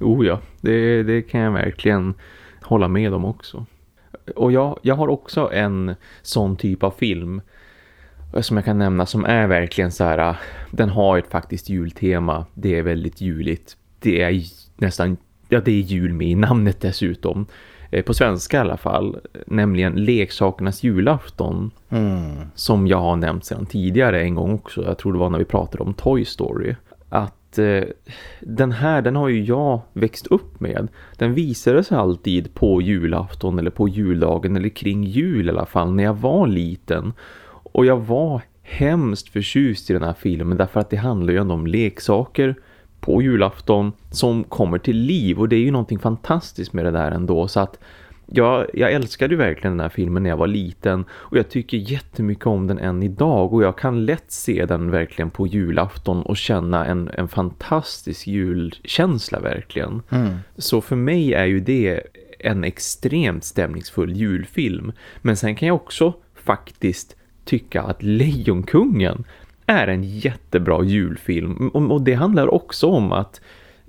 Oh ja, det, det kan jag verkligen hålla med om också. Och jag, jag har också en sån typ av film som jag kan nämna som är verkligen så här, den har ett faktiskt jultema. Det är väldigt juligt det är nästan, ja det är jul med i namnet dessutom. Eh, på svenska i alla fall, nämligen leksakernas julafton. Mm. Som jag har nämnt sedan tidigare en gång också. Jag tror det var när vi pratade om Toy Story. Att eh, den här, den har ju jag växt upp med. Den visades alltid på julafton eller på juldagen eller kring jul i alla fall när jag var liten. Och jag var hemskt förtjust i den här filmen därför att det handlar ju ändå om leksaker- på julafton som kommer till liv. Och det är ju någonting fantastiskt med det där ändå. Så att jag, jag älskade ju verkligen den här filmen när jag var liten. Och jag tycker jättemycket om den än idag. Och jag kan lätt se den verkligen på julafton och känna en, en fantastisk julkänsla verkligen. Mm. Så för mig är ju det en extremt stämningsfull julfilm. Men sen kan jag också faktiskt tycka att Lejonkungen är en jättebra julfilm och det handlar också om att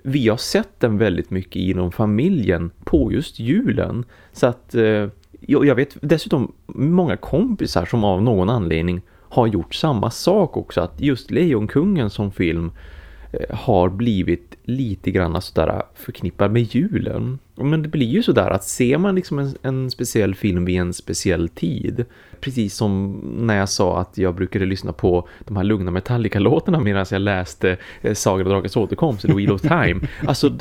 vi har sett den väldigt mycket inom familjen på just julen. Så att eh, jag vet dessutom många kompisar som av någon anledning har gjort samma sak också. Att just Lejonkungen som film eh, har blivit lite grann sådär förknippad med julen. Men det blir ju sådär att ser man liksom en, en, speciell film vid en speciell tid. Precis som när jag sa att jag brukade lyssna på de här lugna Metallica-låtarna medan jag läste eh, Sagan och Drakens återkomst, The Wheel of Time. *laughs* Alltså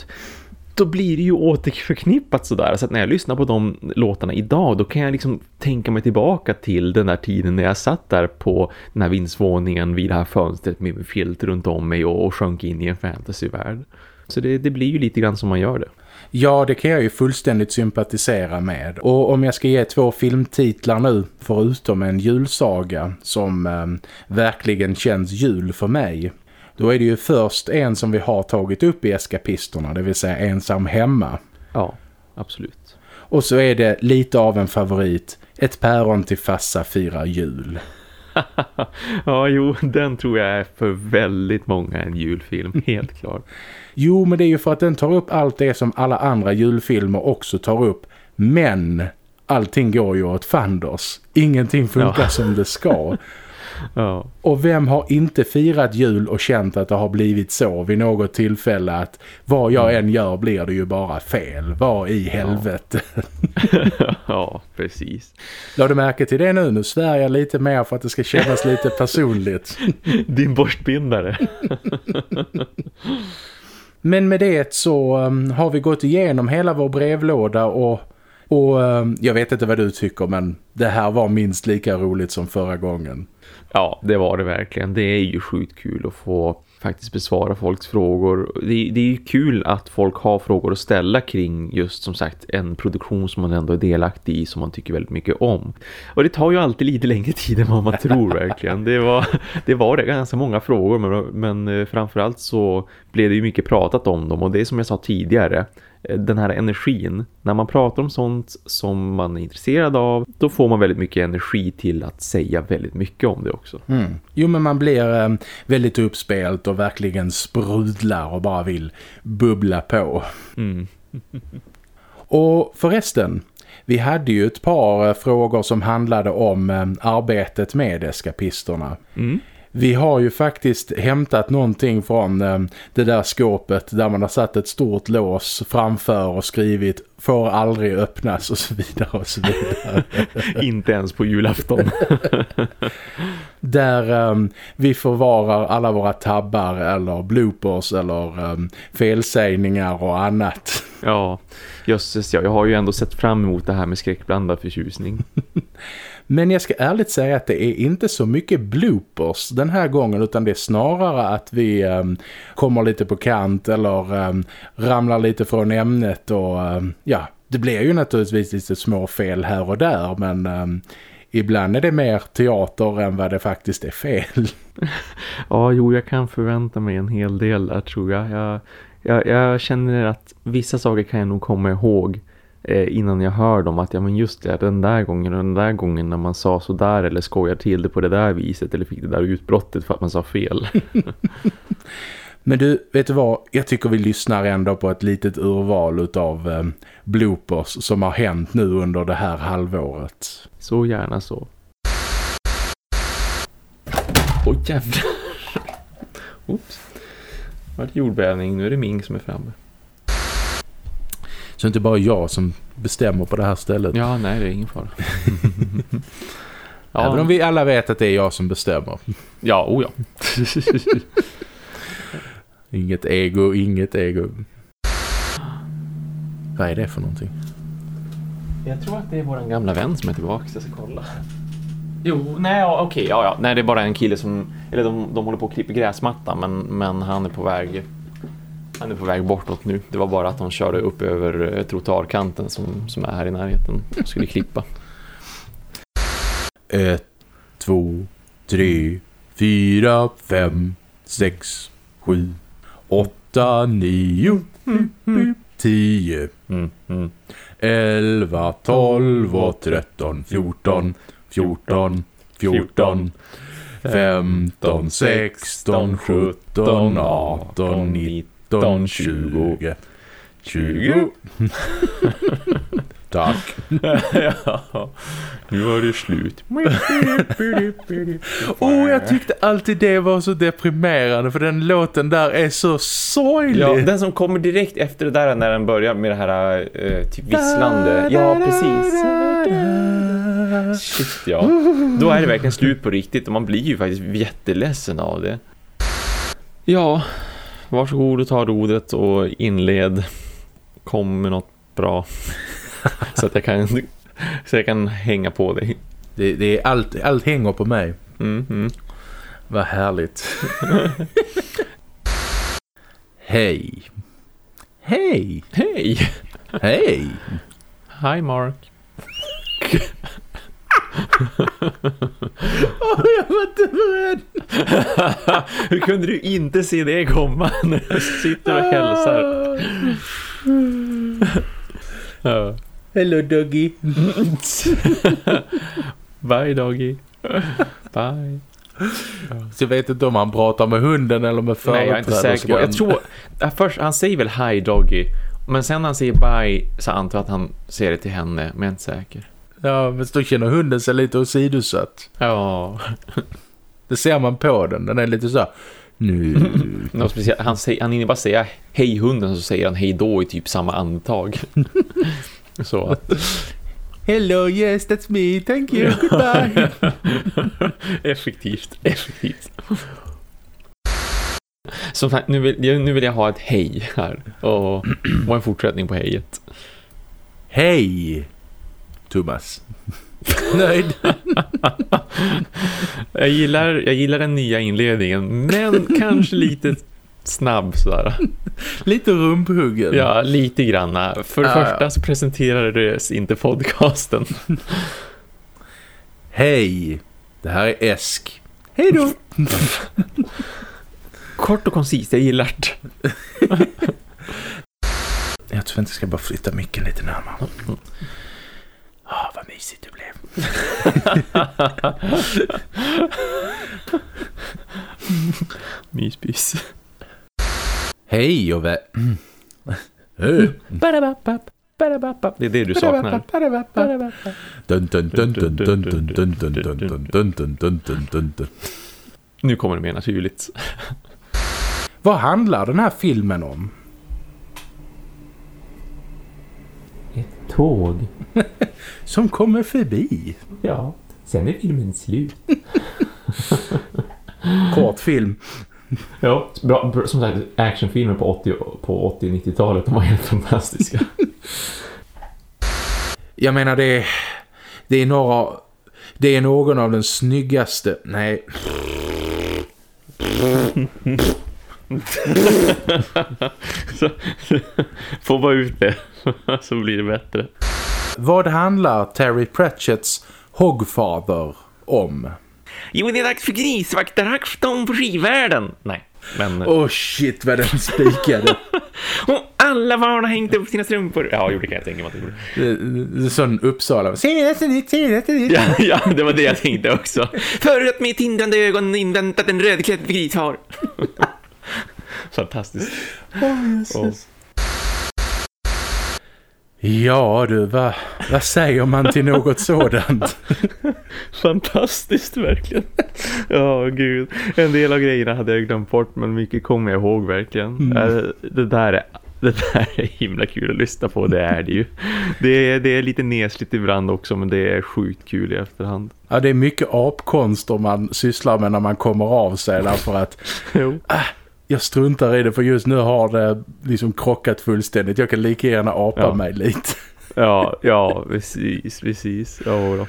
då blir det ju återförknippat sådär. Så att när jag lyssnar på de låtarna idag då kan jag liksom tänka mig tillbaka till den där tiden när jag satt där på den här vindsvåningen vid det här fönstret med filt runt om mig och, och sjönk in i en fantasyvärld. Så det, det blir ju lite grann som man gör det. Ja, det kan jag ju fullständigt sympatisera med. Och om jag ska ge två filmtitlar nu, förutom en julsaga som eh, verkligen känns jul för mig, då är det ju först en som vi har tagit upp i eskapisterna, det vill säga ensam hemma. Ja, absolut. Och så är det lite av en favorit, ett päron till fassa firar jul. *laughs* ja, jo, den tror jag är för väldigt många en julfilm, *laughs* helt klart. Jo, men det är ju för att den tar upp allt det som alla andra julfilmer också tar upp. Men allting går ju åt fanders. Ingenting funkar ja. som det ska. *laughs* Ja. Och vem har inte firat jul och känt att det har blivit så vid något tillfälle att vad jag mm. än gör blir det ju bara fel. Vad i helvete? Ja, *laughs* ja precis. La du märke till det nu? Nu svär jag lite mer för att det ska kännas lite *laughs* personligt. Din borstbindare. *laughs* Men med det så um, har vi gått igenom hela vår brevlåda och och um, jag vet inte vad du tycker men det här var minst lika roligt som förra gången. Ja, det var det verkligen. Det är ju sjukt kul att få faktiskt besvara folks frågor. Det, det är ju kul att folk har frågor att ställa kring just som sagt en produktion som man ändå är delaktig i som man tycker väldigt mycket om. Och det tar ju alltid lite längre tid än vad man *laughs* tror verkligen. Det var, det var det ganska många frågor men, men eh, framförallt så blev det ju mycket pratat om dem och det är som jag sa tidigare Eh, den här energin. När man pratar om sånt som man är intresserad av, då får man väldigt mycket energi till att säga väldigt mycket om det också. Mm. Jo men man blir eh, väldigt uppspelt och verkligen sprudlar och bara vill bubbla på. Mm. *laughs* och förresten, vi hade ju ett par eh, frågor som handlade om eh, arbetet med eskapisterna. Mm. Vi har ju faktiskt hämtat någonting från eh, det där skåpet där man har satt ett stort lås framför och skrivit får aldrig öppnas och så vidare och så vidare. *laughs* Inte ens på julafton. *laughs* där um, vi förvarar alla våra tabbar eller bloopers eller um, felsägningar och annat. Ja, jösses ja. Jag har ju ändå sett fram emot det här med skräckblandad förtjusning. *laughs* Men jag ska ärligt säga att det är inte så mycket bloopers den här gången utan det är snarare att vi um, kommer lite på kant eller um, ramlar lite från ämnet och um, ja, det blir ju naturligtvis lite små fel här och där men ibland är det mer teater än vad det faktiskt är fel. *laughs* ja, jo jag kan förvänta mig en hel del där tror jag. Jag, jag, jag känner att vissa saker kan jag nog komma ihåg innan jag hör dem att ja men just det, den där gången och den där gången när man sa så där eller skojar till det på det där viset eller fick det där utbrottet för att man sa fel. *laughs* men du, vet du vad? Jag tycker vi lyssnar ändå på ett litet urval av eh, bloopers som har hänt nu under det här halvåret. Så gärna så. Åh oh, jävlar. Oops. Var det jordbävning? Nu är det Ming som är framme. Så det är inte bara jag som bestämmer på det här stället. Ja, nej det är ingen fara. *laughs* ja. Även om vi alla vet att det är jag som bestämmer. Ja, oh ja. *laughs* inget ego, inget ego. Vad är det för någonting? Jag tror att det är vår gamla vän som är tillbaka. Jag ska kolla. Jo, nej, okej, okay, ja, ja. Nej, det är bara en kille som, eller de, de håller på att klippa gräsmattan, men, men han är på väg han är på väg bortåt nu. Det var bara att han körde upp över eh, trottoarkanten som, som är här i närheten och skulle klippa. *laughs* Ett, två, tre, fyra, fem, sex, sju, åtta, nio, tio, elva, tolv och tretton, fjorton, fjorton, fjorton. 15, 16, 17, 18, 19 19, 20. 20. Tack. *laughs* ja, nu var det slut. oh, jag tyckte alltid det var så deprimerande för den låten där är så sorglig. Ja, den som kommer direkt efter det där när den börjar med det här uh, typ visslande. Ja, precis. Shit, ja. Då är det verkligen slut på riktigt och man blir ju faktiskt jätteledsen av det. Ja, varsågod och ta rodret och inled. Kom med något bra. *laughs* så att jag kan så jag kan hänga på dig. Det, det är allt, allt hänger på mig. Mm, mm. Vad härligt. *laughs* Hej. Hej. Hej. Hej. Hi Mark. *laughs* oh, jag var inte beredd. Hur kunde du inte se det komma när du sitter och hälsar? ja. Hello doggy. Bye doggy. Bye. Så jag vet inte om han pratar med hunden eller med företrädare. Nej, jag är inte säker på. Jag tror, först, han säger väl hi doggy. Men sen när han säger bye så antar jag att han säger det till henne. Men jag är inte säker. Ja, men då känner hunden sig lite osidosatt. Ja. *laughs* Det ser man på den. Den är lite så nu. *laughs* Något speciellt. Han, säger, han hinner bara säga hej hunden så säger han hej då i typ samma andetag. *laughs* så Hello, yes, that's me. Thank you. Goodbye. effektivt, effektivt. Så nu vill, nu vill jag ha ett hej här. Och, och en fortsättning på hejet. Hej! Thomas. *laughs* Nöjd. Jag gillar, jag gillar den nya inledningen, men kanske lite snabb sådär. Lite rumphuggen. Ja, lite granna. För det Ja, första ja. så presenterades inte podcasten. Hej, det här är Esk. Hej då. Kort och koncist, jag gillar det. *laughs* Jag tror inte jag ska bara flytta micken lite närmare. Ah, vad mysigt det blev. Myspys. Hej och vä... Det är det du saknar. Nu kommer det mer naturligt. Vad handlar den här filmen om? Tåg. *laughs* Som kommer förbi. Ja, sen är filmen slut. *laughs* Kort film. Ja, bra, bra, som sagt, actionfilmer på 80 på 80-90-talet, de var helt fantastiska. *laughs* Jag menar det är, det är några det är någon av den snyggaste nej Så, få bara ut det, *laughs* så blir det bättre. vad handlar Terry Pratchetts Hogfather om? Jo, det är dags för grisvaktarafton på skivvärlden. Nej, men... Åh oh shit vad den spikade. *laughs* Och alla barn har hängt upp sina strumpor. Ja, det kan jag tänka mig att det gjorde. Det- det är Sån Uppsala. Senaste nytt, senaste nytt. Ja, ja, det var det jag tänkte också. För att med tindrande ögon inväntat en rödklädd gris har. *laughs* Fantastiskt. Åh. Ja du, vad, vad säger man till något sådant? *laughs* Fantastiskt, verkligen. *laughs* Ja, gud. En del av grejerna hade jag glömt bort, men mycket kommer jag ihåg verkligen. Eh, Det där är... *laughs* Det där är himla kul att lyssna på, det är det ju. Det är, det är lite nesligt ibland också, men det är sjukt kul i efterhand. Ja, det är mycket apkonster man sysslar med när man kommer av sig därför att Jo. Jag struntar i det för just nu har det liksom krockat fullständigt. Jag kan lika gärna apa Ja. mig lite. Ja, ja, precis, precis. Ja, då.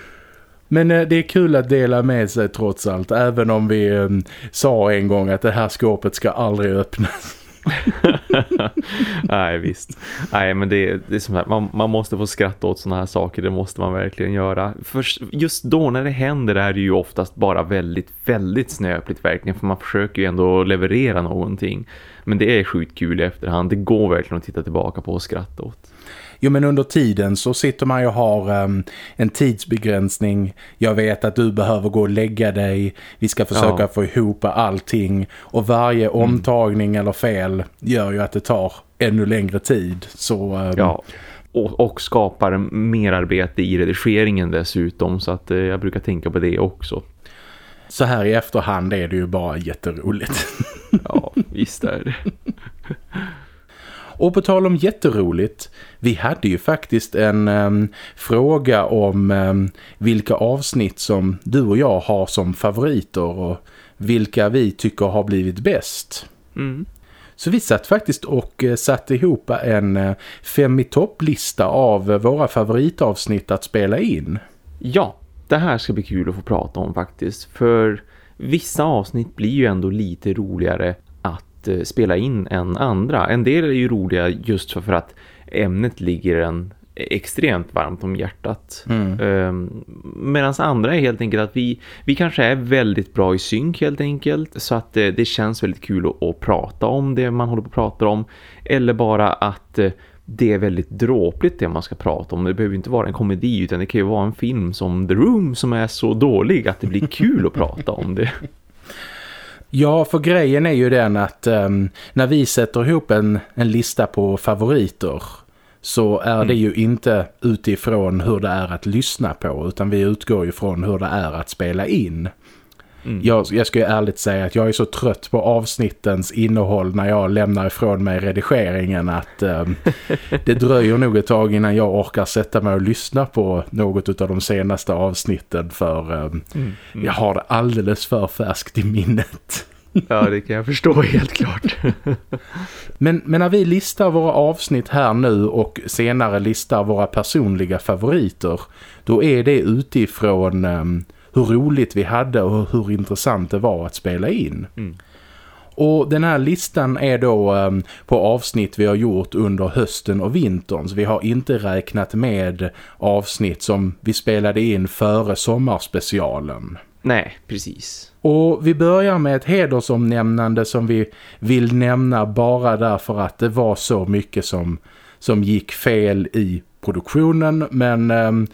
Men eh, det är kul att dela med sig trots allt. Även om vi eh, sa en gång att det här skåpet ska aldrig öppnas. *laughs* Nej, visst. Nej, men det, det är som här, man, man måste få skratta åt sådana här saker, det måste man verkligen göra. För just då när det händer är det ju oftast bara väldigt, väldigt snöpligt verkligen, för man försöker ju ändå leverera någonting. Men det är sjukt kul i efterhand, det går verkligen att titta tillbaka på och skratta åt. Jo men under tiden så sitter man ju och har ehm, en tidsbegränsning. Jag vet att du behöver gå och lägga dig. Vi ska försöka Ja. få ihop allting. Och varje omtagning eller fel gör ju att det tar ännu längre tid. Så ehm, Ja, och, och skapar mer arbete i redigeringen dessutom, så att eh, jag brukar tänka på det också. så här i efterhand är det ju bara jätteroligt. Ja, visst är det. *laughs* Och på tal om jätteroligt, vi hade ju faktiskt en ehm, fråga om ehm, vilka avsnitt som du och jag har som favoriter och vilka vi tycker har blivit bäst. Mm. Så vi satt faktiskt och eh, satte ihop en eh, fem i topplista av eh, våra favoritavsnitt att spela in. Ja, det här ska bli kul att få prata om faktiskt. För vissa avsnitt blir ju ändå lite roligare att eh, spela in än andra. En del är ju roliga just för, att ämnet ligger en extremt varmt om hjärtat. Um, Medan andra är helt enkelt att vi, vi kanske är väldigt bra i synk helt enkelt. Så att eh, det känns väldigt kul att, att prata om det man håller på att prata om. Eller bara att eh, det är väldigt dråpligt det man ska prata om. Det behöver inte vara en komedi utan det kan ju vara en film som The Room som är så dålig att det blir kul att prata om det. *laughs* Ja, för grejen är ju den att ehm, när vi sätter ihop en, en lista på favoriter så är det ju inte utifrån hur det är att lyssna på utan vi utgår ju från hur det är att spela in. Jag, jag ska ju ärligt säga att jag är så trött på avsnittens innehåll när jag lämnar ifrån mig redigeringen att ehm, *laughs* det dröjer nog ett tag innan jag orkar sätta mig och lyssna på något av de senaste avsnitten för ehm, jag har det alldeles för färskt i minnet. Ja, det kan jag förstå helt klart. *laughs* Men, men när vi listar våra avsnitt här nu och senare listar våra personliga favoriter då är det utifrån ehm, hur roligt vi hade och hur intressant det var att spela in. Mm. Och den här listan är då um, på avsnitt vi har gjort under hösten och vintern. Så vi har inte räknat med avsnitt som vi spelade in före sommarspecialen. Nej, precis. Och vi börjar med ett hedersomnämnande som vi vill nämna bara därför att det var så mycket som, som gick fel i produktionen. Men um,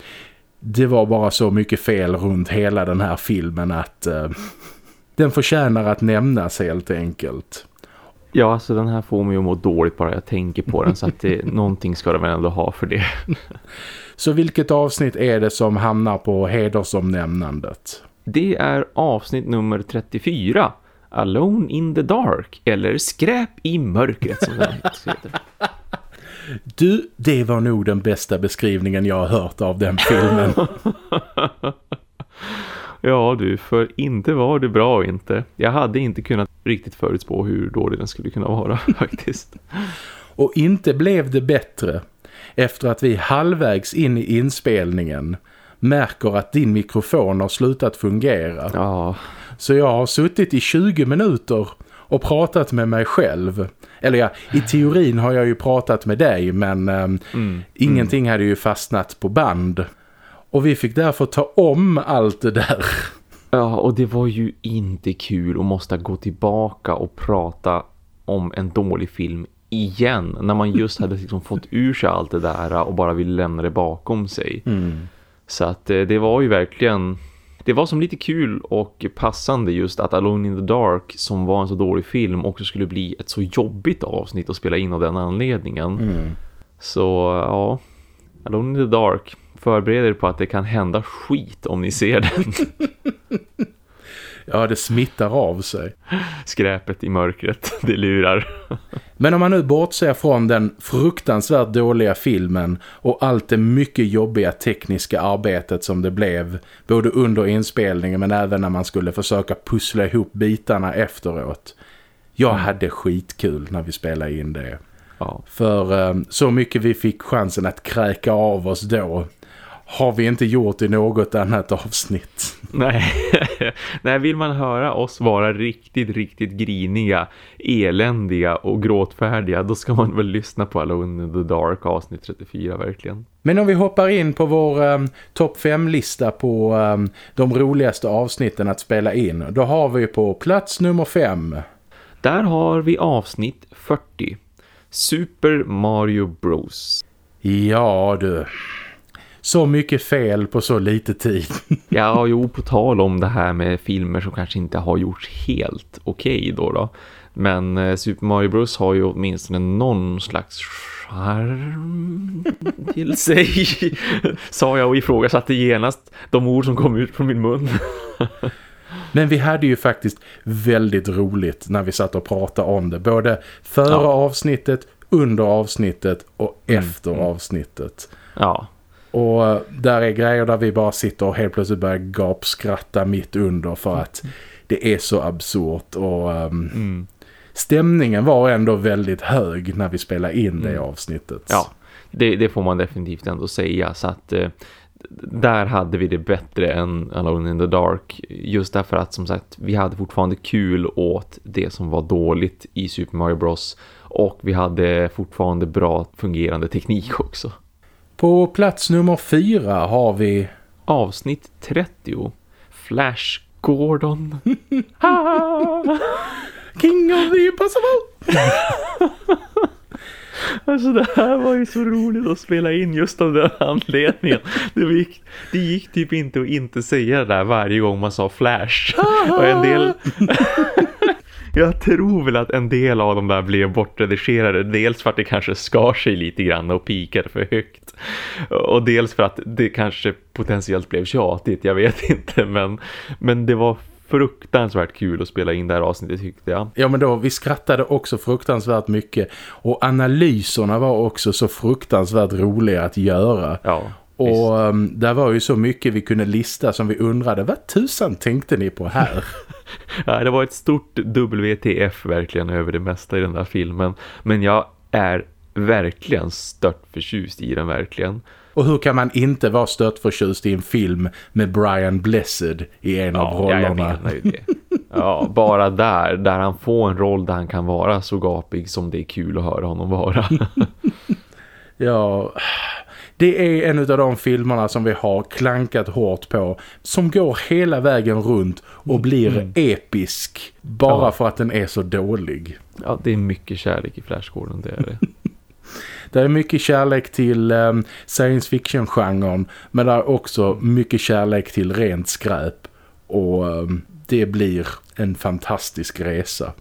det var bara så mycket fel runt hela den här filmen att... Uh, den förtjänar att nämnas helt enkelt. Ja, alltså den här får mig att må dåligt bara jag tänker på den. så att det, *laughs* någonting ska de ändå ha för det. så vilket avsnitt är det som hamnar på hedersomnämnandet? Det är avsnitt nummer 34. Alone in the Dark. Eller Skräp i mörkret som den heter. Du, det var nog den bästa beskrivningen jag har hört av den filmen. *laughs* Ja du, för inte var det bra inte. Jag hade inte kunnat riktigt förutspå hur dålig den skulle kunna vara *laughs* faktiskt. Och inte blev det bättre efter att vi halvvägs in i inspelningen märker att din mikrofon har slutat fungera. Ja. Så jag har suttit i 20 minuter och pratat med mig själv. Eller ja, i teorin har jag ju pratat med dig men eh, mm, ingenting mm. hade ju fastnat på band. Och vi fick därför ta om allt det där. Ja, och det var ju inte kul att måste gå tillbaka och prata om en dålig film igen. När man just hade liksom fått ur sig allt det där och bara ville lämna det bakom sig. Mm. Så att eh, det var ju verkligen... Det var som lite kul och passande just att Alone in the Dark som var en så dålig film också skulle bli ett så jobbigt avsnitt att spela in av den anledningen. Mm. Så ja, Alone in the Dark förbered er på att det kan hända skit om ni ser den. *laughs* ja, det smittar av sig. Skräpet i mörkret, *laughs* det lurar. Men om man nu bortser från den fruktansvärt dåliga filmen och allt det mycket jobbiga tekniska arbetet som det blev både under inspelningen men även när man skulle försöka pussla ihop bitarna efteråt. Jag mm. hade skitkul när vi spelade in det. Ja. För um, så mycket vi fick chansen att kräka av oss då har vi inte gjort i något annat avsnitt. Nej, *laughs* Nej vill man höra oss vara riktigt, riktigt griniga, eländiga och gråtfärdiga då ska man väl lyssna på Alone in the Dark avsnitt 34 verkligen. Men om vi hoppar in på vår um, topp 5-lista på um, de roligaste avsnitten att spela in, då har vi på plats nummer 5. Där har vi avsnitt 40. Super Mario Bros. Ja du så mycket fel på så lite tid. *laughs* ja, jo, på tal om det här med filmer som kanske inte har gjorts helt okej okay då då. Men eh, Super Mario Bros har ju åtminstone någon slags charm till *laughs* sig. Sa jag och ifrågasatte genast de ord som kom ut från min mun. *laughs* Men vi hade ju faktiskt väldigt roligt när vi satt och pratade om det. Både före ja. avsnittet, under avsnittet och mm. efter mm. avsnittet. Ja. Och där är grejer där vi bara sitter och helt plötsligt börjar gapskratta mitt under för att det är så absurt och um, mm. stämningen var ändå väldigt hög när vi spelade in det mm. avsnittet. Ja, det, det, får man definitivt ändå säga så att eh, där hade vi det bättre än Alone in the Dark just därför att som sagt vi hade fortfarande kul åt det som var dåligt i Super Mario Bros och vi hade fortfarande bra fungerande teknik också. På plats nummer fyra har vi... Avsnitt 30. Flash Gordon. *laughs* King of the Impossible! *laughs* Alltså det här var ju så roligt att spela in just av den anledningen. Det gick, det gick typ inte att inte säga det där varje gång man sa Flash. *laughs* Och en del... Jag tror väl att en del av dem där blev bortredigerade. Dels för att det kanske skar sig lite grann och pikade för högt. Och dels för att det kanske potentiellt blev tjatigt, jag vet *laughs* inte. Men, men det var fruktansvärt kul att spela in det här avsnittet tyckte jag. Ja men då, vi skrattade också fruktansvärt mycket. Och analyserna var också så fruktansvärt roliga att göra. Ja. Och um, där var ju så mycket vi kunde lista som vi undrade, vad tusan tänkte ni på här? *laughs* ja, det var ett stort WTF verkligen över det mesta i den där filmen. Men jag är verkligen stört förtjust i den verkligen. Och hur kan man inte vara stöttförtjust i en film med Brian Blessed i en ja, av rollerna? Ja, jag det. *laughs* Ja, bara där, där han får en roll där han kan vara så gapig som det är kul att höra honom vara. *laughs* ja, det är en av de filmerna som vi har klankat hårt på som går hela vägen runt och blir mm. episk bara ja. för att den är så dålig. Ja, det är mycket kärlek i Flashgården, det är det. *laughs* det är mycket kärlek till um, science fiction-genren men det är också mycket kärlek till rent skräp och um, det blir en fantastisk resa.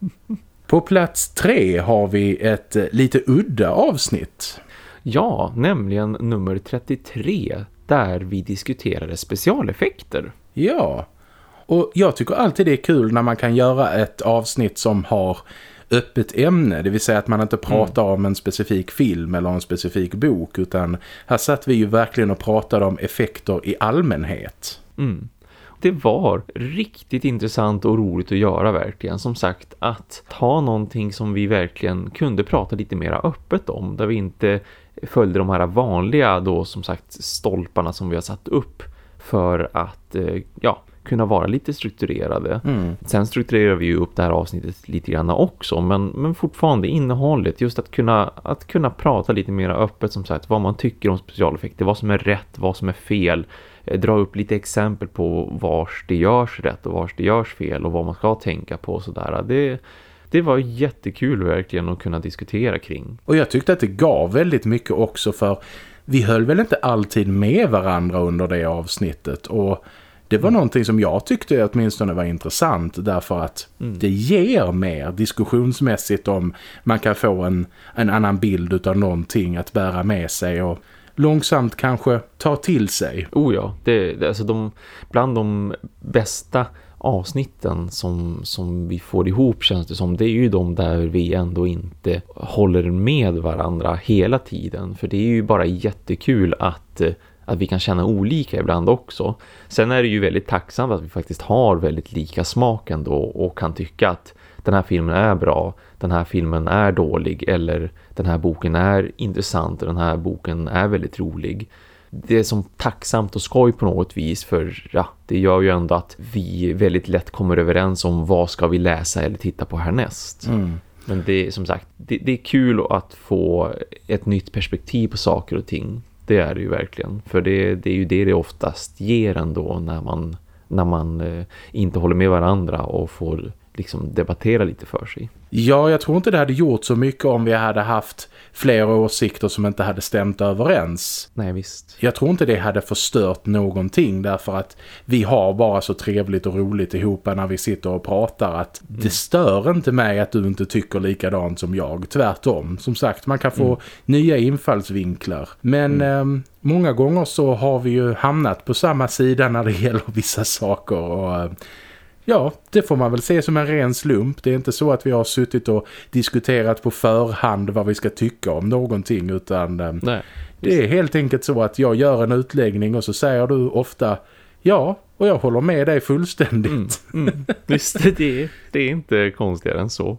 *laughs* På plats tre har vi ett eh, lite udda avsnitt. Ja, nämligen nummer 33 där vi diskuterade specialeffekter. Ja, och jag tycker alltid det är kul när man kan göra ett avsnitt som har öppet ämne. Det vill säga att man inte pratar mm. om en specifik film eller en specifik bok utan här satt vi ju verkligen och pratade om effekter i allmänhet. Mm det var riktigt intressant och roligt att göra verkligen. Som sagt, att ta någonting som vi verkligen kunde prata lite mer öppet om. Där vi inte följde de här vanliga då som sagt stolparna som vi har satt upp för att eh, ja, kunna vara lite strukturerade. Mm. Sen strukturerar vi ju upp det här avsnittet lite grann också men, men fortfarande innehållet just att kunna, att kunna prata lite mer öppet som sagt vad man tycker om specialeffekter, vad som är rätt, vad som är fel Eh, dra upp lite exempel på vars det görs rätt och vars det görs fel och vad man ska tänka på och sådär. Det, det var jättekul verkligen att kunna diskutera kring. Och jag tyckte att det gav väldigt mycket också för vi höll väl inte alltid med varandra under det avsnittet och det var mm. någonting som jag tyckte åtminstone var intressant därför att mm. det ger mer diskussionsmässigt om man kan få en, en annan bild av någonting att bära med sig och långsamt kanske tar till sig. Oh ja, det, det, alltså de, bland de bästa avsnitten som, som vi får ihop känns det som det är ju de där vi ändå inte håller med varandra hela tiden för det är ju bara jättekul att, eh, att vi kan känna olika ibland också. Sen är det ju väldigt tacksamt att vi faktiskt har väldigt lika smak ändå och kan tycka att den här filmen är bra, den här filmen är dålig eller den här boken är intressant och den här boken är väldigt rolig. Det är som tacksamt och skoj på något vis för ja, det gör ju ändå att vi väldigt lätt kommer överens om vad ska vi läsa eller titta på härnäst. Mm. Men det är som sagt, det, det, är kul att få ett nytt perspektiv på saker och ting. Det är det ju verkligen. För det, det är ju det det oftast ger ändå när man, när man eh, inte håller med varandra och får liksom debattera lite för sig. Ja, jag tror inte det hade gjort så mycket om vi hade haft flera åsikter som inte hade stämt överens. Nej, visst. Jag tror inte det hade förstört någonting därför att vi har bara så trevligt och roligt ihop när vi sitter och pratar att mm. det stör inte mig att du inte tycker likadant som jag. Tvärtom. Som sagt, man kan få mm. nya infallsvinklar. Men mm. eh, många gånger så har vi ju hamnat på samma sida när det gäller vissa saker och... Ja, det får man väl se som en ren slump. Det är inte så att vi har suttit och diskuterat på förhand vad vi ska tycka om någonting utan eh, Nej, det är helt enkelt så att jag gör en utläggning och så säger du ofta ja, och jag håller med dig fullständigt. Mm, mm. Visst, det, det är inte konstigare än så.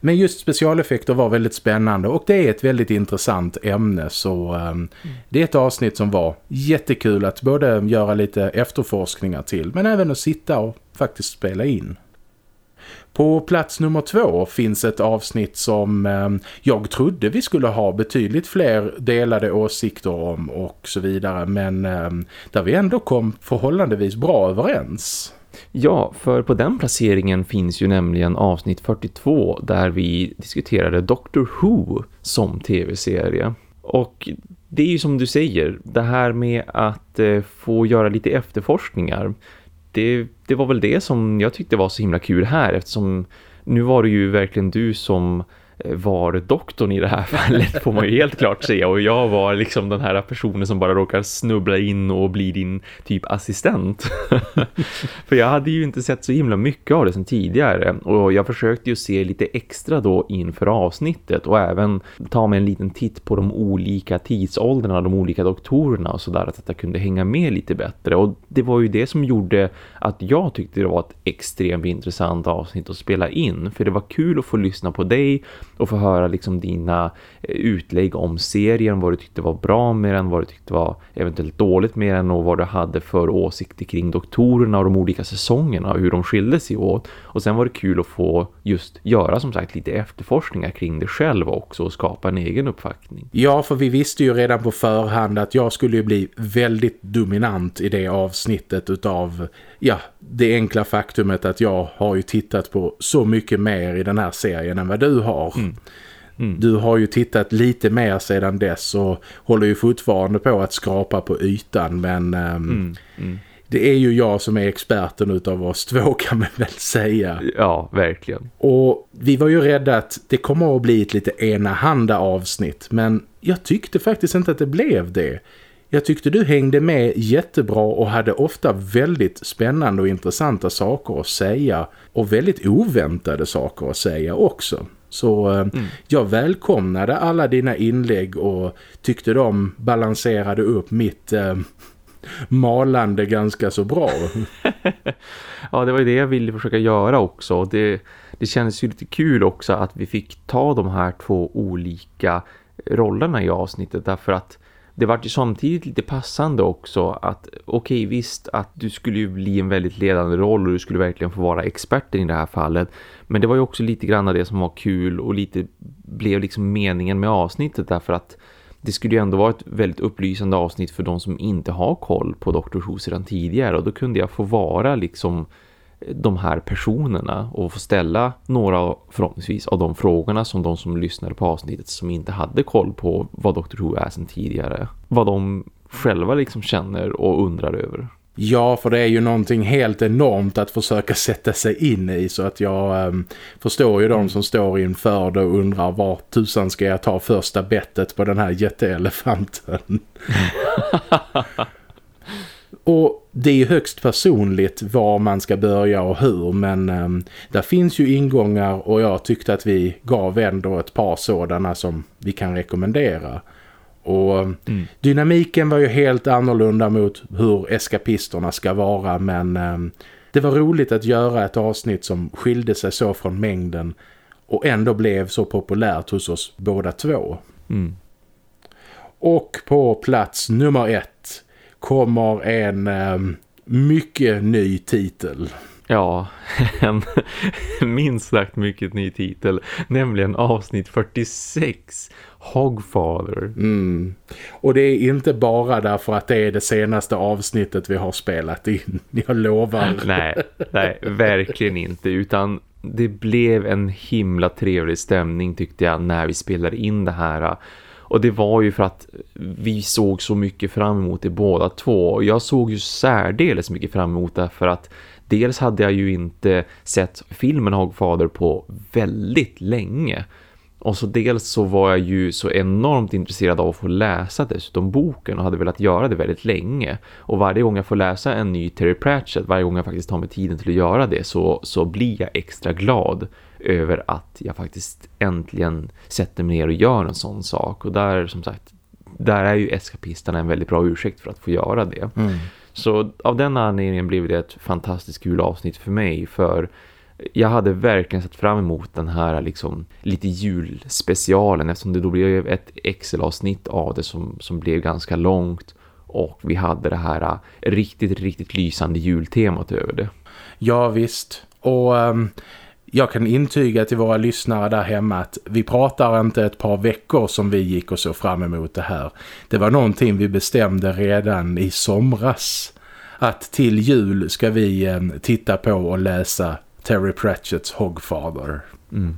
Men just specialeffekter var väldigt spännande och det är ett väldigt intressant ämne så um, det är ett avsnitt som var jättekul att både göra lite efterforskningar till men även att sitta och faktiskt spela in. På plats nummer två finns ett avsnitt som eh, jag trodde vi skulle ha betydligt fler delade åsikter om och så vidare men eh, där vi ändå kom förhållandevis bra överens. Ja, för på den placeringen finns ju nämligen avsnitt 42 där vi diskuterade Doctor Who som tv-serie. Och det är ju som du säger, det här med att eh, få göra lite efterforskningar det, det var väl det som jag tyckte var så himla kul här eftersom nu var det ju verkligen du som Eh, var doktorn i det här *laughs* fallet får man ju helt klart säga. Och jag var liksom den här personen som bara råkar snubbla in och bli din typ assistent. *laughs* För jag hade ju inte sett så himla mycket av det som tidigare. Och jag försökte ju se lite extra då inför avsnittet och även ta mig en liten titt på de olika tidsåldrarna, de olika doktorerna och sådär att jag kunde hänga med lite bättre. Och det var ju det som gjorde att jag tyckte det var ett extremt intressant avsnitt att spela in. För det var kul att få lyssna på dig och få höra liksom dina eh, utlägg om serien, vad du tyckte var bra med den, vad du tyckte var eventuellt dåligt med den och vad du hade för åsikter kring doktorerna och de olika säsongerna och hur de skilde sig åt. Och sen var det kul att få just göra som sagt lite efterforskningar kring det själv också och skapa en egen uppfattning. Ja, för vi visste ju redan på förhand att jag skulle bli väldigt dominant i det avsnittet utav ja, det enkla faktumet att jag har ju tittat på så mycket mer i den här serien än vad du har. Mm. Mm. Du har ju tittat lite mer sedan dess och håller ju fortfarande på att skrapa på ytan men um, mm. det är ju jag som är experten utav oss två *laughs* kan man väl säga. Ja, verkligen. Och vi var ju rädda att det kommer att bli ett lite enahanda avsnitt men jag tyckte faktiskt inte att det blev det. Jag tyckte du hängde med jättebra och hade ofta väldigt spännande och intressanta saker att säga och väldigt oväntade saker att säga också. Så eh, mm. jag välkomnade alla dina inlägg och tyckte de balanserade upp mitt eh, malande ganska så bra. *laughs* ja, det var ju det jag ville försöka göra också. Det, det kändes ju lite kul också att vi fick ta de här två olika rollerna i avsnittet därför att det var ju samtidigt lite passande också att okej okay, visst att du skulle ju bli en väldigt ledande roll och du skulle verkligen få vara experten i det här fallet. Men det var ju också lite grann av det som var kul och lite blev liksom meningen med avsnittet därför att det skulle ju ändå vara ett väldigt upplysande avsnitt för de som inte har koll på Dr. Who sedan tidigare och då kunde jag få vara liksom de här personerna och få ställa några förhoppningsvis av de frågorna som de som lyssnade på avsnittet som inte hade koll på vad Dr. Who är sedan tidigare. Vad de själva liksom känner och undrar över. Ja, för det är ju någonting helt enormt att försöka sätta sig in i så att jag ähm, förstår ju de som står inför det och undrar var tusan ska jag ta första bettet på den här jätteelefanten. *laughs* Och det är högst personligt var man ska börja och hur men eh, där finns ju ingångar och jag tyckte att vi gav ändå ett par sådana som vi kan rekommendera. Och mm. dynamiken var ju helt annorlunda mot hur eskapisterna ska vara men eh, det var roligt att göra ett avsnitt som skilde sig så från mängden och ändå blev så populärt hos oss båda två. Mm. Och på plats nummer ett kommer en eh, mycket ny titel. Ja, *laughs* en minst sagt mycket ny titel, nämligen avsnitt 46, Hogfather. Mm. Och det är inte bara därför att det är det senaste avsnittet vi har spelat in, *laughs* jag lovar. *laughs* nej, nej, verkligen inte, utan det blev en himla trevlig stämning tyckte jag när vi spelade in det här och det var ju för att vi såg så mycket fram emot det båda två. Jag såg ju särdeles mycket fram emot det för att dels hade jag ju inte sett filmen Hagfader på väldigt länge. Och så dels så var jag ju så enormt intresserad av att få läsa dessutom boken och hade velat göra det väldigt länge. Och varje gång jag får läsa en ny Terry Pratchett, varje gång jag faktiskt tar mig tiden till att göra det så, så blir jag extra glad över att jag faktiskt äntligen sätter mig ner och gör en sån sak. Och där som sagt, där är ju eskapisterna en väldigt bra ursäkt för att få göra det. Mm. Så av den anledningen blev det ett fantastiskt kul avsnitt för mig för jag hade verkligen sett fram emot den här liksom lite julspecialen eftersom det då blev ett Excel-avsnitt av det som, som blev ganska långt och vi hade det här riktigt, riktigt lysande jultemat över det. Ja visst, och um, jag kan intyga till våra lyssnare där hemma att vi pratar inte ett par veckor som vi gick och så fram emot det här. Det var någonting vi bestämde redan i somras. Att till jul ska vi eh, titta på och läsa Terry Pratchetts Hogfather. Mm.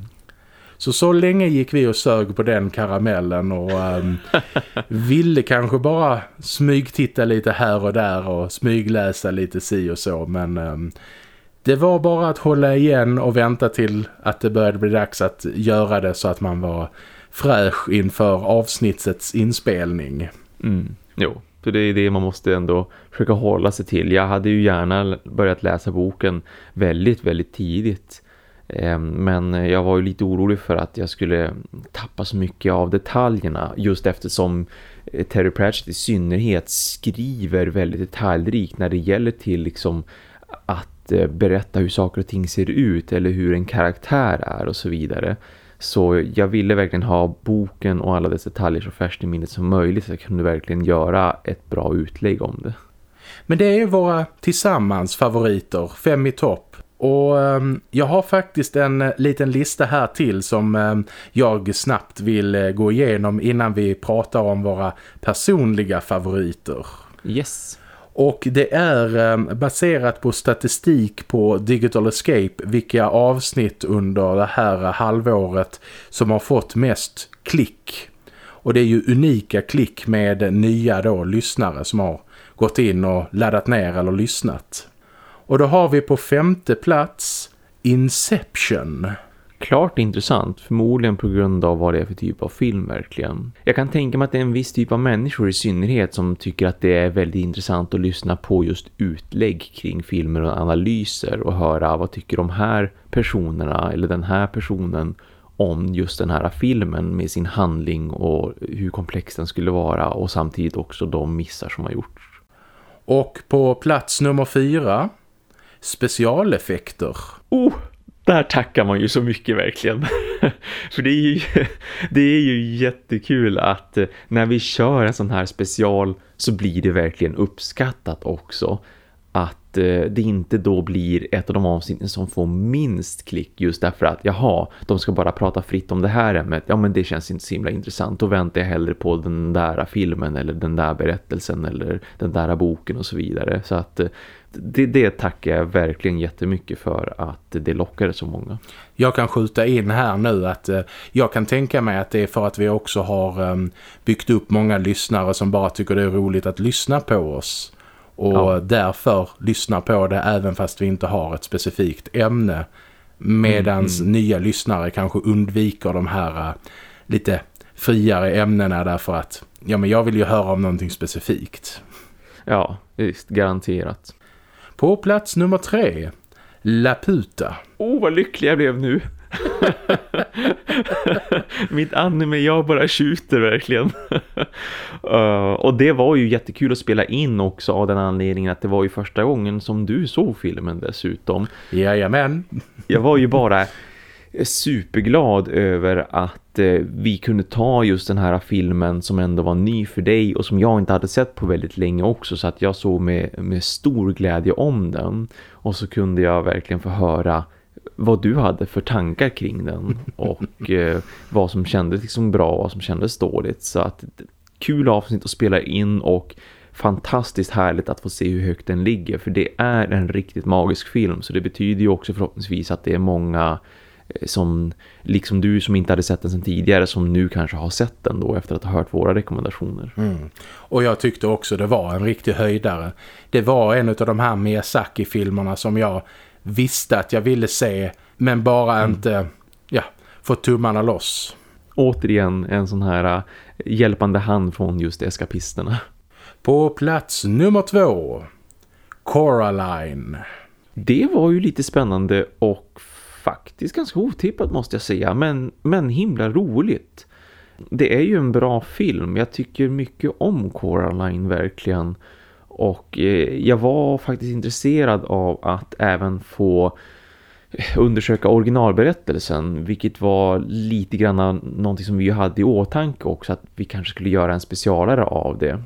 Så så länge gick vi och sög på den karamellen och um, *laughs* ville kanske bara smygtitta lite här och där och smygläsa lite si och så. Men um, det var bara att hålla igen och vänta till att det började bli dags att göra det så att man var fräsch inför avsnittets inspelning. Mm. Jo, så det är det man måste ändå försöka hålla sig till. Jag hade ju gärna börjat läsa boken väldigt, väldigt tidigt. Ehm, men jag var ju lite orolig för att jag skulle tappa så mycket av detaljerna just eftersom eh, Terry Pratchett i synnerhet skriver väldigt detaljrikt när det gäller till liksom att Eh, berätta hur saker och ting ser ut eller hur en karaktär är och så vidare. Så jag ville verkligen ha boken och alla dess detaljer så färskt i minnet som möjligt så jag kunde verkligen göra ett bra utlägg om det. Men det är våra tillsammans favoriter, fem i topp. Och um, jag har faktiskt en uh, liten lista här till som um, jag snabbt vill uh, gå igenom innan vi pratar om våra personliga favoriter. Yes. Och det är ehm, baserat på statistik på Digital Escape vilka avsnitt under det här halvåret som har fått mest klick. Och det är ju unika klick med nya då lyssnare som har gått in och laddat ner eller lyssnat. Och då har vi på femte plats Inception. Klart intressant, förmodligen på grund av vad det är för typ av film verkligen. Jag kan tänka mig att det är en viss typ av människor i synnerhet som tycker att det är väldigt intressant att lyssna på just utlägg kring filmer och analyser och höra vad tycker de här personerna eller den här personen om just den här filmen med sin handling och hur komplex den skulle vara och samtidigt också de missar som har gjorts. Och på plats nummer fyra, specialeffekter. Oh, där tackar man ju så mycket verkligen. *laughs* För det är, ju, *laughs* det är ju jättekul att eh, när vi kör en sån här special så blir det verkligen uppskattat också. Att eh, det inte då blir ett av de avsnitten som får minst klick just därför att jaha, de ska bara prata fritt om det här ämnet. Ja men det känns inte så himla intressant. Då väntar jag hellre på den där filmen eller den där berättelsen eller den där boken och så vidare. Så att eh, det, det tackar jag verkligen jättemycket för att det lockade så många. Jag kan skjuta in här nu att eh, jag kan tänka mig att det är för att vi också har eh, byggt upp många lyssnare som bara tycker det är roligt att lyssna på oss. Och ja. därför lyssna på det även fast vi inte har ett specifikt ämne. Medans mm, mm. nya lyssnare kanske undviker de här uh, lite friare ämnena därför att ja men jag vill ju höra om någonting specifikt. Ja, visst, garanterat. På plats nummer tre, Laputa. Åh, oh, vad lycklig jag blev nu. *laughs* Mitt anime, jag bara skjuter verkligen. uh, *laughs* och det var ju jättekul att spela in också av den anledningen att det var ju första gången som du såg filmen dessutom. Jajamän. jag var ju bara superglad över att eh, vi kunde ta just den här filmen som ändå var ny för dig och som jag inte hade sett på väldigt länge också. Så att jag såg med, med stor glädje om den. Och så kunde jag verkligen få höra vad du hade för tankar kring den. *laughs* Och eh, vad som kändes liksom bra och vad som kändes dåligt. Så att kul avsnitt att spela in och fantastiskt härligt att få se hur högt den ligger. För det är en riktigt magisk film. Så det betyder ju också förhoppningsvis att det är många som liksom du som inte hade sett den sedan tidigare som nu kanske har sett den då efter att ha hört våra rekommendationer. Mm. Och jag tyckte också det var en riktig höjdare. Det var en av de här Miyazaki-filmerna som jag visste att jag ville se men bara mm. inte ja, få tummarna loss. Återigen en sån här uh, hjälpande hand från just eskapisterna. På plats nummer två, Coraline. Det var ju lite spännande och faktiskt ganska otippat måste jag säga. Men, men himla roligt. Det är ju en bra film. Jag tycker mycket om Coraline verkligen. Och eh, jag var faktiskt intresserad av att även få eh, undersöka originalberättelsen vilket var lite grann någonting som vi hade i åtanke också att vi kanske skulle göra en specialare av det.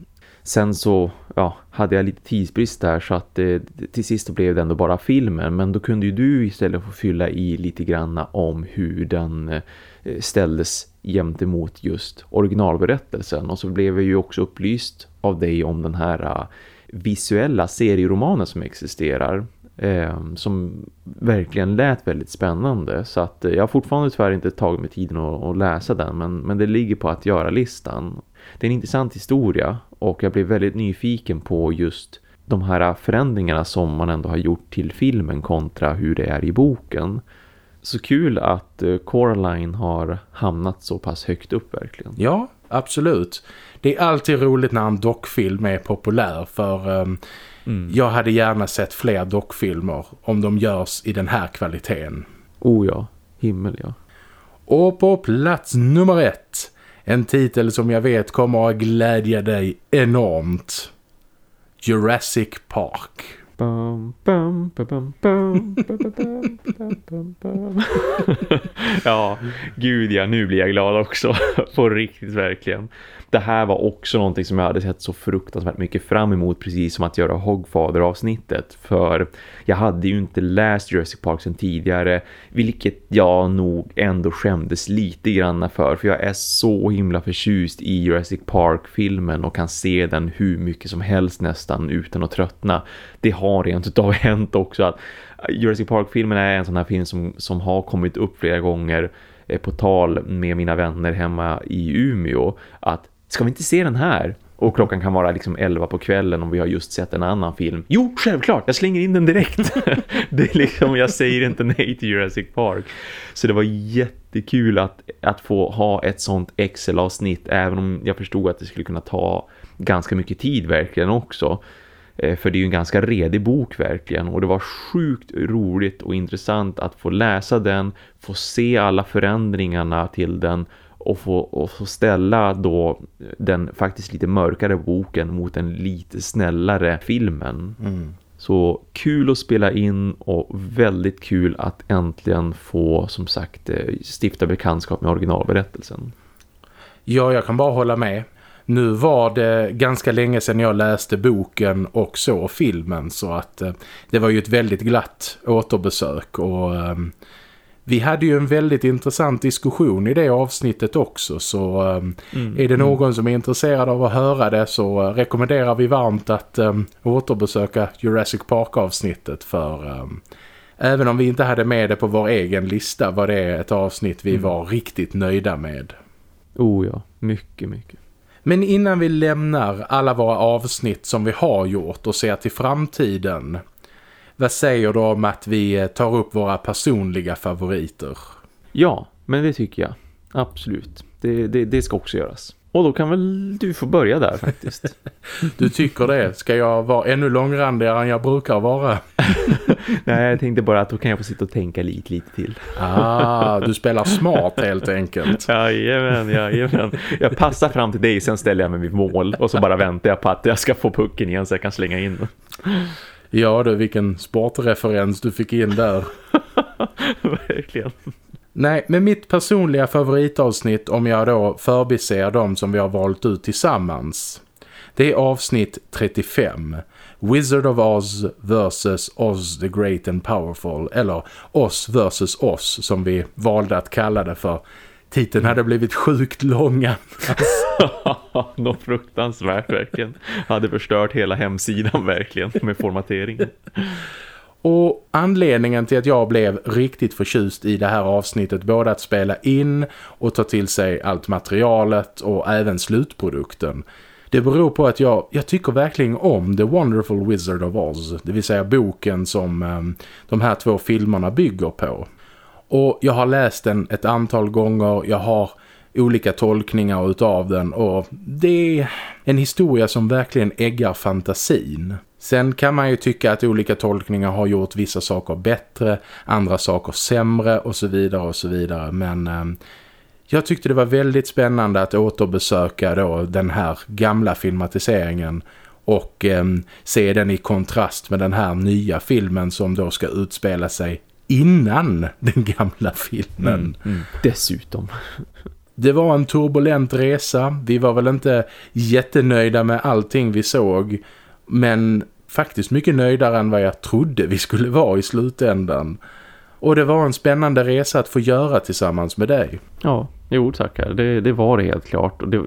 Sen så ja, hade jag lite tidsbrist där så att eh, till sist blev det ändå bara filmen. Men då kunde ju du istället få fylla i lite grann om hur den eh, ställdes jämt emot just originalberättelsen. Och så blev jag ju också upplyst av dig om den här eh, visuella serieromanen som existerar. Eh, som verkligen lät väldigt spännande. Så att eh, jag har fortfarande tyvärr inte tagit mig tiden att, att läsa den. Men, men det ligger på att göra listan. Det är en intressant historia och jag blev väldigt nyfiken på just de här förändringarna som man ändå har gjort till filmen kontra hur det är i boken. Så kul att eh, Coraline har hamnat så pass högt upp verkligen. Ja, absolut. Det är alltid roligt när en dockfilm är populär för um, mm. jag hade gärna sett fler dockfilmer om de görs i den här kvaliteten. Oh ja, himmel ja. Och på plats nummer ett en titel som jag vet kommer att glädja dig enormt. Jurassic Park. ja, gud ja, nu blir jag glad också. *laughs* På riktigt verkligen. Det här var också någonting som jag hade sett så fruktansvärt mycket fram emot precis som att göra Hogfather-avsnittet. För jag hade ju inte läst Jurassic Park sedan tidigare. Vilket jag nog ändå skämdes lite grann för. För jag är så himla förtjust i Jurassic Park-filmen och kan se den hur mycket som helst nästan utan att tröttna. Det har rent utav *laughs* hänt också att Jurassic Park-filmen är en sån här film som, som har kommit upp flera gånger eh, på tal med mina vänner hemma i Umeå att ska vi inte se den här? Och klockan kan vara liksom 11 på kvällen om vi har just sett en annan film. Jo, självklart, jag slänger in den direkt. *laughs* det är liksom, jag säger inte nej till Jurassic Park. Så det var jättekul att, att få ha ett sånt Excel-avsnitt även om jag förstod att det skulle kunna ta ganska mycket tid verkligen också. Eh, för det är ju en ganska redig bok verkligen och det var sjukt roligt och intressant att få läsa den, få se alla förändringarna till den och få, och få ställa då den faktiskt lite mörkare boken mot den lite snällare filmen. Mm. Så kul att spela in och väldigt kul att äntligen få som sagt eh, stifta bekantskap med originalberättelsen. Ja, jag kan bara hålla med. Nu var det ganska länge sedan jag läste boken och så filmen så att eh, det var ju ett väldigt glatt återbesök och eh, vi hade ju en väldigt intressant diskussion i det avsnittet också så um, mm, är det någon mm. som är intresserad av att höra det så uh, rekommenderar vi varmt att um, återbesöka Jurassic Park-avsnittet för um, även om vi inte hade med det på vår egen lista var det ett avsnitt vi mm. var riktigt nöjda med. Oh ja, mycket, mycket. Men innan vi lämnar alla våra avsnitt som vi har gjort och ser till framtiden vad säger du om att vi eh, tar upp våra personliga favoriter? Ja, men det tycker jag. Absolut. Det, det, det ska också göras. Och då kan väl du få börja där faktiskt. *laughs* du tycker det? Ska jag vara ännu långrandigare än jag brukar vara? *laughs* Nej, jag tänkte bara att då kan jag få sitta och tänka lite, lite till. ah, du *laughs* spelar smart helt enkelt. Jajamän, jajamän. Jag passar fram till dig, sen ställer jag mig vid mål. Och så bara väntar jag på att jag ska få pucken igen så jag kan slänga in. Ja du, vilken sportreferens du fick in där. *laughs* Verkligen. Nej, men mitt personliga favoritavsnitt om jag då förbiser de som vi har valt ut tillsammans. Det är avsnitt 35. Wizard of Oz vs. Oz the Great and Powerful. Eller Oz vs. Oz som vi valde att kalla det för. Titeln hade blivit sjukt långa. *laughs* Något fruktansvärt verkligen. Hade förstört hela hemsidan verkligen med formateringen. Och anledningen till att jag blev riktigt förtjust i det här avsnittet både att spela in och ta till sig allt materialet och även slutprodukten. Det beror på att jag, jag tycker verkligen om The Wonderful Wizard of Oz, det vill säga boken som um, de här två filmerna bygger på. Och jag har läst den ett antal gånger, jag har olika tolkningar utav den och det är en historia som verkligen äggar fantasin. Sen kan man ju tycka att olika tolkningar har gjort vissa saker bättre, andra saker sämre och så vidare och så vidare. Men eh, jag tyckte det var väldigt spännande att återbesöka då den här gamla filmatiseringen och eh, se den i kontrast med den här nya filmen som då ska utspela sig innan den gamla filmen. Mm, mm. Dessutom. Det var en turbulent resa. Vi var väl inte jättenöjda med allting vi såg. Men faktiskt mycket nöjdare än vad jag trodde vi skulle vara i slutändan. Och det var en spännande resa att få göra tillsammans med dig. Ja, jo tackar. Det, det var det helt klart. Och det,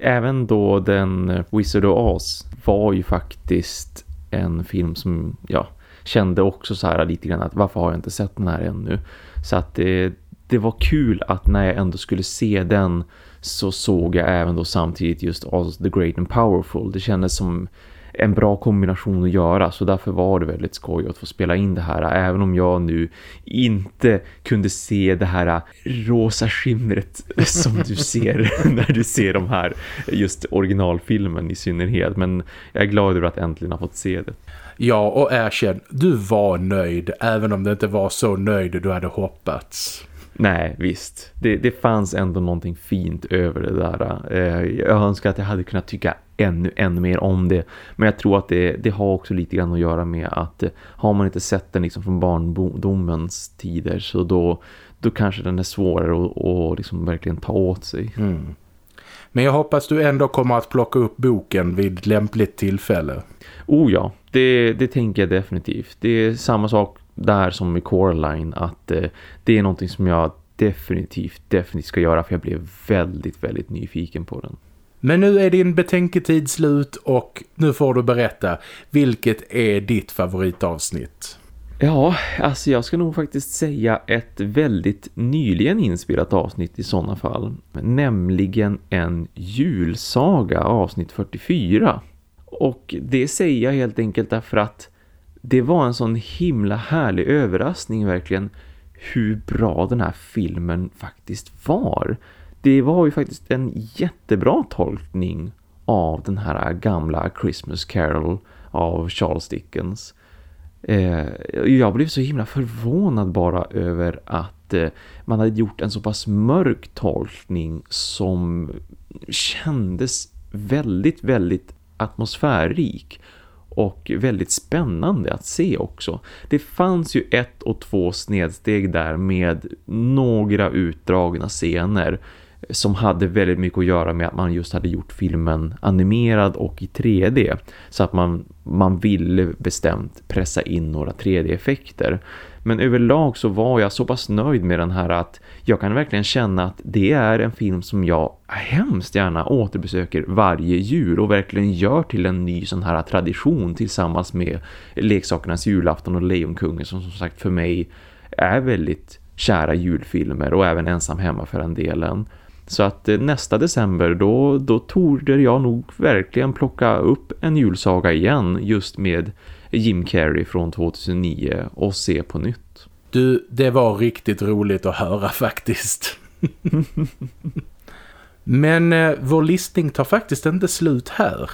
även då den Wizard of Oz var ju faktiskt en film som, ja, kände också så här lite grann att varför har jag inte sett den här ännu? Så att det, det var kul att när jag ändå skulle se den så såg jag även då samtidigt just Oz the Great and Powerful. Det kändes som en bra kombination att göra så därför var det väldigt skoj att få spela in det här även om jag nu inte kunde se det här rosa skimret *laughs* som du ser *laughs* när du ser de här just originalfilmen i synnerhet men jag är glad över att äntligen ha fått se det. Ja, och erkänn, du var nöjd även om det inte var så nöjd du hade hoppats. Nej, visst. Det, det fanns ändå någonting fint över det där. Eh, jag önskar att jag hade kunnat tycka ännu, ännu mer om det. Men jag tror att det, det har också lite grann att göra med att eh, har man inte sett den liksom från barndomens tider så då, då kanske den är svårare att, att liksom verkligen ta åt sig. Mm. Men jag hoppas du ändå kommer att plocka upp boken vid lämpligt tillfälle. Oh ja, det, det tänker jag definitivt. Det är samma sak där som med Coraline att eh, det är någonting som jag definitivt, definitivt ska göra för jag blev väldigt, väldigt nyfiken på den. Men nu är din betänketid slut och nu får du berätta, vilket är ditt favoritavsnitt? Ja, alltså jag ska nog faktiskt säga ett väldigt nyligen inspelat avsnitt i sådana fall. Nämligen en julsaga, avsnitt 44. Och det säger jag helt enkelt därför att det var en sån himla härlig överraskning verkligen hur bra den här filmen faktiskt var. Det var ju faktiskt en jättebra tolkning av den här gamla Christmas Carol av Charles Dickens. Eh, jag blev så himla förvånad bara över att eh, man hade gjort en så pass mörk tolkning som kändes väldigt, väldigt atmosfärrik och väldigt spännande att se också. Det fanns ju ett och två snedsteg där med några utdragna scener som hade väldigt mycket att göra med att man just hade gjort filmen animerad och i 3D så att man, man ville bestämt pressa in några 3D-effekter. Men överlag så var jag så pass nöjd med den här att jag kan verkligen känna att det är en film som jag hemskt gärna återbesöker varje jul och verkligen gör till en ny sån här tradition tillsammans med leksakernas julafton och Lejonkungen som som sagt för mig är väldigt kära julfilmer och även ensam hemma för den delen. Så att eh, nästa december då, då torde jag nog verkligen plocka upp en julsaga igen just med Jim Carrey från 2009 och se på nytt. Du, det var riktigt roligt att höra *laughs* faktiskt. Men eh, vår listning tar faktiskt inte slut här.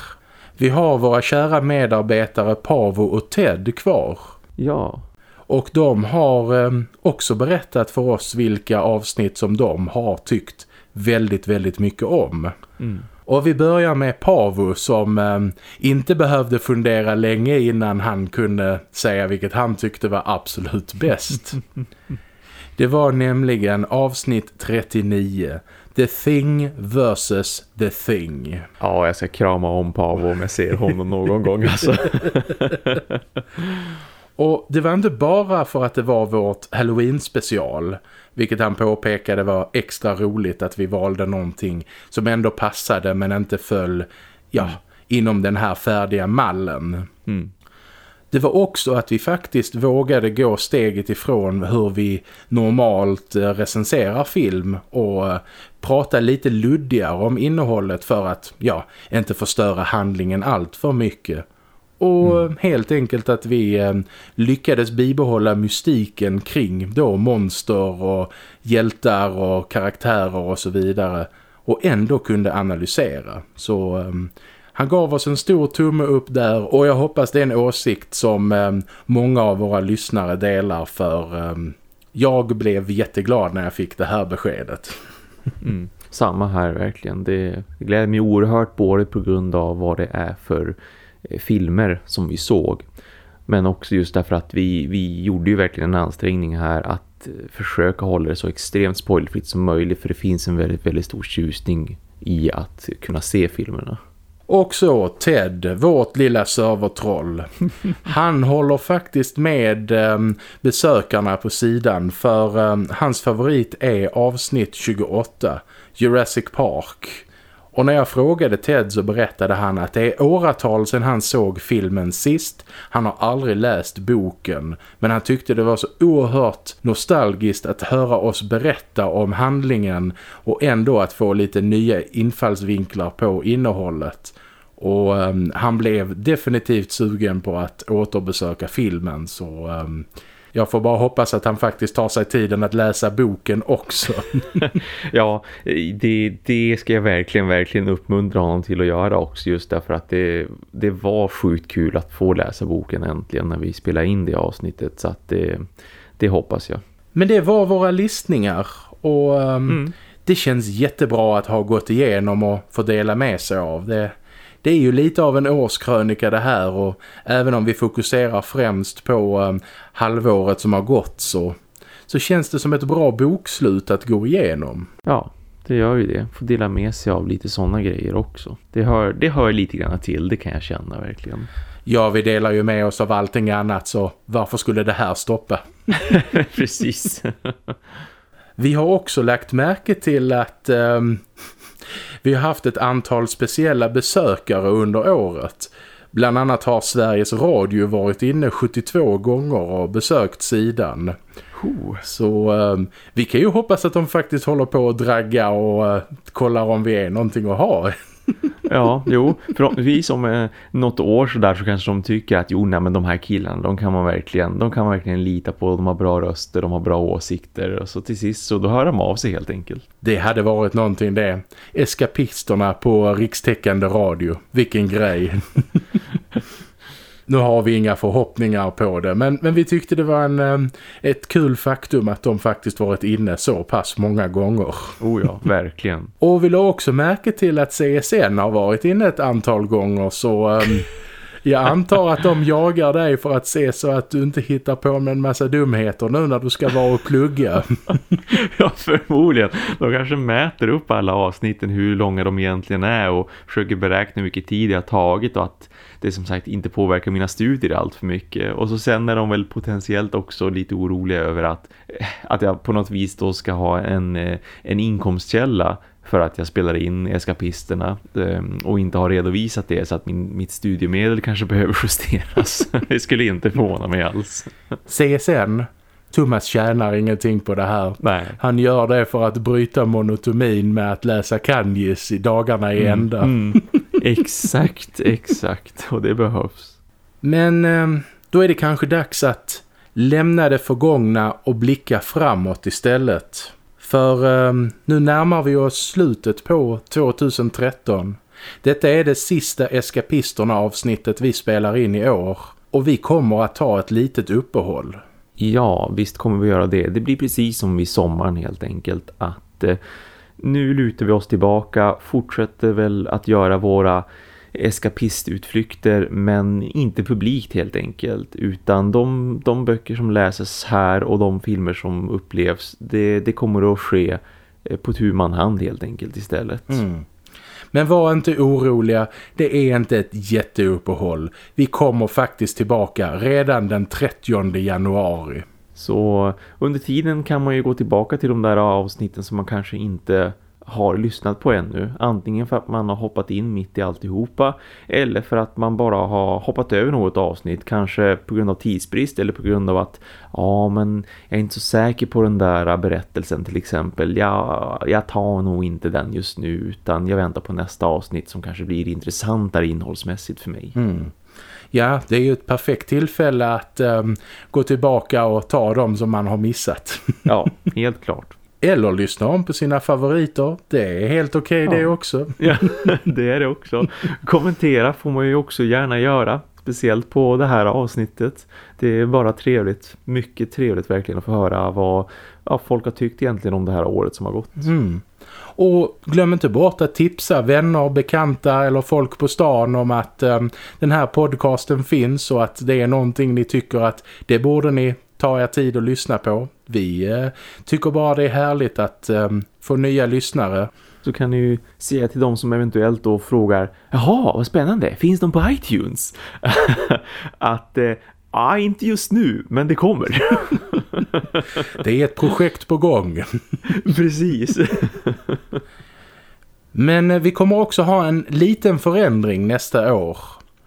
Vi har våra kära medarbetare Pavo och Ted kvar. Ja. Och de har eh, också berättat för oss vilka avsnitt som de har tyckt väldigt, väldigt mycket om. Mm. Och vi börjar med Pavo som eh, inte behövde fundera länge innan han kunde säga vilket han tyckte var absolut bäst. *laughs* Det var nämligen avsnitt 39. The Thing versus The Thing. Ja, jag ska krama om Pavo om jag ser honom någon gång. Alltså. *laughs* Och det var inte bara för att det var vårt Halloween-special- vilket han påpekade var extra roligt att vi valde någonting som ändå passade men inte föll ja, mm. inom den här färdiga mallen. Mm. Det var också att vi faktiskt vågade gå steget ifrån hur vi normalt eh, recenserar film och eh, prata lite luddigare om innehållet för att ja, inte förstöra handlingen allt för mycket. Och mm. helt enkelt att vi eh, lyckades bibehålla mystiken kring då monster och hjältar och karaktärer och så vidare. Och ändå kunde analysera. Så eh, han gav oss en stor tumme upp där och jag hoppas det är en åsikt som eh, många av våra lyssnare delar för eh, jag blev jätteglad när jag fick det här beskedet. Mm. Samma här verkligen. Det gläder mig oerhört både på grund av vad det är för filmer som vi såg. Men också just därför att vi, vi gjorde ju verkligen en ansträngning här att eh, försöka hålla det så extremt spoilerfritt som möjligt för det finns en väldigt, väldigt stor tjusning i att kunna se filmerna. Och så Ted, vårt lilla servertroll. *laughs* Han håller faktiskt med eh, besökarna på sidan för eh, hans favorit är avsnitt 28, Jurassic Park. Och när jag frågade Ted så berättade han att det är åratal sedan han såg filmen sist. Han har aldrig läst boken. Men han tyckte det var så oerhört nostalgiskt att höra oss berätta om handlingen. Och ändå att få lite nya infallsvinklar på innehållet. Och um, han blev definitivt sugen på att återbesöka filmen så... Um, jag får bara hoppas att han faktiskt tar sig tiden att läsa boken också. *laughs* ja, det, det ska jag verkligen, verkligen uppmuntra honom till att göra också just därför att det, det var sjukt kul att få läsa boken äntligen när vi spelade in det avsnittet så att det, det hoppas jag. Men det var våra listningar och um, mm. det känns jättebra att ha gått igenom och få dela med sig av det det är ju lite av en årskrönika det här och även om vi fokuserar främst på um, halvåret som har gått så, så känns det som ett bra bokslut att gå igenom. Ja, det gör ju det. Får dela med sig av lite sådana grejer också. Det hör, det hör lite grann till, det kan jag känna verkligen. Ja, vi delar ju med oss av allting annat så varför skulle det här stoppa? *laughs* *laughs* Precis. vi har också lagt märke till att um, vi har haft ett antal speciella besökare under året. Bland annat har Sveriges Radio varit inne 72 gånger och besökt sidan. Så um, vi kan ju hoppas att de faktiskt håller på att dragga och uh, kollar om vi är någonting att ha. *laughs* ja, jo. Förhoppningsvis om eh, något år så där så kanske de tycker att jo, nej, men de här killarna, de kan man verkligen, de kan man verkligen lita på. De har bra röster, de har bra åsikter. Och så till sist så då hör de av sig helt enkelt. Det hade varit någonting det. Eskapisterna på rikstäckande radio. Vilken grej. *laughs* Nu har vi inga förhoppningar på det men, men vi tyckte det var en, eh, ett kul faktum att de faktiskt varit inne så pass många gånger. Oh ja, verkligen. *laughs* Och vi la också märke till att CSN har varit inne ett antal gånger så... Um, jag antar att de jagar dig för att se så att du inte hittar på med en massa dumheter nu när du ska vara och plugga. *laughs* ja, förmodligen. De kanske mäter upp alla avsnitten hur långa de egentligen är och försöker beräkna hur mycket tid det har tagit och att det som sagt inte påverkar mina studier allt för mycket. Och så sen är de väl potentiellt också lite oroliga över att, eh, att jag på något vis då ska ha en, eh, en inkomstkälla för att jag spelar in eskapisterna ehm, och inte har redovisat det så att min, mitt studiemedel kanske *laughs* behöver justeras. *laughs* det skulle inte förvåna mig alls. CSN Thomas tjänar ingenting på det här. Nej. Han gör det för att bryta monotomin med att läsa kanjis i dagarna i mm, ända. Mm. *laughs* Exakt, exakt. Och det behövs. Men ehm, då är det kanske dags att lämna det förgångna och blicka framåt istället. För um, nu närmar vi oss slutet på 2013. Detta är det sista Eskapisterna avsnittet vi spelar in i år. Och vi kommer att ta ett litet uppehåll. Ja, visst kommer vi göra det. Det blir precis som vid sommaren helt enkelt. Att eh, nu lutar vi oss tillbaka, fortsätter väl att göra våra eskapistutflykter men inte publikt helt enkelt utan de, de böcker som läses här och de filmer som upplevs det, det kommer att ske eh, på tur man hand helt enkelt istället. Mm. Men var inte oroliga, det är inte ett jätteuppehåll. Vi kommer faktiskt tillbaka redan den 30 januari. Så under tiden kan man ju gå tillbaka till de där avsnitten som man kanske inte har lyssnat på ännu. Antingen för att man har hoppat in mitt i alltihopa eller för att man bara har hoppat över något avsnitt. Kanske på grund av tidsbrist eller på grund av att ja men jag är inte så säker på den där berättelsen till exempel. Jag, jag tar nog inte den just nu utan jag väntar på nästa avsnitt som kanske blir intressantare innehållsmässigt för mig. Mm. Ja, det är ju ett perfekt tillfälle att um, gå tillbaka och ta dem som man har missat. *laughs* ja, helt klart. Eller lyssna om på sina favoriter. Det är helt okej okay ja. det också. *laughs* Ja, det är det också. Kommentera får man ju också gärna göra. Speciellt på det här avsnittet. Det är bara trevligt. Mycket trevligt verkligen att få höra vad ja, folk har tyckt egentligen om det här året som har gått. Mm. Och glöm inte bort att tipsa vänner, bekanta eller folk på stan om att um, den här podcasten finns och att det är någonting ni tycker att det borde ni ta er tid att lyssna på. Vi uh, tycker bara det är härligt att um, få nya lyssnare. Så kan ni ju säga till de som eventuellt då frågar Jaha, vad spännande, finns de på iTunes? *laughs* att eh, Ja, inte just nu, men det kommer. *laughs* det är ett projekt på gång. *laughs* Precis. *laughs* men eh, vi kommer också ha en liten förändring nästa år.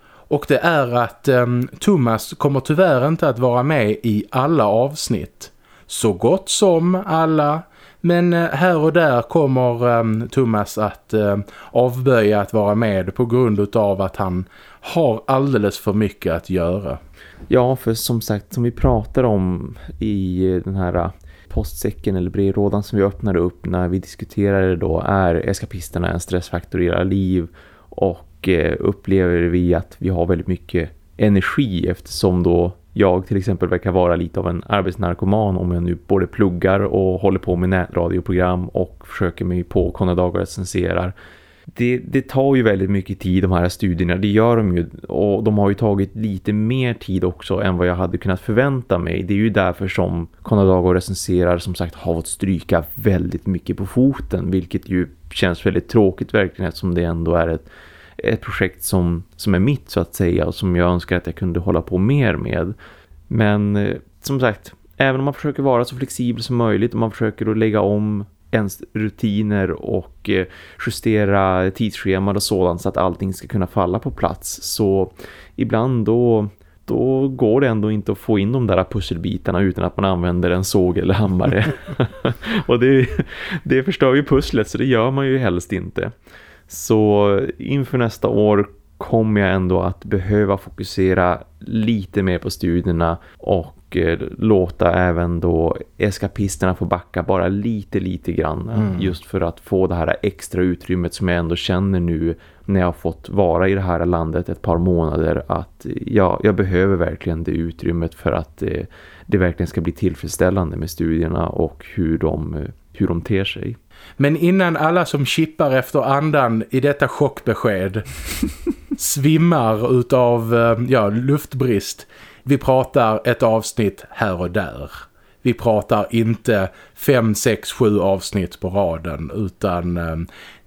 Och det är att um, Thomas kommer tyvärr inte att vara med i alla avsnitt. Så gott som alla. Men eh, här och där kommer ehm, Thomas att eh, avböja att vara med på grund av att han har alldeles för mycket att göra. Ja, för som sagt, som vi pratar om i eh, den här postsäcken eller brevlådan som vi öppnade upp när vi diskuterade då är eskapisterna en stressfaktor i era liv och upplever vi att vi har väldigt mycket energi eftersom då jag till exempel verkar vara lite av en arbetsnarkoman om jag nu både pluggar och håller på med nätradioprogram och försöker mig på kommande dagar recenserar. det, det tar ju väldigt mycket tid de här studierna, det gör de ju och de har ju tagit lite mer tid också än vad jag hade kunnat förvänta mig. Det är ju därför som Conadago recenserar som sagt har fått stryka väldigt mycket på foten vilket ju känns väldigt tråkigt verkligen eftersom det ändå är ett, ett projekt som, som är mitt så att säga och som jag önskar att jag kunde hålla på mer med. Men eh, som sagt, även om man försöker vara så flexibel som möjligt och man försöker att lägga om ens rutiner och eh, justera tidsscheman och sådant så att allting ska kunna falla på plats så ibland då, då går det ändå inte att få in de där pusselbitarna utan att man använder en såg eller hammare. *laughs* och det, det förstör ju pusslet så det gör man ju helst inte. Så inför nästa år kommer jag ändå att behöva fokusera lite mer på studierna och eh, låta även då eskapisterna få backa bara lite lite grann mm. just för att få det här extra utrymmet som jag ändå känner nu när jag har fått vara i det här landet ett par månader att ja, jag behöver verkligen det utrymmet för att det, eh, det verkligen ska bli tillfredsställande med studierna och hur de, eh, hur de ter sig. Men innan alla som chippar efter andan i detta chockbesked svimmar utav eh, ja, luftbrist vi pratar ett avsnitt här och där. Vi pratar inte fem, sex, sju avsnitt på raden utan eh,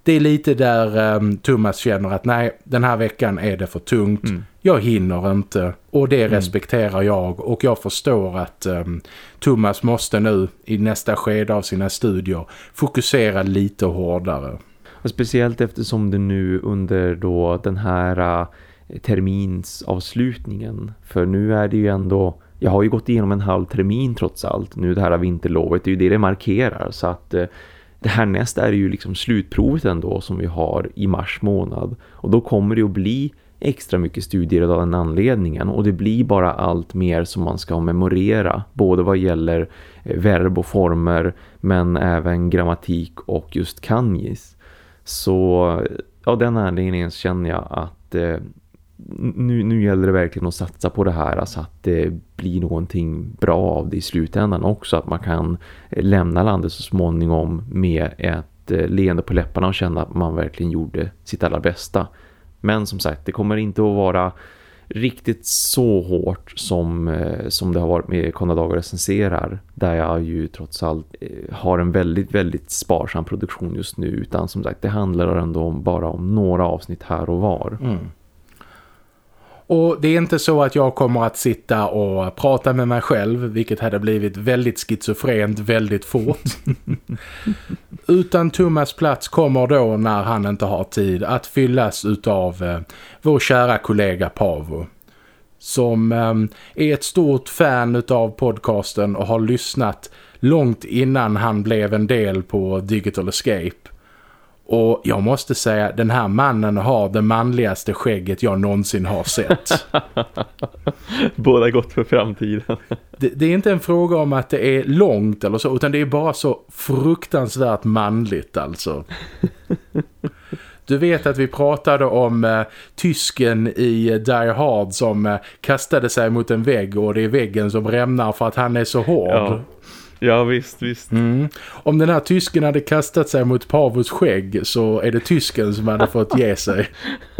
det är lite där eh, Thomas känner att nej, den här veckan är det för tungt. Mm. Jag hinner inte och det mm. respekterar jag och jag förstår att eh, Thomas måste nu i nästa skede av sina studier fokusera lite hårdare. Och speciellt eftersom det nu under då den här terminsavslutningen. För nu är det ju ändå, jag har ju gått igenom en halv termin trots allt. Nu det här vinterlovet, det är ju det det markerar. Så att eh, det här nästa är ju liksom slutprovet ändå som vi har i mars månad. Och då kommer det att bli extra mycket studier av den anledningen och det blir bara allt mer som man ska memorera både vad gäller eh, verb och former men även grammatik och just kanjis. Så av den anledningen känner jag att eh, nu, nu gäller det verkligen att satsa på det här så att det blir någonting bra av det i slutändan också. Att man kan lämna landet så småningom med ett eh, leende på läpparna och känna att man verkligen gjorde sitt allra bästa. Men som sagt, det kommer inte att vara riktigt så hårt som, eh, som det har varit med Konadagar recenserar där jag ju trots allt eh, har en väldigt, väldigt sparsam produktion just nu utan som sagt det handlar ändå bara om några avsnitt här och var. Mm. Och det är inte så att jag kommer att sitta och prata med mig själv, vilket hade blivit väldigt schizofrent väldigt fort. *laughs* Utan Thomas plats kommer då när han inte har tid att fyllas utav eh, vår kära kollega Pavo. Som eh, är ett stort fan utav podcasten och har lyssnat långt innan han blev en del på Digital Escape. Och jag måste säga, den här mannen har det manligaste skägget jag någonsin har sett. *laughs* Båda gott för framtiden. *laughs* det, det, är inte en fråga om att det är långt eller så, utan det är bara så fruktansvärt manligt alltså. *laughs* Du vet att vi pratade om eh, tysken i Die Hard som eh, kastade sig mot en vägg och det är väggen som rämnar för att han är så hård. Ja. Ja, visst, visst. Mm. Om den här tysken hade kastat sig mot Pavos skägg så är det tysken som hade fått ge sig. *laughs*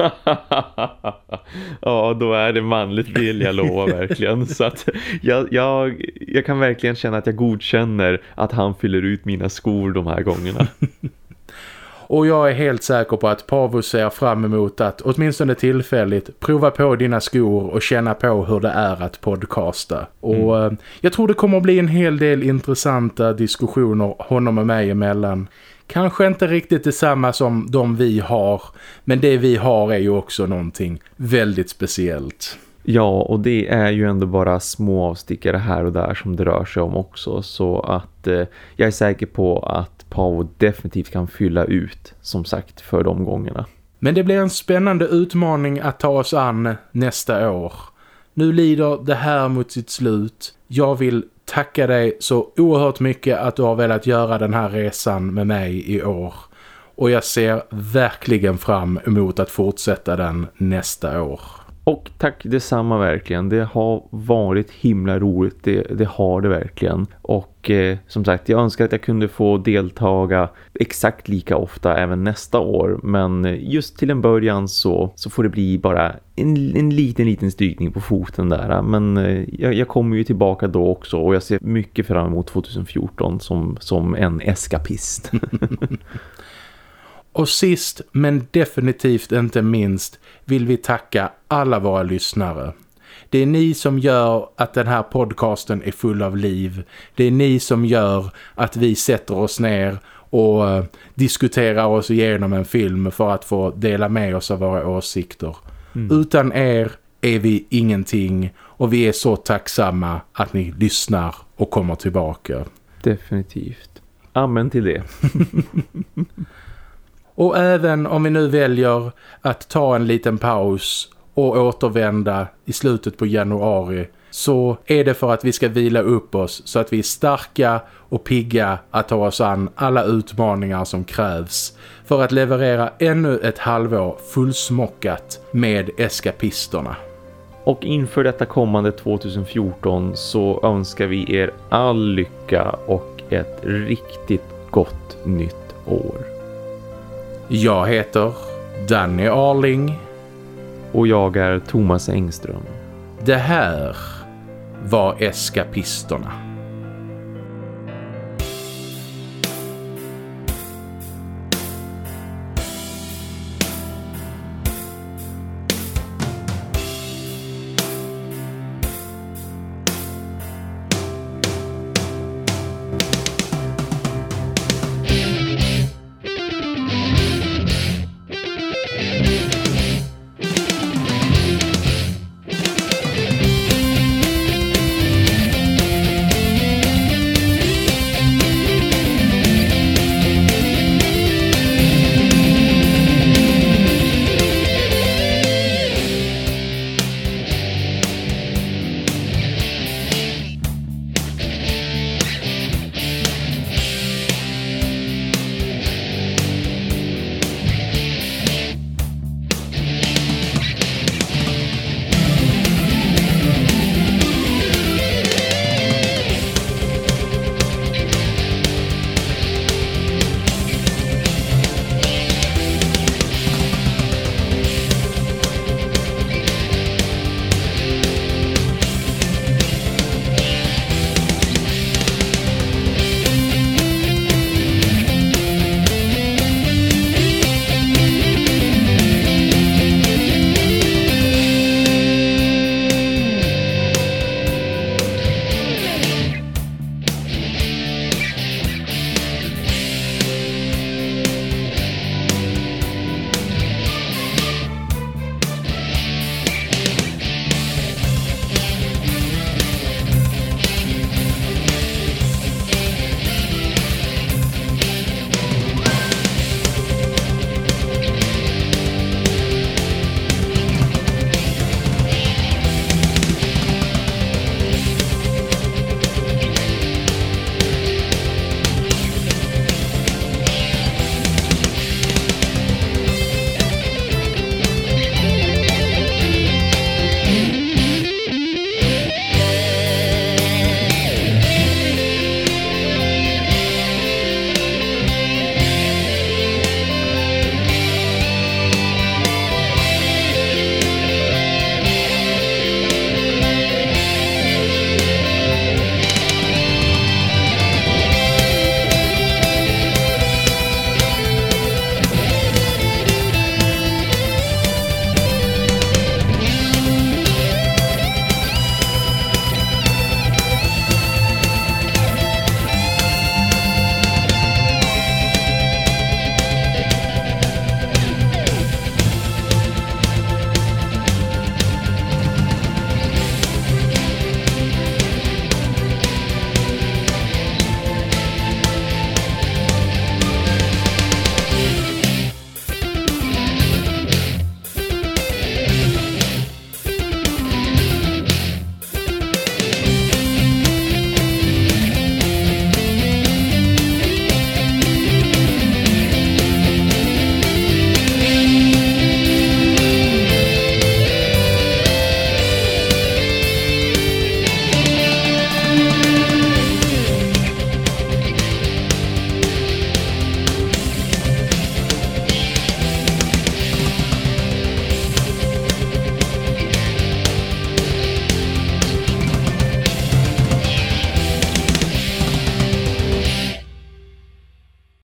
ja, då är det manligt vill jag lova verkligen. Så att jag, jag, jag kan verkligen känna att jag godkänner att han fyller ut mina skor de här gångerna. *laughs* Och jag är helt säker på att Pavo ser fram emot att åtminstone tillfälligt prova på dina skor och känna på hur det är att podcasta. Och mm. Eh, jag tror det kommer att bli en hel del intressanta diskussioner honom och mig emellan. Kanske inte riktigt detsamma som de vi har, men det vi har är ju också någonting väldigt speciellt. Ja, och det är ju ändå bara små avstickare här och där som det rör sig om också. Så att eh, jag är säker på att Pavo definitivt kan fylla ut som sagt för de gångerna. Men det blir en spännande utmaning att ta oss an nästa år. Nu lider det här mot sitt slut. Jag vill tacka dig så oerhört mycket att du har velat göra den här resan med mig i år. Och jag ser verkligen fram emot att fortsätta den nästa år. Och tack detsamma verkligen. Det har varit himla roligt. Det, det har det verkligen. Och eh, som sagt, jag önskar att jag kunde få deltaga exakt lika ofta även nästa år. Men eh, just till en början så, så får det bli bara en, en liten, liten strykning på foten där. Men eh, jag, jag, kommer ju tillbaka då också och jag ser mycket fram emot 2014 som, som en eskapist. *laughs* Och sist men definitivt inte minst vill vi tacka alla våra lyssnare. Det är ni som gör att den här podcasten är full av liv. Det är ni som gör att vi sätter oss ner och uh, diskuterar oss igenom en film för att få dela med oss av våra åsikter. Mm. Utan er är vi ingenting och vi är så tacksamma att ni lyssnar och kommer tillbaka. Definitivt. Amen till det. *laughs* Och även om vi nu väljer att ta en liten paus och återvända i slutet på januari så är det för att vi ska vila upp oss så att vi är starka och pigga att ta oss an alla utmaningar som krävs för att leverera ännu ett halvår fullsmockat med eskapisterna. Och inför detta kommande 2014 så önskar vi er all lycka och ett riktigt gott nytt år. Jag heter Danny Arling. Och jag är Thomas Engström. Det här var Eskapisterna.